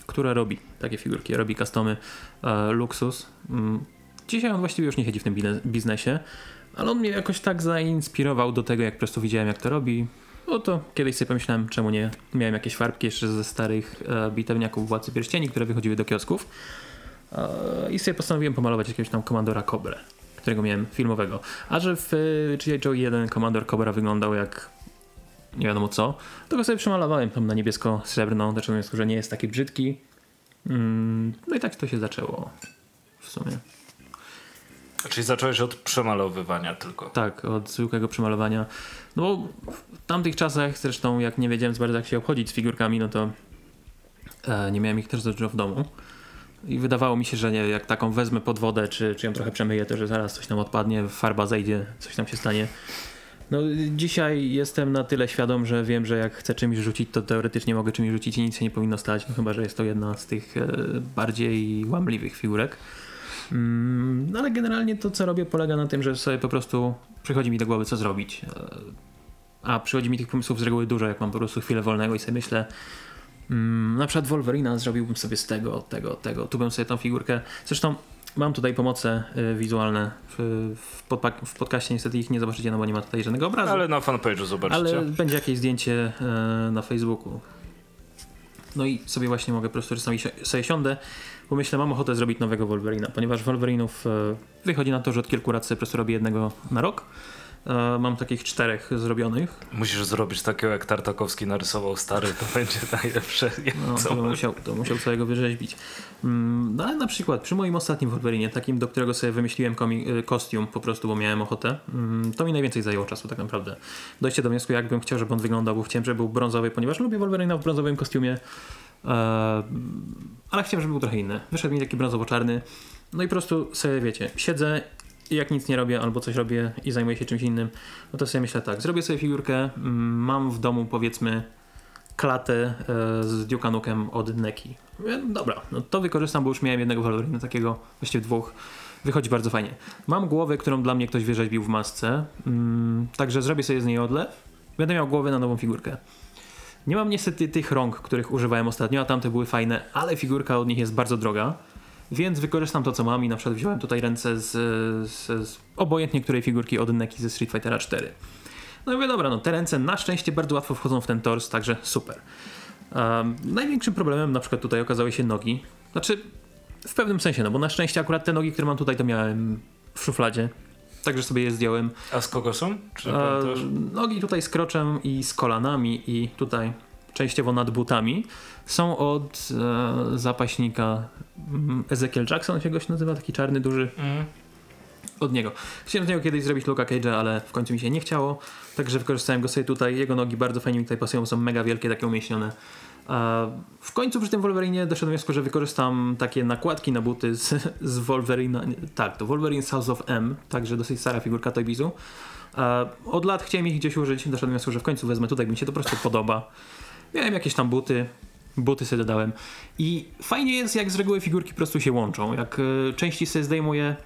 która robi takie figurki, robi customy e, Luxus. Mm, dzisiaj on właściwie już nie siedzi w tym biznesie, ale on mnie jakoś tak zainspirował do tego, jak po prostu widziałem, jak to robi. No to kiedyś sobie pomyślałem, czemu nie. Miałem jakieś farbki jeszcze ze starych e, bitewniaków Władcy Pierścieni, które wychodziły do kiosków. E, I sobie postanowiłem pomalować jakiegoś tam komandora Cobrę, którego miałem filmowego. A że w e, G.I. Joe 1 komandor Cobra wyglądał jak nie wiadomo co, to go sobie przemalowałem tam na niebiesko-srebrną, znaczy mówiąc, że nie jest taki brzydki. Mm, no i tak to się zaczęło w sumie. Czyli zacząłeś od przemalowywania tylko. Tak, od zwykłego przemalowania. No bo w tamtych czasach zresztą jak nie wiedziałem za bardzo jak się obchodzić z figurkami, no to e, nie miałem ich też za dużo w domu. I wydawało mi się, że nie, jak taką wezmę pod wodę, czy, czy ją trochę przemyję, to że zaraz coś tam odpadnie, farba zejdzie, coś tam się stanie. No dzisiaj jestem na tyle świadom, że wiem, że jak chcę czymś rzucić, to teoretycznie mogę czymś rzucić i nic się nie powinno stać, no chyba, że jest to jedna z tych e, bardziej łamliwych figurek. No ale generalnie to, co robię, polega na tym, że sobie po prostu przychodzi mi do głowy, co zrobić. E, A przychodzi mi tych pomysłów z reguły dużo, jak mam po prostu chwilę wolnego i sobie myślę, mm, na przykład Wolverina zrobiłbym sobie z tego, tego, tego. Tu bym sobie tą figurkę. Zresztą mam tutaj pomoce y, wizualne. W, w, podpa- w podcaście niestety ich nie zobaczycie, no bo nie ma tutaj żadnego obrazu. Ale na fanpage'u zobaczycie. Ale będzie jakieś zdjęcie e, na Facebooku. No i sobie właśnie mogę po prostu czasami sobie siądę, bo myślę, mam ochotę zrobić nowego Wolverina, ponieważ Wolverinów e, wychodzi na to, że od kilku lat sobie po prostu robię jednego na rok. E, mam takich czterech zrobionych. Musisz zrobić takiego, jak Tartakowski narysował stary, to będzie najlepsze. No, to musiał, to musiał całego wyrzeźbić. Mm, No ale na przykład przy moim ostatnim Wolverinie, takim, do którego sobie wymyśliłem y, kostium po prostu, bo miałem ochotę, mm, to mi najwięcej zajęło czasu tak naprawdę. Dojście do wniosku, jakbym chciał, żeby on wyglądał, bo chciałem, żeby był brązowy, ponieważ lubię Wolverina w brązowym kostiumie, e, ale chciałem, żeby był trochę inny. Wyszedł mi taki brązowo-czarny, no i po prostu sobie, wiecie, siedzę i jak nic nie robię albo coś robię i zajmuję się czymś innym, no to sobie myślę tak, zrobię sobie figurkę, mm, mam w domu powiedzmy klatę e, z Nukem od Neki. Mówię, Dobra, no to wykorzystam, bo już miałem jednego Wolverina, takiego, właściwie dwóch. Wychodzi bardzo fajnie. Mam głowę, którą dla mnie ktoś wyrzeźbił w masce, mm, także zrobię sobie z niej odlew. Będę miał głowę na nową figurkę. Nie mam niestety tych rąk, których używałem ostatnio, a tamte były fajne, ale figurka od nich jest bardzo droga. Więc wykorzystam to, co mam i na przykład wziąłem tutaj ręce z, z, z obojętnie której figurki od Neki ze Street Fightera 4. No i mówię, dobra, no te ręce na szczęście bardzo łatwo wchodzą w ten tors, także super. Um, największym problemem na przykład tutaj okazały się nogi. Znaczy, w pewnym sensie, no bo na szczęście akurat te nogi, które mam tutaj, to miałem w szufladzie. Także sobie je zdjąłem. A z kogo są? Czy E, nogi tutaj z kroczem i z kolanami i tutaj częściowo nad butami są od e, zapaśnika mm, Ezekiel Jackson się goś nazywa, taki czarny, duży Mm. od niego. Chciałem z niego kiedyś zrobić Luka Cage'a, ale w końcu mi się nie chciało, także wykorzystałem go sobie tutaj. Jego nogi bardzo fajnie mi tutaj pasują, są mega wielkie, takie umieśnione. W końcu przy tym Wolverinie doszedłem do wniosku, że wykorzystam takie nakładki na buty z, z Wolverina. nie, Tak, to Wolverine South of M, także dosyć stara figurka Toy Bizu. A Od lat chciałem ich gdzieś użyć, doszedłem do wniosku, że w końcu wezmę tutaj, mi się to po prostu podoba. Miałem jakieś tam buty, buty sobie dodałem. I fajnie jest, jak z reguły figurki po prostu się łączą. Jak y, części sobie zdejmuję,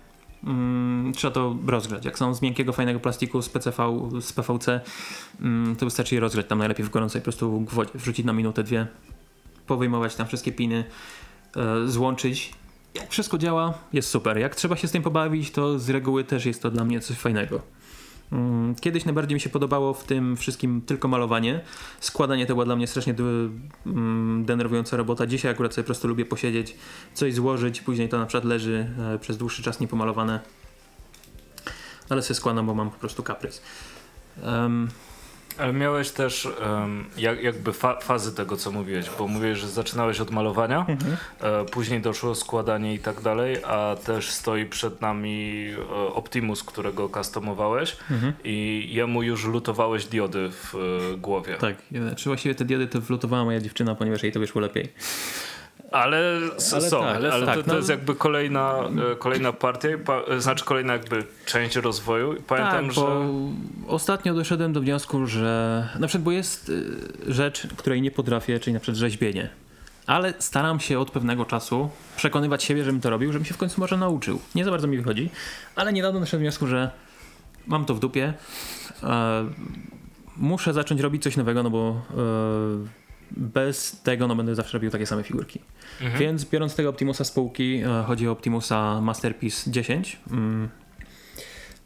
mm, trzeba to rozgrzać. Jak są z miękkiego, fajnego plastiku, z PCV, z PVC, mm, to wystarczy je rozgrzać tam najlepiej w gorącej po prostu wrzucić na minutę, dwie, powyjmować tam wszystkie piny, y, złączyć. Jak wszystko działa, jest super. Jak trzeba się z tym pobawić, to z reguły też jest to dla mnie coś fajnego. Mm, Kiedyś najbardziej mi się podobało w tym wszystkim tylko malowanie. Składanie to była dla mnie strasznie mm, denerwująca robota. Dzisiaj akurat sobie po prostu lubię posiedzieć, coś złożyć, później to na przykład leży e, przez dłuższy czas niepomalowane. Ale sobie składam, bo mam po prostu kaprys. Em, Ale miałeś też em, jak, jakby fa fazy tego, co mówiłeś, bo mówiłeś, że zaczynałeś od malowania, e, później doszło składanie i tak dalej, a też stoi przed nami e, Optimus, którego customowałeś i jemu już lutowałeś diody w e, głowie. tak, e, czy właściwie te diody to wlutowała moja dziewczyna, ponieważ jej to wyszło lepiej. Ale, Ale są, tak, ale, ale to, tak, to no. jest jakby kolejna, e, kolejna partia, znaczy kolejna jakby część rozwoju. Pamiętam, tak, że... ostatnio doszedłem do wniosku, że na przykład, bo jest y, rzecz, której nie potrafię, czyli na przykład rzeźbienie. Ale staram się od pewnego czasu przekonywać siebie, żebym to robił, żebym się w końcu może nauczył. Nie za bardzo mi wychodzi, ale niedawno doszedłem do wniosku, że mam to w dupie. E, muszę zacząć robić coś nowego, no bo e, bez tego no, będę zawsze robił takie same figurki. Mhm. Więc biorąc tego Optimusa z półki, e, chodzi o Optimusa Masterpiece 10. Mm.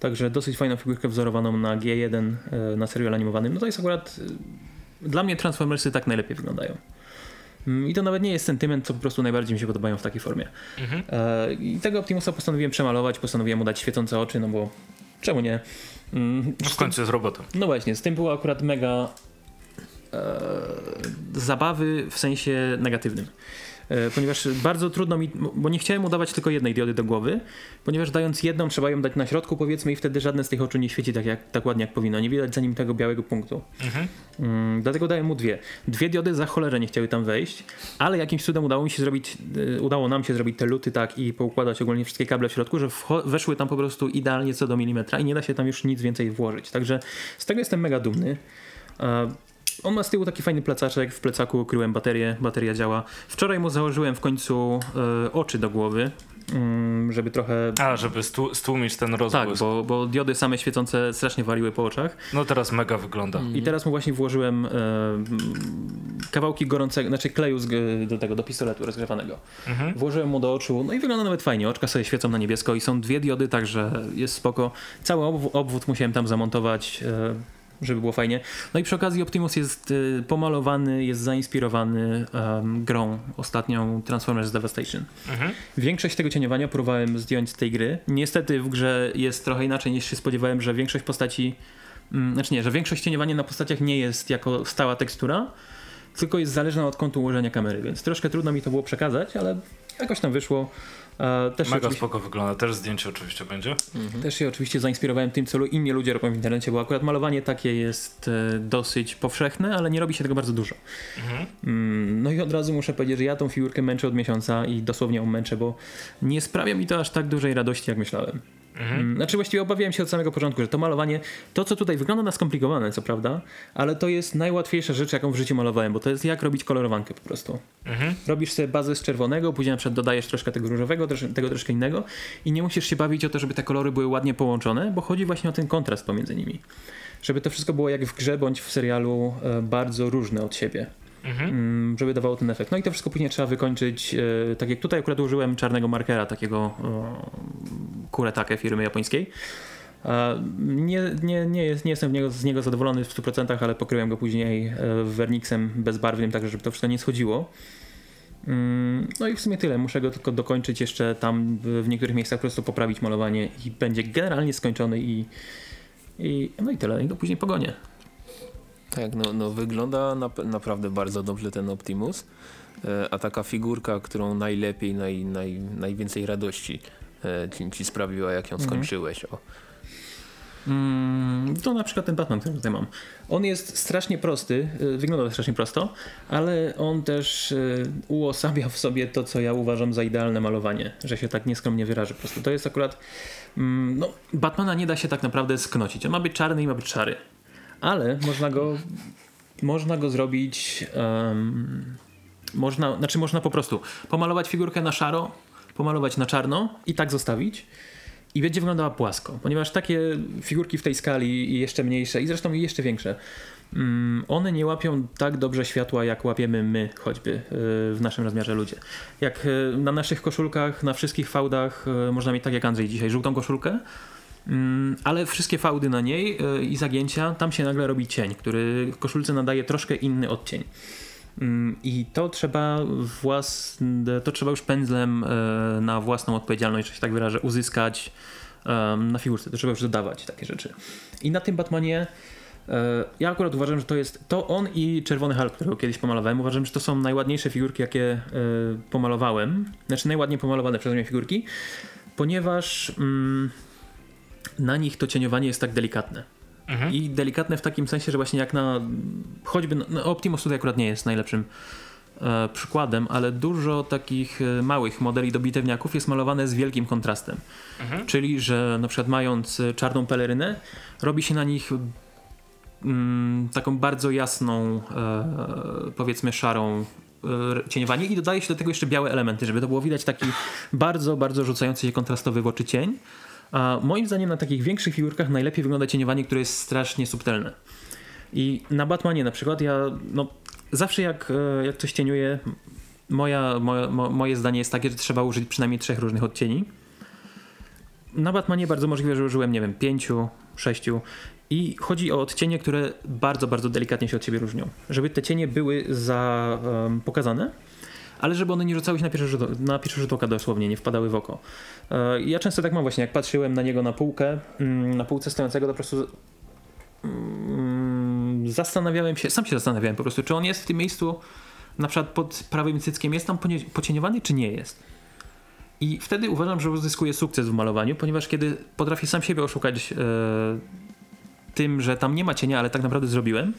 Także dosyć fajną figurkę wzorowaną na G1 e, na serial animowanym. No to jest akurat e, dla mnie Transformersy tak najlepiej wyglądają. Mm, I to nawet nie jest sentyment, co po prostu najbardziej mi się podobają w takiej formie. Mhm. I tego Optimusa postanowiłem przemalować, postanowiłem mu dać świecące oczy, no bo czemu nie? Mm, W końcu jest robotem. no właśnie, z tym było akurat mega zabawy w sensie negatywnym. E, ponieważ bardzo trudno mi, bo nie chciałem udawać tylko jednej diody do głowy, ponieważ dając jedną trzeba ją dać na środku powiedzmy i wtedy żadne z tych oczu nie świeci tak, jak, tak ładnie jak powinno. Nie widać za nim tego białego punktu. Mhm. Mm, dlatego dałem mu dwie. Dwie diody za cholerę nie chciały tam wejść, ale jakimś cudem udało mi się zrobić, y, udało nam się zrobić te luty tak i poukładać ogólnie wszystkie kable w środku, że weszły tam po prostu idealnie co do milimetra i nie da się tam już nic więcej włożyć. Także z tego jestem mega dumny. On ma z tyłu taki fajny plecaczek, w plecaku ukryłem baterię, bateria działa. Wczoraj mu założyłem w końcu e, oczy do głowy, mm, żeby trochę... A, żeby stu, stłumić ten Tak, rozbłysk. bo, bo diody same świecące strasznie waliły po oczach. No teraz mega wygląda. I teraz mu właśnie włożyłem e, mm, kawałki gorącego, znaczy kleju z, do tego, do pistoletu rozgrzewanego. Mhm. Włożyłem mu do oczu, no i wygląda nawet fajnie. Oczka sobie świecą na niebiesko i są dwie diody, także jest spoko. Cały obw- obwód musiałem tam zamontować, e, żeby było fajnie. No i przy okazji Optimus jest e, pomalowany, jest zainspirowany em, grą ostatnią Transformers Devastation. Mhm. Większość tego cieniowania próbowałem zdjąć z tej gry. Niestety w grze jest trochę inaczej niż się spodziewałem, że większość postaci, mm, znaczy nie, że większość cieniowania na postaciach nie jest jako stała tekstura, tylko jest zależna od kątu ułożenia kamery, więc troszkę trudno mi to było przekazać, ale jakoś tam wyszło. E, Też, Mega oczywiście, spoko wygląda. Też zdjęcie oczywiście będzie. też się oczywiście zainspirowałem tym, co inni ludzie robią w internecie, bo akurat malowanie takie jest e, dosyć powszechne, ale nie robi się tego bardzo dużo. Mhm. Mm, No i od razu muszę powiedzieć, że ja tą figurkę męczę od miesiąca i dosłownie ją męczę, bo nie sprawia mi to aż tak dużej radości, jak myślałem. Mhm. Mm, Znaczy właściwie obawiałem się od samego początku, że to malowanie, to co tutaj wygląda na skomplikowane, co prawda, ale to jest najłatwiejsza rzecz, jaką w życiu malowałem, bo to jest jak robić kolorowankę po prostu. Mhm. Robisz sobie bazę z czerwonego, później na przykład dodajesz troszkę tego różowego, tego troszkę innego i nie musisz się bawić o to, żeby te kolory były ładnie połączone, bo chodzi właśnie o ten kontrast pomiędzy nimi. Żeby to wszystko było jak w grze bądź w serialu e, bardzo różne od siebie. Mhm. Mm, żeby dawało ten efekt. No i to wszystko później trzeba wykończyć, e, tak jak tutaj akurat użyłem czarnego markera, takiego kuretakę firmy japońskiej. Nie, nie, nie, jest, nie jestem niego, z niego zadowolony w 100%, ale pokryłem go później e, werniksem bezbarwnym, tak żeby to wszystko nie schodziło. Mm, No i w sumie tyle. Muszę go tylko dokończyć jeszcze tam w niektórych miejscach po prostu poprawić malowanie i będzie generalnie skończony i, i no i tyle. I go później pogonię. Tak, no, no wygląda nap naprawdę bardzo dobrze ten Optimus, e, a taka figurka, którą najlepiej, naj, naj, najwięcej radości e, ci, ci sprawiła, jak ją Mhm. skończyłeś. O. Mm, to na przykład ten Batman, który tutaj mam. On jest strasznie prosty, y, wygląda strasznie prosto, ale on też uosabia w sobie to, co ja uważam za idealne malowanie, że się tak nieskromnie wyrażę po prostu. To jest akurat, mm, no, Batmana nie da się tak naprawdę sknocić. On ma być czarny i ma być szary, ale można go, można go zrobić, em, można, znaczy można po prostu pomalować figurkę na szaro, pomalować na czarno i tak zostawić i będzie wyglądała płasko, ponieważ takie figurki w tej skali i jeszcze mniejsze i zresztą jeszcze większe, mm, one nie łapią tak dobrze światła, jak łapiemy my choćby y, w naszym rozmiarze ludzie. Jak y, na naszych koszulkach, na wszystkich fałdach y, można mieć tak jak Andrzej dzisiaj, żółtą koszulkę, ale wszystkie fałdy na niej y, i zagięcia, tam się nagle robi cień, który koszulce nadaje troszkę inny odcień. Mm, I to trzeba własne, to trzeba już pędzlem y, na własną odpowiedzialność, że się tak wyrażę, uzyskać na figurce. To trzeba już dodawać takie rzeczy. I na tym Batmanie e, ja akurat uważam, że to jest to on i Czerwony Hulk, którego kiedyś pomalowałem. Uważam, że to są najładniejsze figurki, jakie e, pomalowałem. Znaczy najładniej pomalowane przeze mnie figurki, ponieważ mm, na nich to cieniowanie jest tak delikatne. Mhm. I delikatne w takim sensie, że właśnie jak na choćby no, no Optimus tutaj akurat nie jest najlepszym e, przykładem, ale dużo takich e, małych modeli do bitewniaków jest malowane z wielkim kontrastem. Mhm. Czyli, że na przykład mając e, czarną pelerynę, robi się na nich mm, taką bardzo jasną, e, powiedzmy szarą e, cieniowanie i dodaje się do tego jeszcze białe elementy, żeby to było widać taki bardzo, bardzo rzucający się kontrastowy w oczy cień. A moim zdaniem na takich większych figurkach najlepiej wygląda cieniowanie, które jest strasznie subtelne. I na Batmanie na przykład ja no, zawsze jak, e, jak coś cieniuję, moja, moja, mo, moje zdanie jest takie, że trzeba użyć przynajmniej trzech różnych odcieni. Na Batmanie bardzo możliwe, że użyłem, nie wiem, pięciu, sześciu. I chodzi o odcienie, które bardzo, bardzo delikatnie się od siebie różnią. Żeby te cienie były za, em, pokazane, ale żeby one nie rzucały się na pierwszy rzut, na pierwszy rzut oka dosłownie, nie wpadały w oko. E, Ja często tak mam właśnie, jak patrzyłem na niego na półkę, mm, na półce stojącego, to po prostu mm, zastanawiałem się, sam się zastanawiałem po prostu, czy on jest w tym miejscu, na przykład pod prawym cyckiem, jest tam pocieniowany, czy nie jest. I wtedy uważam, że uzyskuje sukces w malowaniu, ponieważ kiedy potrafię sam siebie oszukać e, tym, że tam nie ma cienia, ale tak naprawdę zrobiłem,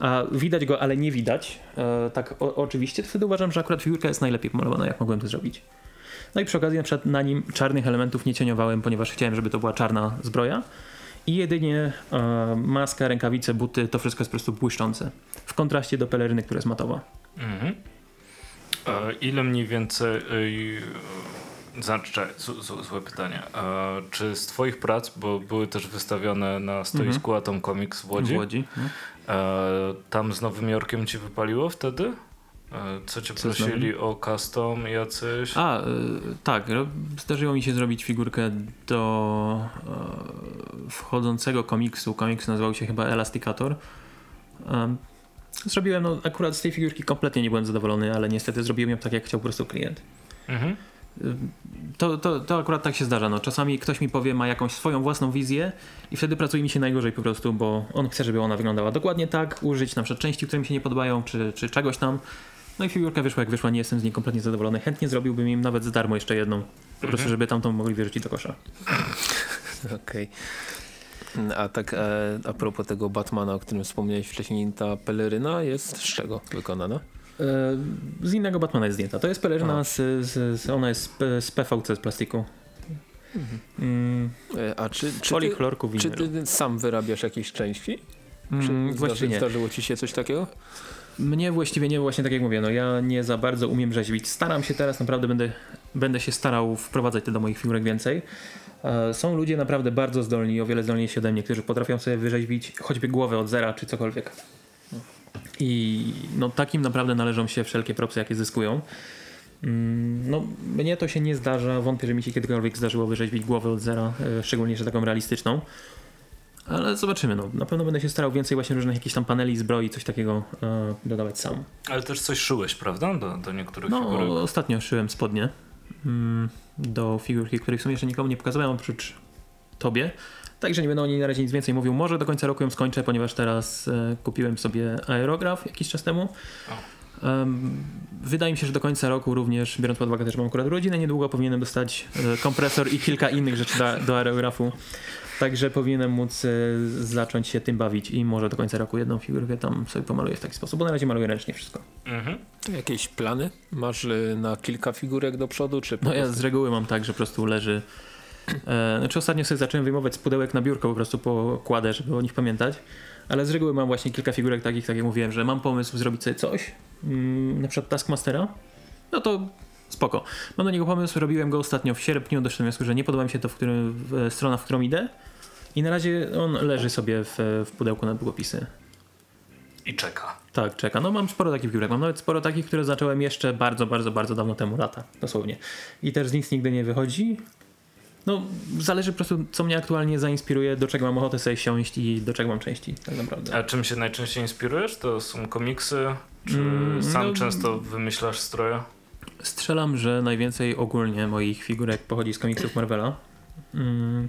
a widać go, ale nie widać, e, tak o, oczywiście, wtedy uważam, że akurat figurka jest najlepiej pomalowana, jak mogłem to zrobić. No i przy okazji na przykład na nim czarnych elementów nie cieniowałem, ponieważ chciałem, żeby to była czarna zbroja. I jedynie e, maska, rękawice, buty, to wszystko jest po prostu błyszczące. W kontraście do peleryny, która jest matowa. Mhm. E, ile mniej więcej. e, znaczy, złe pytanie. E, czy z Twoich prac, bo były też wystawione na stoisku Atom Comics w Łodzi, W Łodzi. No. E, tam z Nowym Jorkiem ci wypaliło wtedy? E, co cię Co prosili o custom jacyś? A, y, tak, zdarzyło mi się zrobić figurkę do y, wchodzącego komiksu. Komiks nazywał się chyba Elasticator. Em, zrobiłem, no akurat z tej figurki kompletnie nie byłem zadowolony, ale niestety zrobiłem ją tak, jak chciał po prostu klient. Mhm. To, to, to akurat tak się zdarza. No, czasami ktoś mi powie, ma jakąś swoją własną wizję i wtedy pracuje mi się najgorzej po prostu, bo on chce, żeby ona wyglądała dokładnie tak, użyć na przykład części, które mi się nie podobają, czy, czy czegoś tam. No i figurka wyszła jak wyszła, nie jestem z niej kompletnie zadowolony. Chętnie zrobiłbym im nawet za darmo jeszcze jedną. Po prostu, żeby tamtą mogli wyrzucić do kosza. Okej. A tak e, a propos tego Batmana, o którym wspomniałeś wcześniej, ta peleryna jest z czego wykonana? E, Z innego Batmana jest zdjęta. To jest peleryna, A. z, z, z, ona jest z PVC, z plastiku. Mm, E, a czy, czy, ty, czy ty sam wyrabiasz jakieś części? Czy Mm, Właściwie zdarzy, nie. zdarzyło ci się coś takiego? Mnie właściwie nie, właśnie tak jak mówię, no ja nie za bardzo umiem rzeźbić. Staram się teraz, naprawdę będę, będę się starał wprowadzać to do moich figurek więcej. E, Są ludzie naprawdę bardzo zdolni, o wiele zdolniejsi ode mnie, którzy potrafią sobie wyrzeźbić choćby głowę od zera, czy cokolwiek. I no takim naprawdę należą się wszelkie propsy, jakie zyskują. Mm, No, mnie to się nie zdarza, wątpię, że mi się kiedykolwiek zdarzyło wyrzeźbić głowę od zera, e, szczególnie, że taką realistyczną. Ale zobaczymy, no. Na pewno będę się starał więcej właśnie różnych jakichś tam paneli, zbroi, coś takiego e, dodawać sam. Ale też coś szyłeś, prawda? Do, do niektórych figurek. No, ostatnio szyłem spodnie mm, do figurki, których w sumie jeszcze nikomu nie pokazałem, oprócz tobie. Także nie będę o niej na razie nic więcej mówił. Może do końca roku ją skończę, ponieważ teraz e, kupiłem sobie aerograf jakiś czas temu. Em, wydaje mi się, że do końca roku również, biorąc pod uwagę też, że mam akurat rodzinę, niedługo powinienem dostać e, kompresor i kilka innych rzeczy do, do aerografu. Także powinienem móc e, zacząć się tym bawić i może do końca roku jedną figurkę tam sobie pomaluję w taki sposób, bo na razie maluję ręcznie wszystko. Mhm. Jakieś plany? Masz y, na kilka figurek do przodu? Czy No ja z reguły mam tak, że po prostu leży. E, znaczy ostatnio sobie zacząłem wyjmować z pudełek na biurko, po prostu pokładę, żeby o nich pamiętać. Ale z reguły mam właśnie kilka figurek takich, tak jak mówiłem, że mam pomysł zrobić sobie coś, mm, na przykład Taskmastera, no to spoko. Mam na niego pomysł, robiłem go ostatnio w sierpniu, doszedłem do wniosku, że nie podoba mi się to, w którym, w, strona, w którą idę. I na razie on leży sobie w, w pudełku na długopisy. I czeka. Tak, czeka. No mam sporo takich figurek. Mam nawet sporo takich, które zacząłem jeszcze bardzo, bardzo, bardzo dawno temu, lata, dosłownie. I też z nic nigdy nie wychodzi. No, zależy po prostu, co mnie aktualnie zainspiruje, do czego mam ochotę sobie siąść i do czego mam części, tak naprawdę. A czym się najczęściej inspirujesz? To są komiksy? Czy Mm, sam no- często wymyślasz stroje? Strzelam, że najwięcej ogólnie moich figurek pochodzi z komiksów Marvela. Mm.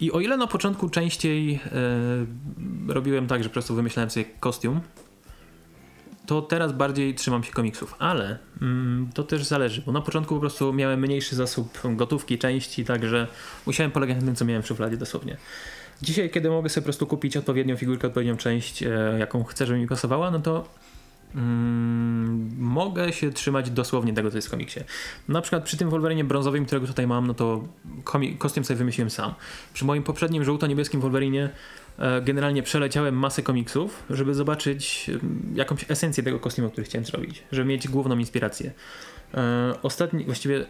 I o ile na początku częściej e, robiłem tak, że po prostu wymyślałem sobie kostium, to teraz bardziej trzymam się komiksów, ale mm, to też zależy, bo na początku po prostu miałem mniejszy zasób gotówki, części, także musiałem polegać na tym, co miałem w szufladzie dosłownie. Dzisiaj, kiedy mogę sobie po prostu kupić odpowiednią figurkę, odpowiednią część, e, jaką chcę, żeby mi pasowała, no to mm, mogę się trzymać dosłownie tego, co jest w komiksie. Na przykład przy tym Wolverine brązowym, którego tutaj mam, no to kostium sobie wymyśliłem sam. Przy moim poprzednim żółto-niebieskim Wolverine generalnie przeleciałem masę komiksów, żeby zobaczyć mm, jakąś esencję tego kostiumu, który chciałem zrobić, żeby mieć główną inspirację. E, ostatni, właściwie e,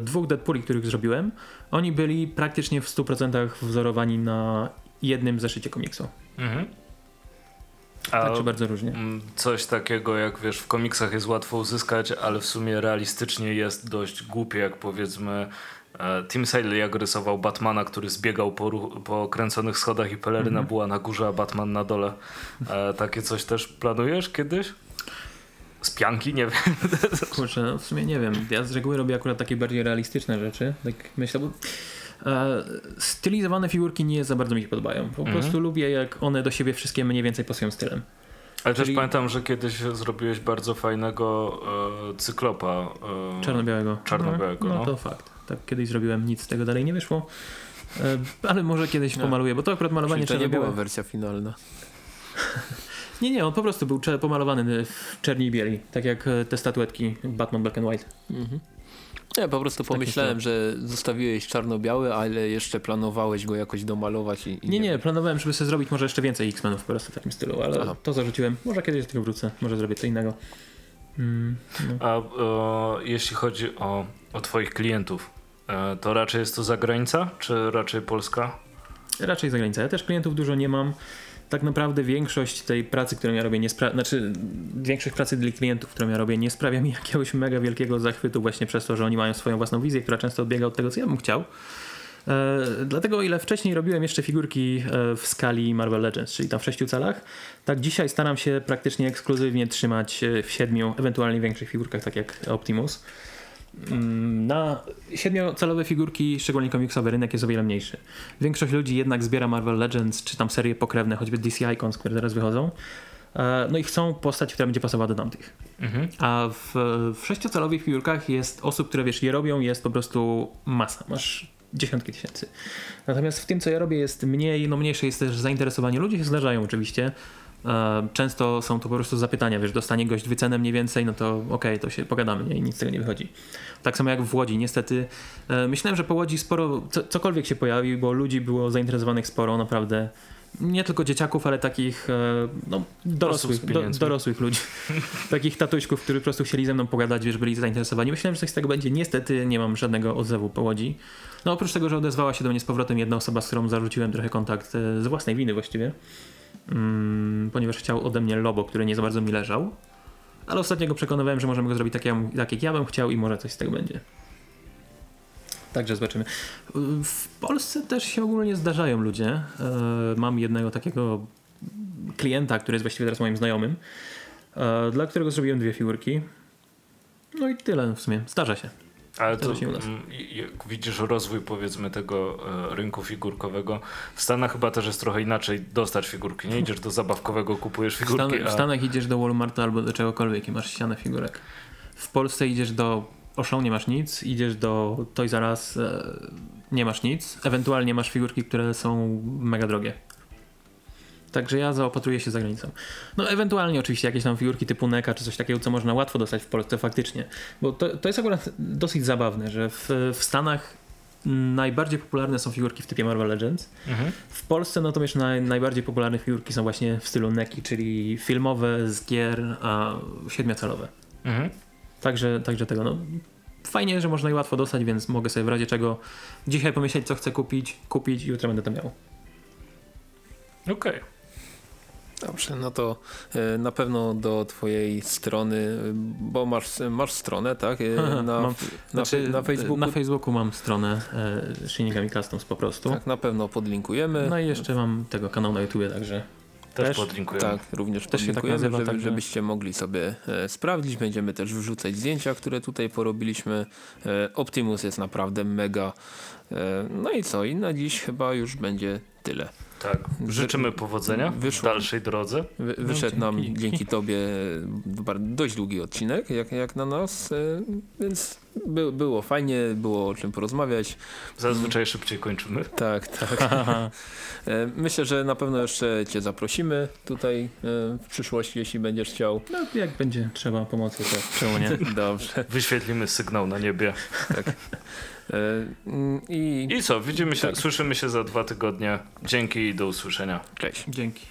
dwóch Deadpooli, których zrobiłem, oni byli praktycznie w 100% wzorowani na jednym zeszycie komiksu. Mhm. A Także bardzo różnie. mm, coś takiego, jak wiesz, w komiksach jest łatwo uzyskać, ale w sumie realistycznie jest dość głupie, jak powiedzmy e, Tim Sale jak rysował Batmana, który zbiegał po, po kręconych schodach i peleryna Mhm. była na górze, a Batman na dole. E, takie coś też planujesz kiedyś? Z pianki? Nie wiem. Kurczę, no w sumie nie wiem. Ja z reguły robię akurat takie bardziej realistyczne rzeczy. Tak myślę, bo e, stylizowane figurki nie za bardzo mi się podobają. Po Mhm. prostu lubię, jak one do siebie wszystkie mniej więcej pasują stylem. Ale też Czyli- pamiętam, że kiedyś zrobiłeś bardzo fajnego e, cyklopa. E, Czarno-białego. Czarno-białego, No, no no. to fakt. Tak kiedyś zrobiłem, nic z tego dalej nie wyszło. E, ale może kiedyś Nie. pomaluję, bo to akurat malowanie Czyli to nie była czarno-białe. wersja finalna. Nie, nie, on po prostu był pomalowany w czerni i bieli. Tak jak e, te statuetki Batman Black and White. Mhm. Nie, po prostu pomyślałem, że zostawiłeś czarno-biały, ale jeszcze planowałeś go jakoś domalować i, i Nie, nie, planowałem, żeby sobie zrobić może jeszcze więcej X-Menów po prostu w takim stylu, ale Aha. to zarzuciłem. Może kiedyś do tego wrócę, może zrobię co innego. Mm, no. A e, jeśli chodzi o, o Twoich klientów, e, to raczej jest to zagranica, czy raczej Polska? Raczej za granicą. Ja też klientów dużo nie mam. Tak naprawdę większość tej pracy, którą ja robię, nie spra- znaczy większość pracy dla klientów, którą ja robię, nie sprawia mi jakiegoś mega wielkiego zachwytu właśnie przez to, że oni mają swoją własną wizję, która często odbiega od tego, co ja bym chciał. E, dlatego o ile wcześniej robiłem jeszcze figurki e, w skali Marvel Legends, czyli tam w sześciu calach, tak dzisiaj staram się praktycznie ekskluzywnie trzymać e, w siedmiu, ewentualnie większych figurkach, tak jak Optimus. Mm, Na siedmiocalowe figurki, szczególnie komiksowy rynek jest o wiele mniejszy. Większość ludzi jednak zbiera Marvel Legends, czy tam serie pokrewne, choćby DC Icons, które teraz wychodzą. No i chcą postać, która będzie pasowała do tamtych. Mhm. A w, w sześciocalowych figurkach jest osób, które wiesz, je robią, jest po prostu masa. Masz dziesiątki tysięcy. Natomiast w tym, co ja robię, jest mniej, no mniejsze jest też zainteresowanie. Ludzie się zdarzają oczywiście. E, Często są to po prostu zapytania, wiesz, dostanie gość wycenę mniej więcej, no to okej, to się pogadamy, nie? i nic z tego nie wychodzi. Tak samo jak w Łodzi, niestety. e, Myślałem, że po Łodzi sporo, co, cokolwiek się pojawi, bo ludzi było zainteresowanych sporo, naprawdę. Nie tylko dzieciaków, ale takich e, no, dorosłych, do, dorosłych ludzi. takich tatuśków, którzy po prostu chcieli ze mną pogadać, wiesz, byli zainteresowani. Myślałem, że coś z tego będzie. Niestety nie mam żadnego odzewu po Łodzi. No oprócz tego, że odezwała się do mnie z powrotem jedna osoba, z którą zarzuciłem trochę kontakt e, z własnej winy właściwie. Mm, ponieważ chciał ode mnie lobo, który nie za bardzo mi leżał. Ale ostatnio go przekonywałem, że możemy go zrobić tak, jak- tak jak ja bym chciał i może coś z tego będzie. Także zobaczymy. W Polsce też się ogólnie zdarzają ludzie. E, Mam jednego takiego klienta, który jest właściwie teraz moim znajomym, e, dla którego zrobiłem dwie figurki. No i tyle w sumie. Zdarza się. Ale to jak widzisz rozwój powiedzmy tego e, rynku figurkowego, w Stanach chyba też jest trochę inaczej dostać figurki. Nie idziesz do zabawkowego, kupujesz W, figurki, Stan- w Stanach idziesz do Walmarta albo do czegokolwiek i masz ścianę figurek. W Polsce idziesz do Oszą, nie masz nic, idziesz do Toys R Us, e, nie masz nic. Ewentualnie masz figurki, które są mega drogie. Także ja zaopatruję się za granicą. No ewentualnie oczywiście jakieś tam figurki typu NECA czy coś takiego, co można łatwo dostać w Polsce faktycznie. Bo to, to jest akurat dosyć zabawne, że w, w Stanach najbardziej popularne są figurki w typie Marvel Legends. mhm. W Polsce natomiast naj, najbardziej popularne figurki są właśnie w stylu Neki, czyli filmowe z gier, a siedmiocalowe. Mhm. Także, także tego, no fajnie, że można je łatwo dostać, więc mogę sobie w razie czego dzisiaj pomyśleć, co chcę kupić, kupić i jutro będę to miał. Okej. Dobrze, no to e, na pewno do twojej strony, bo masz, masz stronę, tak? E, Na, Mam- na, Znaczy, na Facebooku. na Facebooku mam stronę e, Shinigami Customs po prostu. tak, na pewno podlinkujemy. No i jeszcze mam tego kanał na YouTubie, także Też, Też? podlinkujemy. Tak, również Też się tak podlinkujemy, nazywa, żeby, także- żebyście mogli sobie e, sprawdzić. Będziemy też wrzucać zdjęcia, które tutaj porobiliśmy. E, Optimus jest naprawdę mega. E, no i co? I na dziś chyba już będzie tyle. Tak. Życzymy powodzenia w dalszej drodze. Wy, No, wyszedł nam dzięki. dzięki tobie dość długi odcinek, jak, jak na nas, e, więc by, było fajnie, było o czym porozmawiać. Zazwyczaj szybciej kończymy. Tak, tak. E, Myślę, że na pewno jeszcze cię zaprosimy tutaj e, w przyszłości, jeśli będziesz chciał. no, jak będzie trzeba pomocy, to czemu nie? Dobrze. Wyświetlimy sygnał na niebie. E, mm, I I co? Widzimy się, Tak. słyszymy się za dwa tygodnie. Dzięki i do usłyszenia. cześć. Dzięki.